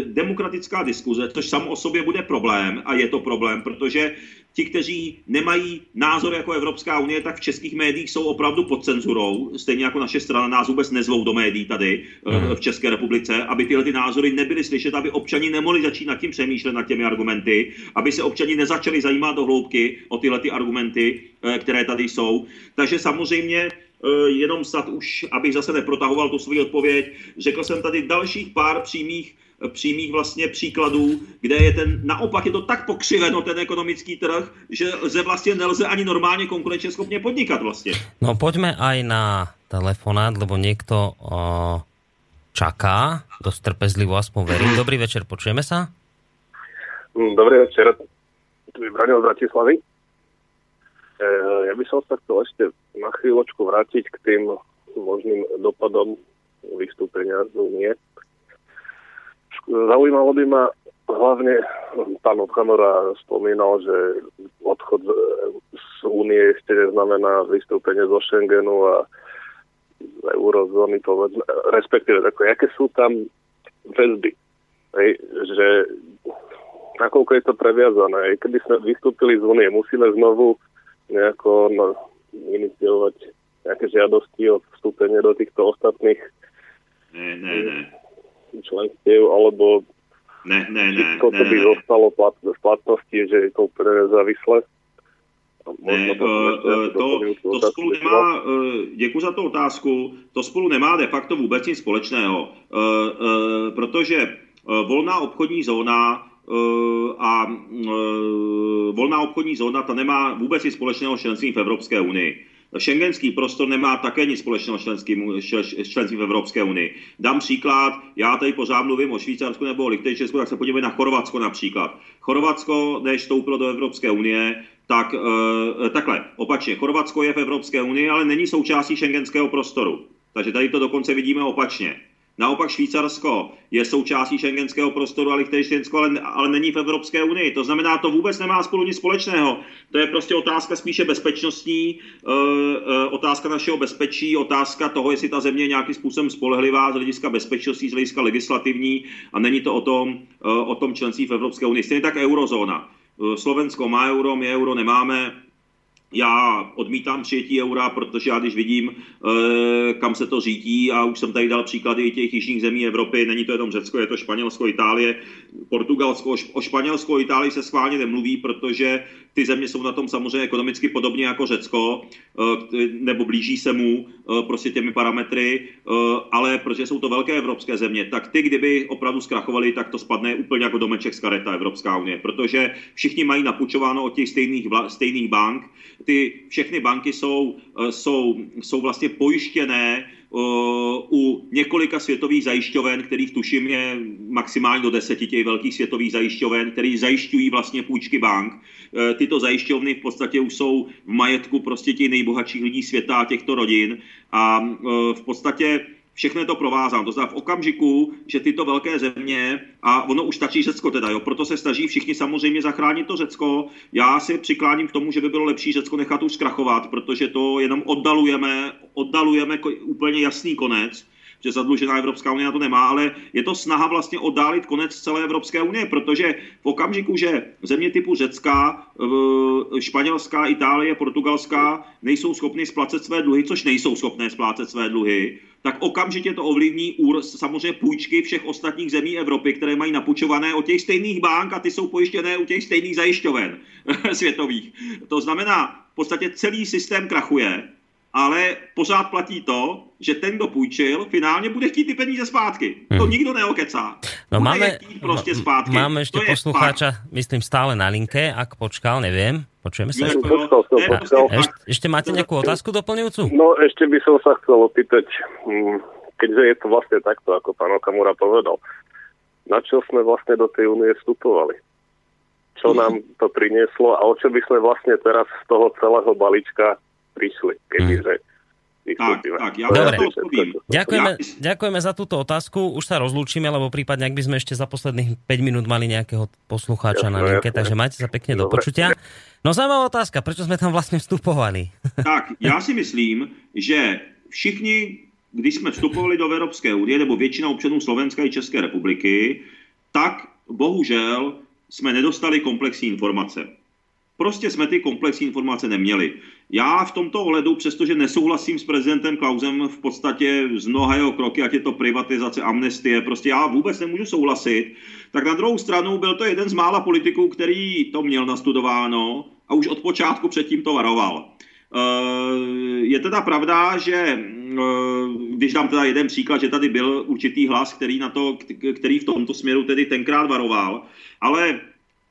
demokratická diskuze, což samo o sobě bude problém a je to problém, protože ti, kteří nemají názor jako Evropská unie, tak v českých médiích jsou opravdu pod cenzurou, stejně jako naše strana nás vůbec nezvou do médií tady mm. v České republice, aby tyhle ty názory nebyly slyšet, aby občani nemohli začít nad tím přemýšlet, nad těmi argumenty, aby se občani nezačali zajímat do hloubky o tyhle ty argumenty, eh, které tady jsou. Takže samozřejmě eh, jenom snad už, abych zase neprotahoval tu svou odpověď, řekl jsem tady dalších pár přímých přímých vlastně příkladů, kde je ten, naopak je to tak pokřiveno, ten ekonomický trh, že lze vlastně nelze ani normálně konkurenčně schopně podnikat vlastně. No pojďme aj na telefonát, lebo někdo uh, čaká, dost trpezlivo aspoň verím. Dobrý večer, počujeme se? Mm, dobrý večer, tu je Braňo z Bratislavy. E, ja by som sa chcel ešte na chvíľočku vrátiť k tým možným dopadom vystúpenia z Unie Zaujímalo by ma hlavne pán Otchamora spomínal, že odchod z únie ešte neznamená vystúpenie zo Schengenu a z eurozóny, povedzme, respektíve tako, aké sú tam väzby. Hej, že nakoľko je to previazané. Keby sme vystúpili z únie, musíme znovu nejako no, iniciovať nejaké žiadosti o vstúpenie do týchto ostatných ne, ne, ne členstiev, alebo ne, ne, ne, to, ne, by ne. zostalo plat, v platnosti, že je to úplne nezávislé? Ne, to, uh, to, to spolu nemá, uh, děkuji za tu otázku, to spolu nemá de facto vůbec nic společného, protože volná obchodní zóna a volná obchodní zóna ta nemá vůbec nic společného s členstvím v Evropské unii. Schengenský prostor nemá také nic společného s členstvím v Evropské unii. Dám příklad, já tady pořád mluvím o Švýcarsku nebo o Lichtenštejnsku, tak se podívej na Chorvatsko například. Chorvatsko, než vstoupilo do Evropské unie, tak e, takhle, opačně, Chorvatsko je v Evropské unii, ale není součástí šengenského prostoru. Takže tady to dokonce vidíme opačně. Naopak Švýcarsko je součástí šengenského prostoru a Lichtensteinsko, ale, ale není v Evropské unii. To znamená, to vůbec nemá spolu nic společného. To je prostě otázka spíše bezpečnostní, uh, uh, otázka našeho bezpečí, otázka toho, jestli ta země je nějakým způsobem spolehlivá z hlediska bezpečností, z hlediska legislativní a není to o tom, uh, o tom členství v Evropské unii. Stejně tak eurozóna. Slovensko má euro, my euro nemáme, já odmítám přijetí eura, protože já když vidím, eh, kam se to řídí, a už jsem tady dal příklady i těch jižních zemí Evropy, není to jenom Řecko, je to Španělsko, Itálie, Portugalsko, o Španělsko, Itálii se schválně nemluví, protože ty země jsou na tom samozřejmě ekonomicky podobně jako Řecko, eh, nebo blíží se mu eh, prostě těmi parametry, ale protože jsou to velké evropské země, tak ty, kdyby opravdu zkrachovali, tak to spadne úplně jako domeček z kareta Evropská unie, protože všichni mají napučováno od těch stejných, stejných bank, ty všechny banky jsou, eh, jsou, jsou vlastně pojištěné eh, u několika světových zajišťoven, kterých tuším je maximálně do deseti těch velkých světových zajišťoven, které zajišťují vlastně půjčky bank. Eh, tyto zajišťovny v podstatě už jsou v majetku prostě těch nejbohatších lidí světa, těchto rodin a v podstatě všechno je to provázáno. To znamená v okamžiku, že tyto velké země, a ono už stačí Řecko teda, jo, proto se snaží všichni samozřejmě zachránit to Řecko. Já si přikláním k tomu, že by bylo lepší Řecko nechat už zkrachovat, protože to jenom oddalujeme, oddalujeme úplně jasný konec že zadlužená Evropská unie na to nemá, ale je to snaha vlastně oddálit konec celé Evropské unie, protože v okamžiku, že země typu Řecka, Španělská, Itálie, Portugalská nejsou schopny splacet své dluhy, což nejsou schopné splácet své dluhy, tak okamžitě to ovlivní úr, samozřejmě půjčky všech ostatních zemí Evropy, které mají napučované od těch stejných bank a ty jsou pojištěné u těch stejných zajišťoven <laughs> světových. To znamená, v podstatě celý systém krachuje ale pořád platí to, že ten, kdo půjčil, finálně bude chtít ty peníze zpátky. Hmm. To nikdo neokecá. No bude máme, prostě zpátky. máme ještě to poslucháča, myslím, stále na linke, ak počkal, nevím. Počujeme? Počkal som, počkal. Ešte, ešte máte nejakú otázku doplňujúcu? No ešte by som sa chcel opýtať, hm, keďže je to vlastne takto, ako pán Okamura povedal, na čo sme vlastne do tej únie vstupovali? Čo nám to prinieslo a o čo by sme vlastne teraz z toho celého balíčka prišli, kebyže hmm. Tak, tak, ja Dobre. Ďakujeme, ďakujeme za túto otázku. Už sa rozlúčime, lebo prípadne, ak by sme ešte za posledných 5 minút mali nejakého poslucháča jasne, na linke, jasne. takže majte sa pekne Dobre. do počutia. No zaujímavá otázka, prečo sme tam vlastne vstupovali? <laughs> Tak, já si myslím, že všichni, když jsme vstupovali do Evropské unie, nebo většina občanů Slovenska i České republiky, tak bohužel jsme nedostali komplexní informace. Prostě jsme ty komplexní informace neměli. Já v tomto ohledu, přestože nesouhlasím s prezidentem Klausem v podstatě z mnoha jeho kroky, ať je to privatizace, amnestie, prostě já vůbec nemůžu souhlasit, tak na druhou stranu byl to jeden z mála politiků, který to měl nastudováno a už od počátku předtím to varoval. Eh, je teda pravda, že eh, když dám teda jeden příklad, že tady byl určitý hlas, který, na to, který v tomto směru tedy tenkrát varoval, ale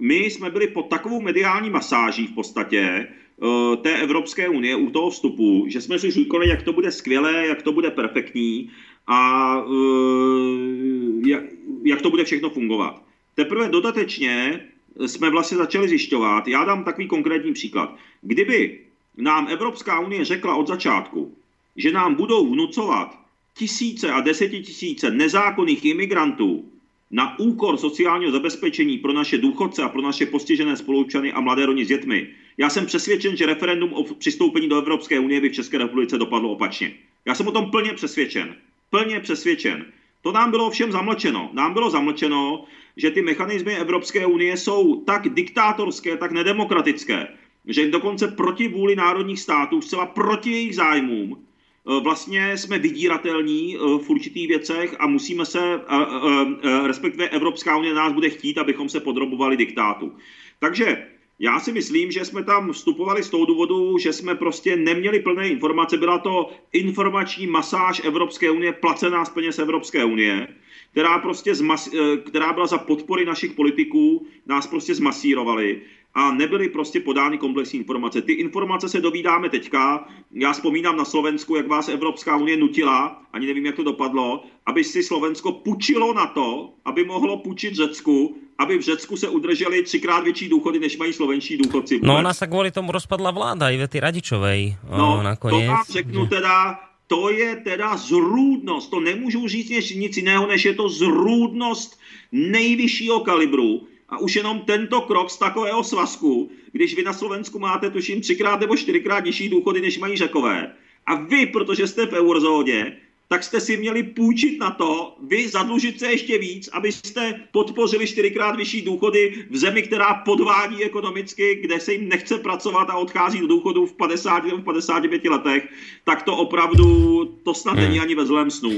my jsme byli pod takovou mediální masáží v podstatě eh, té Evropské unie u toho vstupu, že jsme si říkali, jak to bude skvělé, jak to bude perfektní a eh, jak, jak to bude všechno fungovat. Teprve dodatečně jsme vlastně začali zjišťovat, já dám takový konkrétní příklad. Kdyby nám Evropská unie řekla od začátku, že nám budou vnucovat tisíce a desetitisíce nezákonných imigrantů, na úkor sociálního zabezpečení pro naše důchodce a pro naše postižené spoluobčany a mladé rodiny s dětmi. Já jsem přesvědčen, že referendum o přistoupení do Evropské unie by v České republice dopadlo opačně. Já jsem o tom plně přesvědčen. Plně přesvědčen. To nám bylo všem zamlčeno. Nám bylo zamlčeno, že ty mechanismy Evropské unie jsou tak diktátorské, tak nedemokratické, že dokonce proti vůli národních států, zcela proti jejich zájmům, vlastně jsme vydíratelní eh, v určitých věcech a musíme se, eh, respektive Evropská unie nás bude chtít, abychom se podrobovali diktátu. Takže já si myslím, že jsme tam vstupovali z toho důvodu, že jsme prostě neměli plné informace. Byla to informační masáž Evropské unie, placená z peněz Evropské unie, která, prostě zmas, která byla za podpory našich politiků, nás prostě zmasírovali a nebyly prostě podány komplexní informace. Ty informace se dovídáme teďka. Já vzpomínám na Slovensku, jak vás Evropská unie nutila, ani nevím, jak to dopadlo, aby si Slovensko pučilo na to, aby mohlo půjčit Řecku, aby v Řecku se udrželi třikrát větší důchody, než mají slovenští důchodci. No ona se kvůli tomu rozpadla vláda i ty Radičovej. No, nakonec. to vám řeknu teda, to je teda zrůdnost. To nemůžu říct nic jiného, než je to zrůdnost nejvyššího kalibru a už jenom tento krok z takového svazku, když vy na Slovensku máte tuším třikrát nebo čtyřikrát nižší důchody, než mají řekové, a vy, protože jste v eurozóně, tak jste si měli půjčit na to, vy zadlužit se ještě víc, abyste podpořili čtyřikrát vyšší důchody v zemi, která podvádí ekonomicky, kde se jim nechce pracovat a odchází do důchodu v 50 nebo v 55 letech, tak to opravdu, to snad není ani ve zlém snu.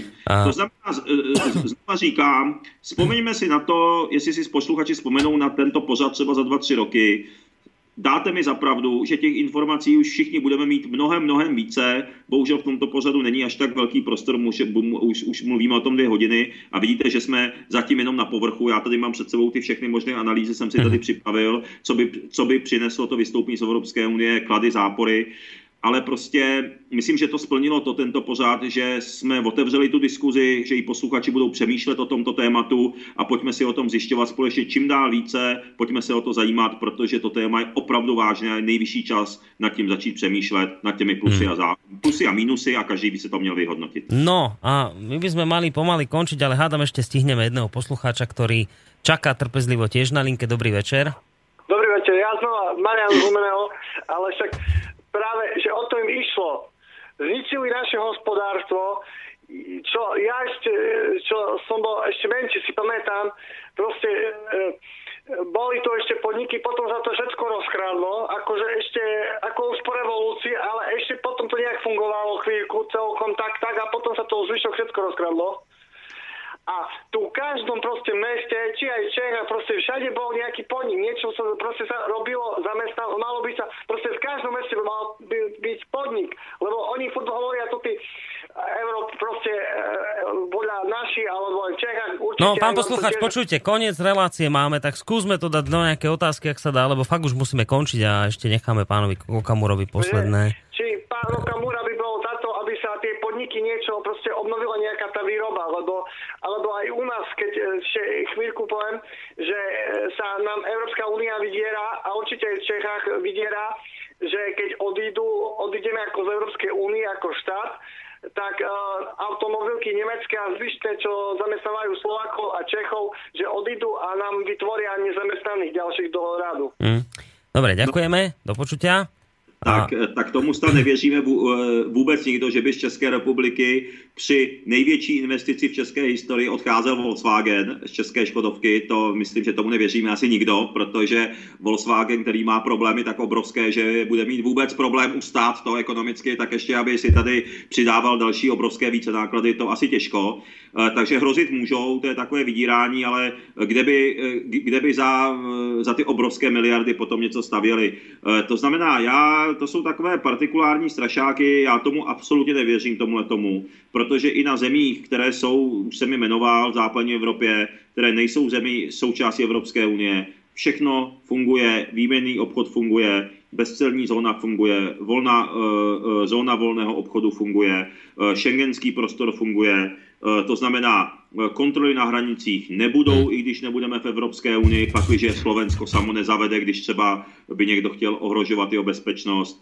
To znamená, z- z- znova říkám, vzpomeňme si na to, jestli si posluchači vzpomenou na tento pořad třeba za dva, tři roky, dáte mi zapravdu, že těch informací už všichni budeme mít mnohem, mnohem více. Bohužel v tomto pořadu není až tak velký prostor, už, už, už mluvíme o tom dvě hodiny a vidíte, že jsme zatím jenom na povrchu. Já tady mám před sebou ty všechny možné analýzy, jsem si tady připravil, co by, co by přineslo to vystoupení z Evropské unie, klady, zápory ale prostě myslím, že to splnilo to tento pořád, že jsme otevřeli tu diskuzi, že i posluchači budou přemýšlet o tomto tématu a pojďme si o tom zjišťovat společně čím dál více, pojďme se o to zajímat, protože to téma je opravdu vážné a je nejvyšší čas nad tím začít přemýšlet, nad těmi plusy, a, zá, plusy a minusy a každý by se to měl vyhodnotit. No a my by sme mali pomaly končiť, ale hádam ešte stihneme jedného poslucháča, ktorý čaká trpezlivo tiež na linke. Dobrý večer. Dobrý večer, ja znova Marian z Humeného, ale však práve, že o to im išlo. Zničili naše hospodárstvo, čo ja ešte, čo som bol ešte menší, si pamätám, proste e, boli tu ešte podniky, potom sa to všetko rozkradlo, akože ešte, ako už po revolúcii, ale ešte potom to nejak fungovalo chvíľku, celkom tak, tak a potom sa to zvyšok všetko rozkradlo. A tu v každom proste meste, či aj Čech, a proste všade bol nejaký podnik, niečo sa proste sa robilo, zamestnalo, malo by sa, proste v každom meste by mal by, byť podnik, lebo oni furt hovoria tu tí Európ, proste e, podľa našich, alebo aj v Čechách určite... No, pán nám to poslucháč, tiež- počujte, koniec relácie máme, tak skúsme to dať do nejaké otázky, ak sa dá, lebo fakt už musíme končiť a ešte necháme pánovi Okamurovi posledné. Či pán Okamura by bol za to, aby sa tie podniky niečo proste obnovila nejaká tá výroba, lebo, alebo aj u nás, keď ešte chvíľku poviem, že e, sa nám Európska únia vydiera a určite v Čechách vydiera, že keď odídu, odídeme ako z Európskej únie ako štát, tak uh, automobilky nemecké a zvyšné, čo zamestnávajú Slovákov a Čechov, že odídu a nám vytvoria nezamestnaných ďalších do rádu. Hm. Dobre, ďakujeme, do počutia. Tak, tak tomu snad nevěříme eh, vůbec nikdo, že by z České republiky při největší investici v české historii odcházel Volkswagen z české Škodovky. To myslím, že tomu nevěříme asi nikdo, protože Volkswagen, který má problémy tak obrovské, že bude mít vůbec problém ustát to ekonomicky, tak ještě, aby si tady přidával další obrovské více náklady, to asi těžko. Eh, Takže hrozit můžou, to je takové vydírání, ale kde by, eh, kde by za, eh, za ty obrovské miliardy potom něco stavěli. Eh, To znamená, já, to jsou takové partikulární strašáky, já tomu absolutně nevěřím tomuhle tomu, protože i na zemích, které jsou, už jsem jmenoval, v západní Evropě, které nejsou zemi součástí Evropské unie, všechno funguje, výměnný obchod funguje, bezcelní zóna funguje, volná, uh, uh, zóna volného obchodu funguje, šengenský prostor funguje, to znamená, uh, kontroly na hranicích nebudou, i když nebudeme v Evropské unii, pakliže Slovensko samo nezavede, když třeba by někdo chtěl ohrožovat jeho bezpečnost.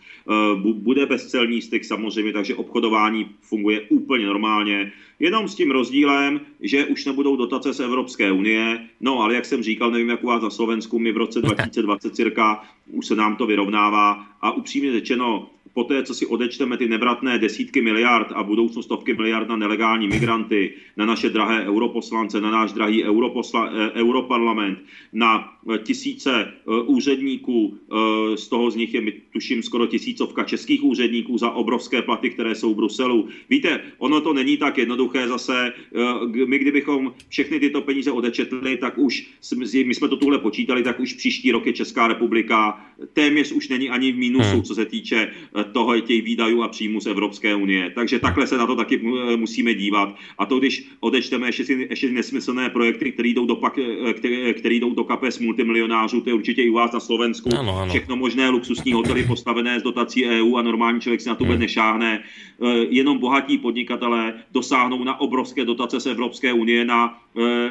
Bu- bude bezcelní styk samozřejmě, takže obchodování funguje úplně normálně, jenom s tím rozdílem, že už nebudou dotace z Evropské unie, no ale jak jsem říkal, nevím, jak u vás na Slovensku, my v roce 2020 cirka už se nám to vyrovnává. A upřímně řečeno, poté, co si odečteme ty nevratné desítky miliard a budoucnu stovky miliard na nelegální migranty, na naše drahé europoslance, na náš drahý europosla, eh, europarlament, na eh, tisíce eh, úředníků, z toho z nich je, my tuším, skoro tisícovka českých úředníků za obrovské platy, které jsou v Bruselu. Víte, ono to není tak jednoduché zase. My kdybychom všechny tyto peníze odečetli, tak už, jsme- my jsme to tuhle počítali, tak už příští rok je Česká republika téměř už není ani v mínusu, co se týče toho těch výdajů a příjmů z Evropské unie. Takže takhle se na to taky eh, musíme dívat. A to, když odečteme ještě, ještě nesmyslné projekty, které jdou, do pak, eh, které, které jdou do kapes multimilionářů, to je určitě i u vás na Slovensku. Ano, ano. Všechno možné luxusní hotely postavené z dotací EU a normální člověk si na to vůbec nešáhne. Eh, Jenom bohatí podnikatelé dosáhnou na obrovské dotace z Evropské unie na,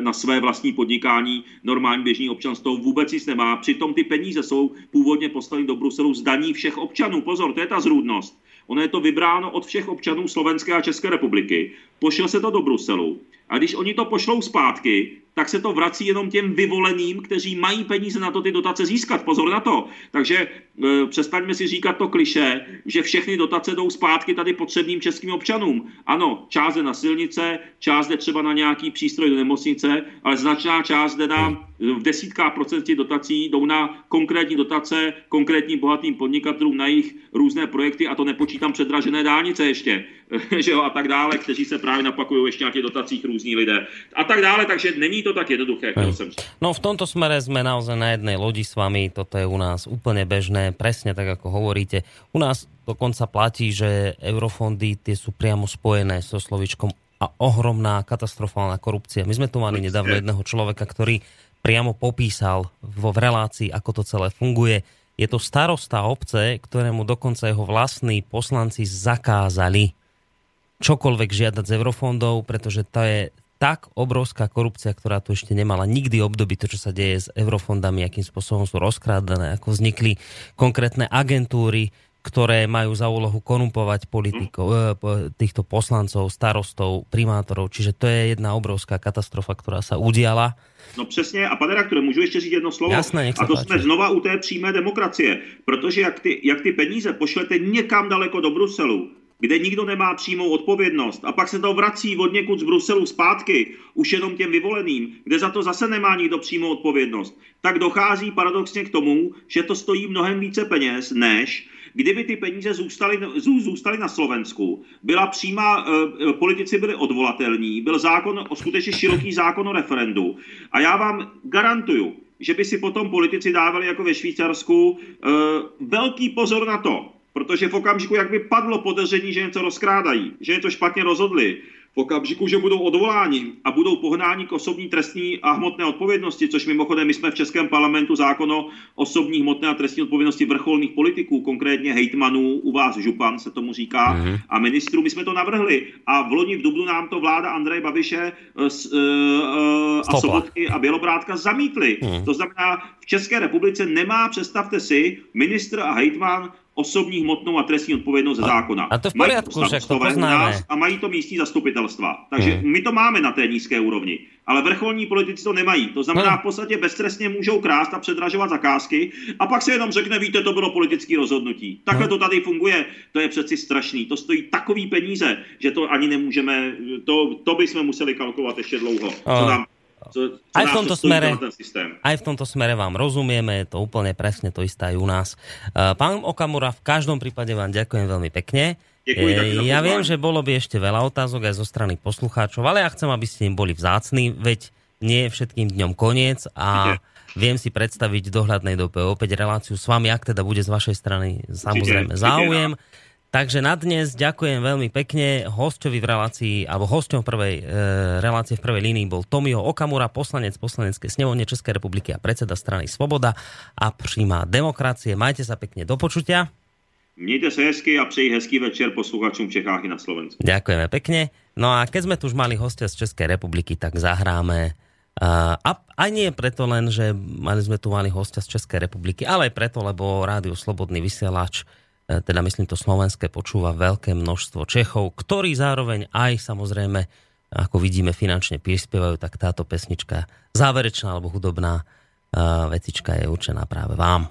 na své vlastní podnikání. Normální běžný občan z toho vůbec nic nemá. Přitom ty peníze jsou původně poslany do Bruselu z daní všech občanů. Pozor, to je ta zrůdnost. Ono je to vybráno od všech občanů Slovenské a České republiky. Pošle se to do Bruselu. A když oni to pošlou zpátky, tak se to vrací jenom těm vyvoleným, kteří mají peníze na to ty dotace získat. Pozor na to. Takže e, přestaňme si říkat to kliše, že všechny dotace jdou zpátky tady potřebným českým občanům. Ano, část jde na silnice, část jde třeba na nějaký přístroj do nemocnice, ale značná část jde na, v desítkách procent těch dotací jdou na konkrétní dotace, konkrétním bohatým podnikatelům na jejich různé projekty a to nepočítám předražené dálnice ještě, <laughs> že jo, a tak dále, kteří se právě napakují ještě na těch dotacích různí lidé a tak dále, takže není to tak jednoduché, chtěl jsem No v tomto smere sme naozaj na jednej lodi s vami, toto je u nás úplne bežné, presne tak ako hovoríte. U nás dokonca platí, že eurofondy tie sú priamo spojené so slovičkom a ohromná katastrofálna korupcia. My sme tu mali nedávno jedného človeka, ktorý priamo popísal vo v relácii, ako to celé funguje. Je to starosta obce, ktorému dokonca jeho vlastní poslanci zakázali čokoľvek žiadať z eurofondov, pretože to je tak obrovská korupcia, ktorá tu ešte nemala nikdy období, to, čo sa deje s eurofondami, akým spôsobom sú rozkrádané, ako vznikli konkrétne agentúry, ktoré majú za úlohu korumpovať politikov, mm. týchto poslancov, starostov, primátorov. Čiže to je jedna obrovská katastrofa, ktorá sa udiala. No přesně, a pane redaktore, můžu ještě říct jedno slovo? Jasné, a to páči. jsme znova u té přímé demokracie, protože jak ty, jak ty peníze pošlete někam daleko do Bruselu, kde nikdo nemá přímou odpovědnost. A pak se to vrací od někud z Bruselu zpátky, už jenom těm vyvoleným, kde za to zase nemá nikdo přímou odpovědnost, tak dochází paradoxně k tomu, že to stojí mnohem více peněz, než kdyby ty peníze zůstaly, zůstaly na Slovensku, byla přímá, e, politici byli odvolatelní, byl zákon, skutečně široký zákon o referendu. A já vám garantuju, že by si potom politici dávali jako ve Švýcarsku e, velký pozor na to, Protože v okamžiku, jak by padlo podezření, že něco rozkrádají, že něco špatně rozhodli, v okamžiku, že budou odvoláni a budou pohnáni k osobní trestní a hmotné odpovědnosti, což mimochodem my jsme v Českém parlamentu zákon o osobní hmotné a trestní odpovědnosti vrcholných politiků, konkrétně hejtmanů, u vás župan se tomu říká, mm-hmm. a ministrů, my jsme to navrhli. A v loni v Dubnu nám to vláda Andreje Babiše uh, uh, a Sobotky a Bělobrátka zamítli. Mm. To znamená, v České republice nemá, představte si, ministr a hejtman osobní hmotnou a trestní odpovědnost ze zákona. A to v poriadku, že to poznáme. A mají to místní zastupitelstva. Takže hmm. my to máme na té nízké úrovni. Ale vrcholní politici to nemají. To znamená, hmm. v podstatě beztrestně můžou krást a předražovat zakázky a pak se jenom řekne, víte, to bylo politické rozhodnutí. Takhle hmm. to tady funguje. To je přeci strašný. To stojí takový peníze, že to ani nemůžeme, to, to bychom museli kalkulovat ještě dlouho. Co nám co, co aj, v tomto smere, aj v tomto smere vám rozumieme, je to úplne presne to isté aj u nás. Uh, pán Okamura, v každom prípade vám ďakujem veľmi pekne. Ďakujem, ja viem, že bolo by ešte veľa otázok aj zo strany poslucháčov, ale ja chcem, aby ste im boli vzácni, veď nie je všetkým dňom koniec a viem si predstaviť v dohľadnej dobe opäť reláciu s vami, ak teda bude z vašej strany samozrejme záujem. Takže na dnes ďakujem veľmi pekne. Hostovi v relácii, alebo hostom prvej e, relácie v prvej línii bol Tomio Okamura, poslanec poslaneckej snemovne Českej republiky a predseda strany Svoboda a príjma demokracie. Majte sa pekne do počutia. Mějte se hezky a přeji hezký večer posluchačům v Čechách i na Slovensku. Ďakujeme pekne. No a keď sme tu už mali hostia z Českej republiky, tak zahráme Uh, a aj nie preto len, že mali sme tu mali hostia z Českej republiky, ale aj preto, lebo Rádio Slobodný vysielač E, teda myslím to slovenské, počúva veľké množstvo Čechov, ktorí zároveň aj samozrejme, ako vidíme, finančne prispievajú, tak táto pesnička záverečná alebo hudobná uh, vecička je určená práve vám.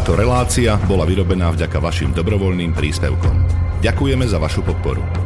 Táto relácia bola vyrobená vďaka vašim dobrovoľným príspevkom. Ďakujeme za vašu podporu.